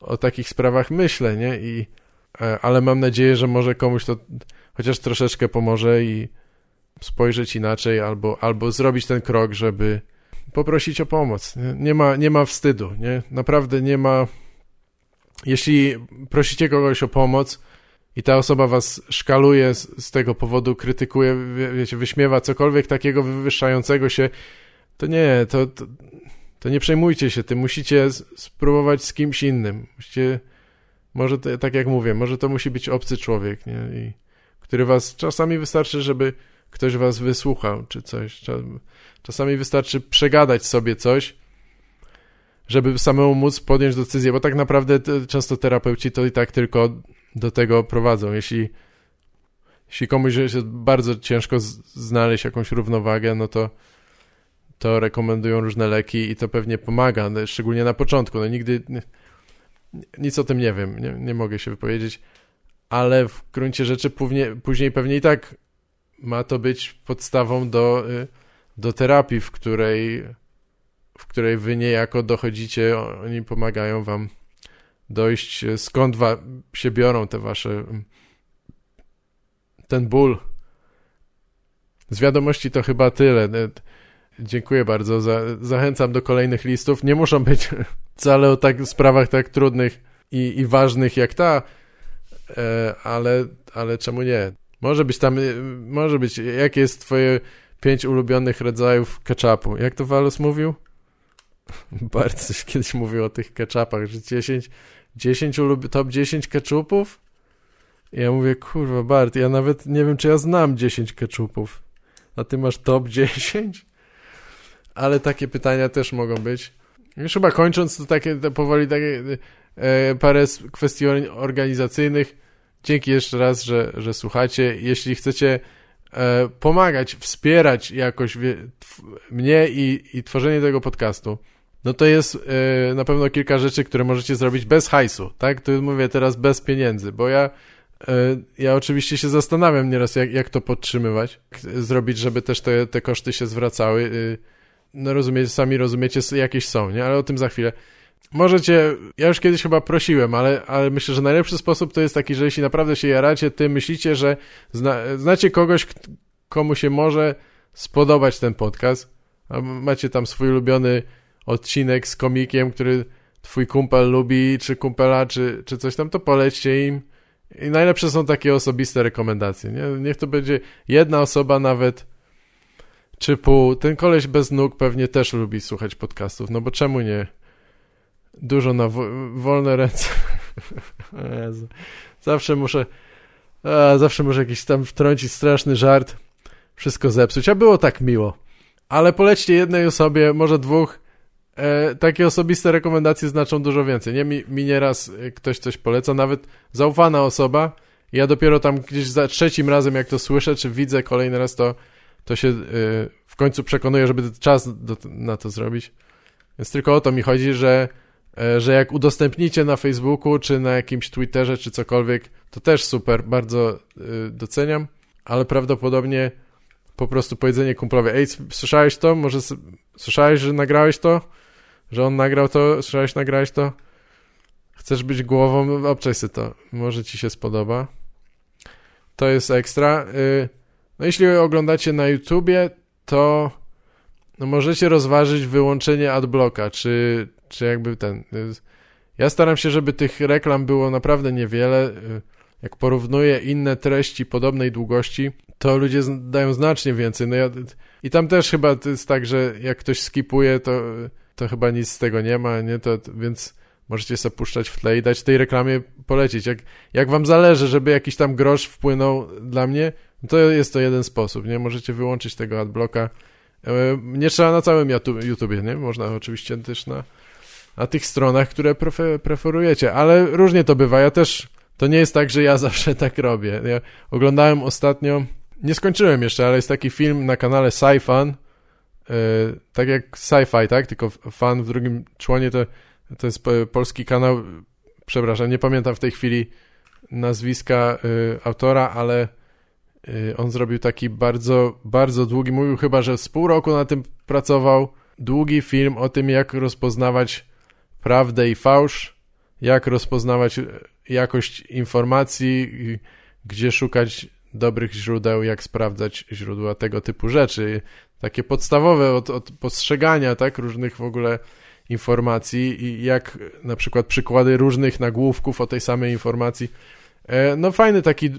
o takich sprawach myślę, nie? I, e, ale mam nadzieję, że może komuś to chociaż troszeczkę pomoże i spojrzeć inaczej albo, albo zrobić ten krok, żeby poprosić o pomoc. Nie, nie ma, nie ma wstydu, nie? Naprawdę nie ma... Jeśli prosicie kogoś o pomoc, i ta osoba was szkaluje z, z tego powodu, krytykuje, wie, wiecie, wyśmiewa cokolwiek takiego wywyższającego się, to nie, to, to, to nie przejmujcie się tym, musicie spróbować z kimś innym. Musicie, może to, tak jak mówię, może to musi być obcy człowiek, nie? I, który was, czasami wystarczy, żeby ktoś was wysłuchał, czy coś. Czasami wystarczy przegadać sobie coś, żeby samemu móc podjąć decyzję, bo tak naprawdę często terapeuci to i tak tylko do tego prowadzą. Jeśli, jeśli komuś jest bardzo ciężko znaleźć jakąś równowagę, no to, to rekomendują różne leki i to pewnie pomaga, no, szczególnie na początku. No nigdy nic o tym nie wiem, nie, nie mogę się wypowiedzieć, ale w gruncie rzeczy później, później pewnie i tak ma to być podstawą do, y, do terapii, w której, w której wy niejako dochodzicie, oni pomagają wam dojść, e, skąd wa się biorą te wasze ten ból. Z wiadomości to chyba tyle. E, dziękuję bardzo. Za, zachęcam do kolejnych listów. Nie muszą być wcale o tak, sprawach tak trudnych i, i ważnych jak ta, e, ale, ale czemu nie? Może być tam, może być, jakie jest twoje pięć ulubionych rodzajów ketchupu? Jak to Walus mówił? Bardzo kiedyś mówił o tych ketchupach, że 10, 10 lub top 10 ketchupów? Ja mówię, kurwa Bart, ja nawet nie wiem, czy ja znam 10 ketchupów. A ty masz top 10? Ale takie pytania też mogą być. Już chyba kończąc, to takie to powoli takie e, parę kwestii organizacyjnych. Dzięki jeszcze raz, że, że słuchacie. Jeśli chcecie e, pomagać, wspierać jakoś wie, mnie i, i tworzenie tego podcastu, no to jest yy, na pewno kilka rzeczy, które możecie zrobić bez hajsu, tak? To mówię teraz bez pieniędzy, bo ja yy, ja oczywiście się zastanawiam nieraz, jak, jak to podtrzymywać, zrobić, żeby też te, te koszty się zwracały. Yy, no rozumiecie, sami rozumiecie, jakieś są, nie? Ale o tym za chwilę. Możecie, ja już kiedyś chyba prosiłem, ale, ale myślę, że najlepszy sposób to jest taki, że jeśli naprawdę się jaracie, ty myślicie, że zna, znacie kogoś, komu się może spodobać ten podcast, macie tam swój ulubiony odcinek z komikiem, który twój kumpel lubi, czy kumpela, czy, czy coś tam, to polećcie im. I najlepsze są takie osobiste rekomendacje. Nie? Niech to będzie jedna osoba nawet, czy pół. Ten koleś bez nóg pewnie też lubi słuchać podcastów, no bo czemu nie? Dużo na wo wolne ręce. Zawsze muszę, a, zawsze muszę jakiś tam wtrącić straszny żart, wszystko zepsuć, a było tak miło. Ale polećcie jednej osobie, może dwóch, e, takie osobiste rekomendacje znaczą dużo więcej. Nie, mi, mi nieraz e, ktoś coś poleca, nawet zaufana osoba, ja dopiero tam gdzieś za trzecim razem, jak to słyszę, czy widzę kolejny raz, to, to się e, w końcu przekonuję, żeby czas do, na to zrobić. Więc tylko o to mi chodzi, że E, że jak udostępnicie na Facebooku, czy na jakimś Twitterze, czy cokolwiek, to też super, bardzo y, doceniam, ale prawdopodobnie po prostu powiedzenie kumplowi, ej, słyszałeś to? Może słyszałeś, że nagrałeś to? Że on nagrał to? Słyszałeś, nagrałeś to? Chcesz być głową? Obczaj sobie to. Może ci się spodoba. To jest ekstra. Y, no jeśli oglądacie na YouTubie, to no możecie rozważyć wyłączenie adblocka, czy, czy jakby ten... Ja staram się, żeby tych reklam było naprawdę niewiele. Jak porównuję inne treści podobnej długości, to ludzie dają znacznie więcej. No ja, I tam też chyba to jest tak, że jak ktoś skipuje, to, to chyba nic z tego nie ma, nie? To, więc możecie sobie puszczać w tle i dać tej reklamie polecieć. Jak, jak wam zależy, żeby jakiś tam grosz wpłynął dla mnie, to jest to jeden sposób, nie? Możecie wyłączyć tego adblocka. E, nie trzeba na całym YouTubie, nie? Można oczywiście też na na tych stronach, które preferujecie, ale różnie to bywa. Ja też, to nie jest tak, że ja zawsze tak robię. Ja oglądałem ostatnio, nie skończyłem jeszcze, ale jest taki film na kanale Sci-Fan, yy, tak jak Sci-Fi, tak? Tylko fan w drugim członie to, to jest polski kanał, przepraszam, nie pamiętam w tej chwili nazwiska yy, autora, ale yy, on zrobił taki bardzo, bardzo długi, mówił chyba, że z pół roku na tym pracował, długi film o tym, jak rozpoznawać prawdę i fałsz, jak rozpoznawać jakość informacji, gdzie szukać dobrych źródeł, jak sprawdzać źródła tego typu rzeczy. Takie podstawowe od, od postrzegania, tak, różnych w ogóle informacji i jak na przykład przykłady różnych nagłówków o tej samej informacji. E, no fajny taki,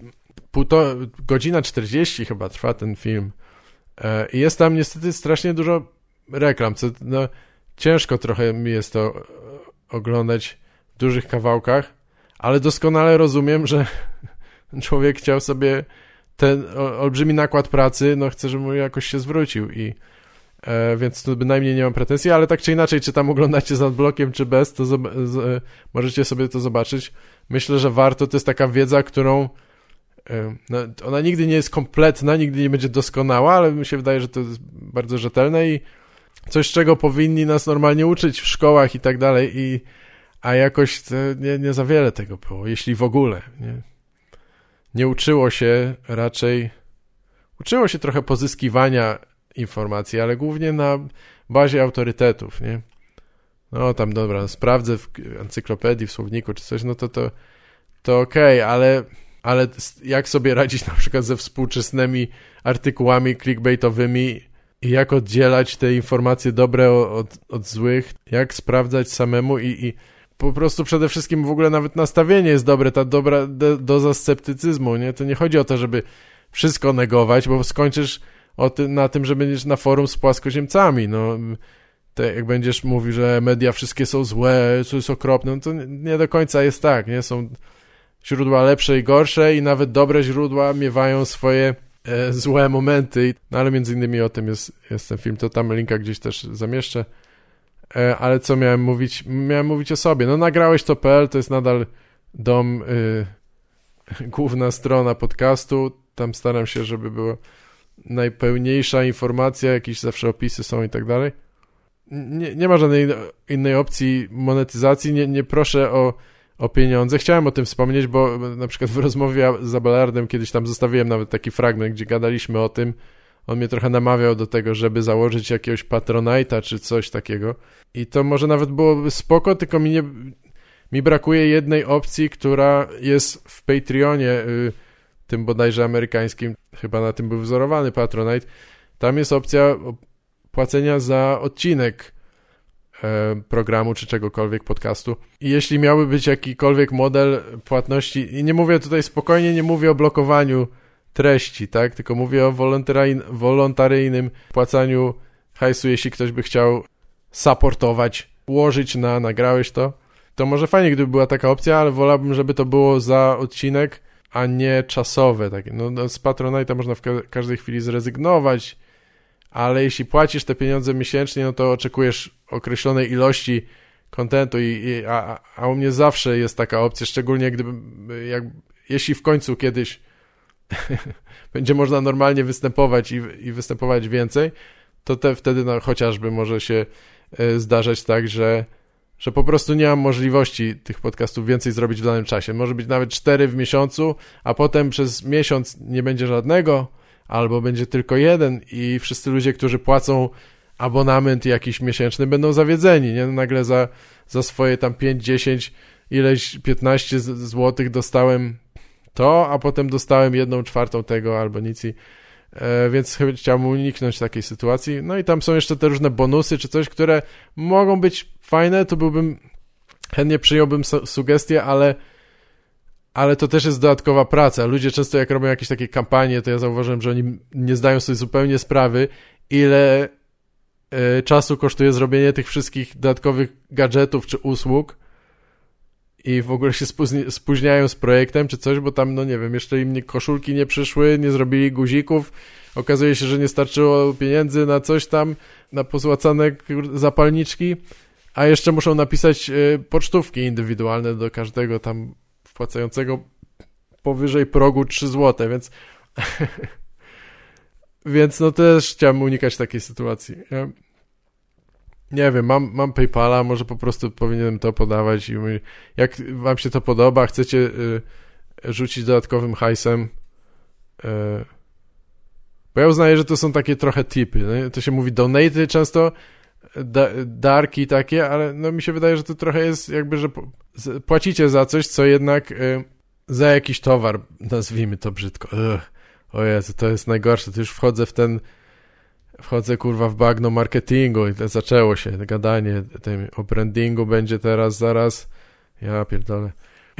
półto, godzina 40 chyba trwa ten film e, i jest tam niestety strasznie dużo reklam, co no, ciężko trochę mi jest to oglądać w dużych kawałkach, ale doskonale rozumiem, że człowiek chciał sobie ten olbrzymi nakład pracy, no chce, żeby jakoś się zwrócił i e, więc tu bynajmniej nie mam pretensji, ale tak czy inaczej, czy tam oglądacie z adblokiem, czy bez, to z, e, możecie sobie to zobaczyć. Myślę, że warto, to jest taka wiedza, którą e, no, ona nigdy nie jest kompletna, nigdy nie będzie doskonała, ale mi się wydaje, że to jest bardzo rzetelne i coś, czego powinni nas normalnie uczyć w szkołach i tak dalej, i, a jakoś nie, nie za wiele tego było, jeśli w ogóle. Nie, nie uczyło się raczej, uczyło się trochę pozyskiwania informacji, ale głównie na bazie autorytetów, nie? No tam dobra, sprawdzę w encyklopedii, w słowniku czy coś, no to to, to okej, okay, ale, ale jak sobie radzić na przykład ze współczesnymi artykułami clickbaitowymi i jak oddzielać te informacje dobre od, od złych, jak sprawdzać samemu i, i po prostu przede wszystkim w ogóle nawet nastawienie jest dobre, ta dobra do, doza sceptycyzmu, nie? To nie chodzi o to, żeby wszystko negować, bo skończysz ty, na tym, że będziesz na forum z płaskoziemcami, no. Te, jak będziesz mówił, że media wszystkie są złe, co jest okropne, no to nie, nie do końca jest tak, nie? Są źródła lepsze i gorsze i nawet dobre źródła miewają swoje e, złe momenty, no ale między innymi o tym jest, jest ten film, to tam linka gdzieś też zamieszczę. E, ale co miałem mówić? Miałem mówić o sobie. No nagrałeś to.pl, to jest nadal dom, y, główna strona podcastu, tam staram się, żeby była najpełniejsza informacja, jakieś zawsze opisy są i tak dalej. Nie, nie ma żadnej innej opcji monetyzacji, nie, nie proszę o o pieniądze. Chciałem o tym wspomnieć, bo na przykład w rozmowie z Abelardem kiedyś tam zostawiłem nawet taki fragment, gdzie gadaliśmy o tym. On mnie trochę namawiał do tego, żeby założyć jakiegoś Patronite'a czy coś takiego. I to może nawet byłoby spoko, tylko mi nie... Mi brakuje jednej opcji, która jest w Patreonie, y, tym bodajże amerykańskim, chyba na tym był wzorowany Patronite. Tam jest opcja płacenia za odcinek e, programu czy czegokolwiek, podcastu. I jeśli miałby być jakikolwiek model płatności, i nie mówię tutaj spokojnie, nie mówię o blokowaniu treści, tak, tylko mówię o wolontaryjnym płacaniu hajsu, jeśli ktoś by chciał supportować, ułożyć na nagrałeś to, to może fajnie, gdyby była taka opcja, ale wolałbym, żeby to było za odcinek, a nie czasowe. Takie. No, no z Patronite'a można w ka każdej chwili zrezygnować, ale jeśli płacisz te pieniądze miesięcznie, no to oczekujesz określonej ilości kontentu i, i a, a u mnie zawsze jest taka opcja, szczególnie gdyby, jak, jeśli w końcu kiedyś będzie można normalnie występować i, i występować więcej, to te, wtedy no, chociażby może się y, zdarzać tak, że że po prostu nie mam możliwości tych podcastów więcej zrobić w danym czasie. Może być nawet cztery w miesiącu, a potem przez miesiąc nie będzie żadnego, albo będzie tylko jeden i wszyscy ludzie, którzy płacą abonament jakiś miesięczny będą zawiedzeni, nie? Nagle za, za swoje tam 5, 10, ileś 15 złotych dostałem to, a potem dostałem jedną czwartą tego albo nic i e, więc chciałbym uniknąć takiej sytuacji. No i tam są jeszcze te różne bonusy czy coś, które mogą być fajne, to byłbym, chętnie przyjąłbym su sugestie, ale ale to też jest dodatkowa praca. Ludzie często jak robią jakieś takie kampanie, to ja zauważyłem, że oni nie zdają sobie zupełnie sprawy, ile y, czasu kosztuje zrobienie tych wszystkich dodatkowych gadżetów czy usług i w ogóle się spóźniają z projektem czy coś, bo tam, no nie wiem, jeszcze im nie, koszulki nie przyszły, nie zrobili guzików, okazuje się, że nie starczyło pieniędzy na coś tam, na pozłacane zapalniczki, a jeszcze muszą napisać y, pocztówki indywidualne do każdego tam wpłacającego powyżej progu 3 zł, więc więc no też chciałem unikać takiej sytuacji. Nie wiem, mam, mam PayPala, może po prostu powinienem to podawać i jak wam się to podoba, chcecie y, rzucić dodatkowym hajsem, y, bo ja uznaję, że to są takie trochę tipy, nie? to się mówi donate często, da, darki takie, ale no mi się wydaje, że to trochę jest jakby, że płacicie za coś, co jednak y, za jakiś towar, nazwijmy to brzydko. Ugh. O Jezu, to jest najgorsze, to już wchodzę w ten wchodzę kurwa w bagno marketingu i zaczęło się gadanie tym, o brandingu będzie teraz zaraz ja pierdolę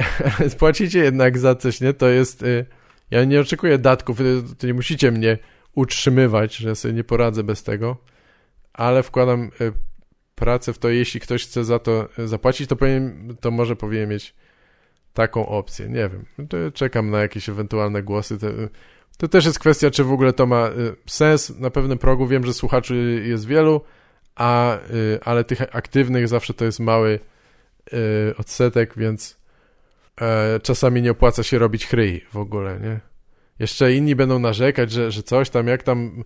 płacicie jednak za coś, nie? To jest y, ja nie oczekuję datków, to nie musicie mnie utrzymywać, że ja sobie nie poradzę bez tego ale wkładam y, pracę w to, jeśli ktoś chce za to y, zapłacić, to, to może powinien mieć taką opcję. Nie wiem. Czekam na jakieś ewentualne głosy. To, też jest kwestia, czy w ogóle to ma y, sens. Na pewnym progu wiem, że słuchaczy jest wielu, a, ale tych aktywnych zawsze to jest mały odsetek, więc e, czasami nie opłaca się robić chryi w ogóle, nie? Jeszcze inni będą narzekać, że, że coś tam, jak tam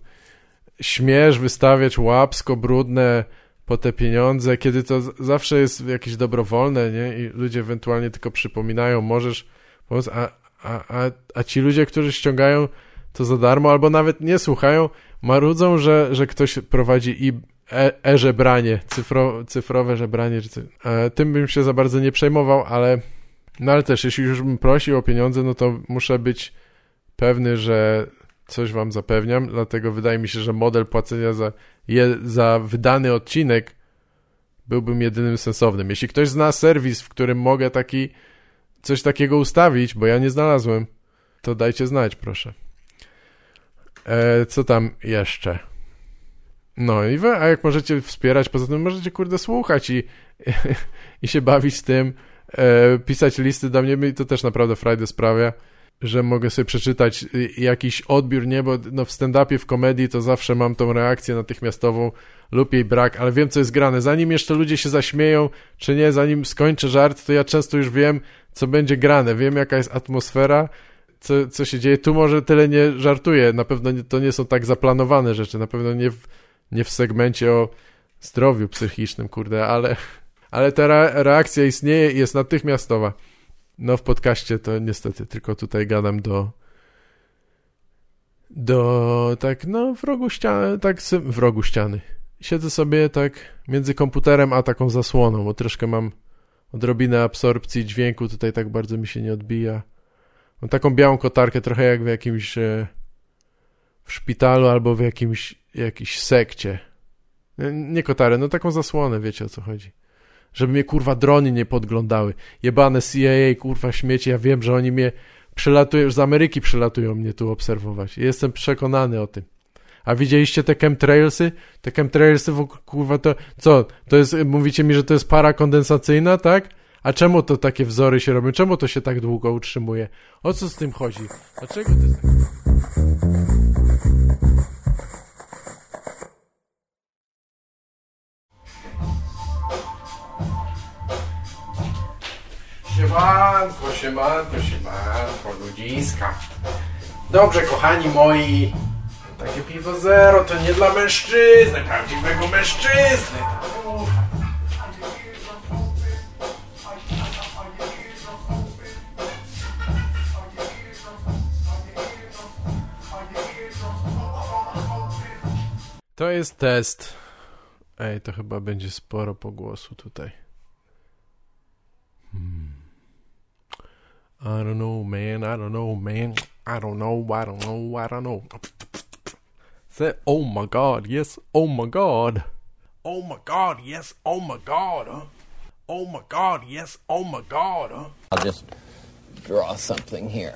śmiesz wystawiać łapsko brudne po te pieniądze, kiedy to zawsze jest jakieś dobrowolne, nie? I ludzie ewentualnie tylko przypominają, możesz pomóc, a, a, a, a ci ludzie, którzy ściągają to za darmo, albo nawet nie słuchają, marudzą, że, że ktoś prowadzi i e, e-żebranie, cyfro, cyfrowe żebranie, czy. E, tym bym się za bardzo nie przejmował, ale no ale też, jeśli już bym prosił o pieniądze, no to muszę być pewny, że coś wam zapewniam, dlatego wydaje mi się, że model płacenia za, je, za wydany odcinek byłbym jedynym sensownym. Jeśli ktoś zna serwis, w którym mogę taki coś takiego ustawić, bo ja nie znalazłem, to dajcie znać, proszę. E, co tam jeszcze? No i wy, a jak możecie wspierać, poza tym możecie kurde słuchać i, i się bawić z tym, e, pisać listy do mnie, to też naprawdę frajdę sprawia że mogę sobie przeczytać y, jakiś odbiór, nie, bo no w stand-upie, w komedii to zawsze mam tą reakcję natychmiastową lub jej brak, ale wiem, co jest grane. Zanim jeszcze ludzie się zaśmieją, czy nie, zanim skończę żart, to ja często już wiem, co będzie grane, wiem, jaka jest atmosfera, co, co się dzieje. Tu może tyle nie żartuję, na pewno nie, to nie są tak zaplanowane rzeczy, na pewno nie w, nie w segmencie o zdrowiu psychicznym, kurde, ale, ale ta reakcja istnieje i jest natychmiastowa. No w podcaście to niestety tylko tutaj gadam do do tak no w rogu ściany, tak w rogu ściany. Siedzę sobie tak między komputerem a taką zasłoną, bo troszkę mam odrobinę absorpcji dźwięku, tutaj tak bardzo mi się nie odbija. Mam taką białą kotarkę, trochę jak w jakimś e, w szpitalu albo w jakimś jakiś sekcie. Nie kotarę, no taką zasłonę, wiecie o co chodzi. Żeby mnie kurwa drony nie podglądały. Jebane CIA, kurwa śmieci, ja wiem, że oni mnie przylatują, z Ameryki przylatują mnie tu obserwować. Jestem przekonany o tym. A widzieliście te chemtrailsy? Te chemtrailsy, kurwa, to co? To jest, mówicie mi, że to jest para kondensacyjna, tak? A czemu to takie wzory się robią? Czemu to się tak długo utrzymuje? O co z tym chodzi? Dlaczego to jest tak? Siemanko, siemanko, siemanko, ludziska. Dobrze, kochani moi, takie piwo zero to nie dla mężczyzny, prawdziwego mężczyzny. To jest test. Ej, to chyba będzie sporo pogłosu tutaj. Hmm. I don't know, man. I don't know, man. I don't know. I don't know. I don't know. Say, oh my god, yes. Oh my god. Oh my god, yes. Oh my god. Huh? Oh my god, yes. Oh my god. Huh? I'll just draw something here.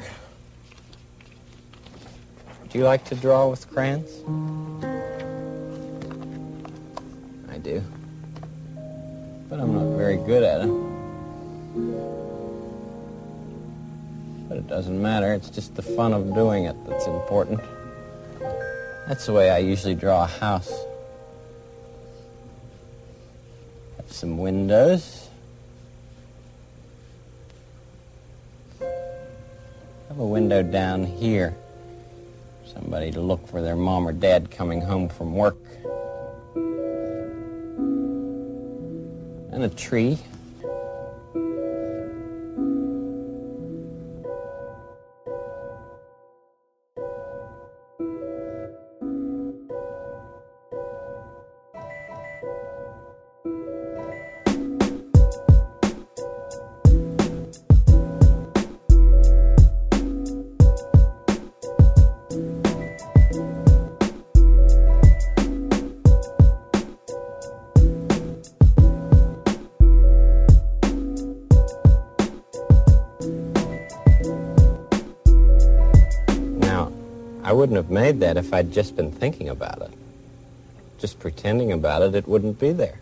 Do you like to draw with crayons? I do. But I'm not very good at it. But it doesn't matter. It's just the fun of doing it that's important. That's the way I usually draw a house. Have some windows. Have a window down here. Somebody to look for their mom or dad coming home from work. And a tree. Made that if I'd just been thinking about it. Just pretending about it, it wouldn't be there.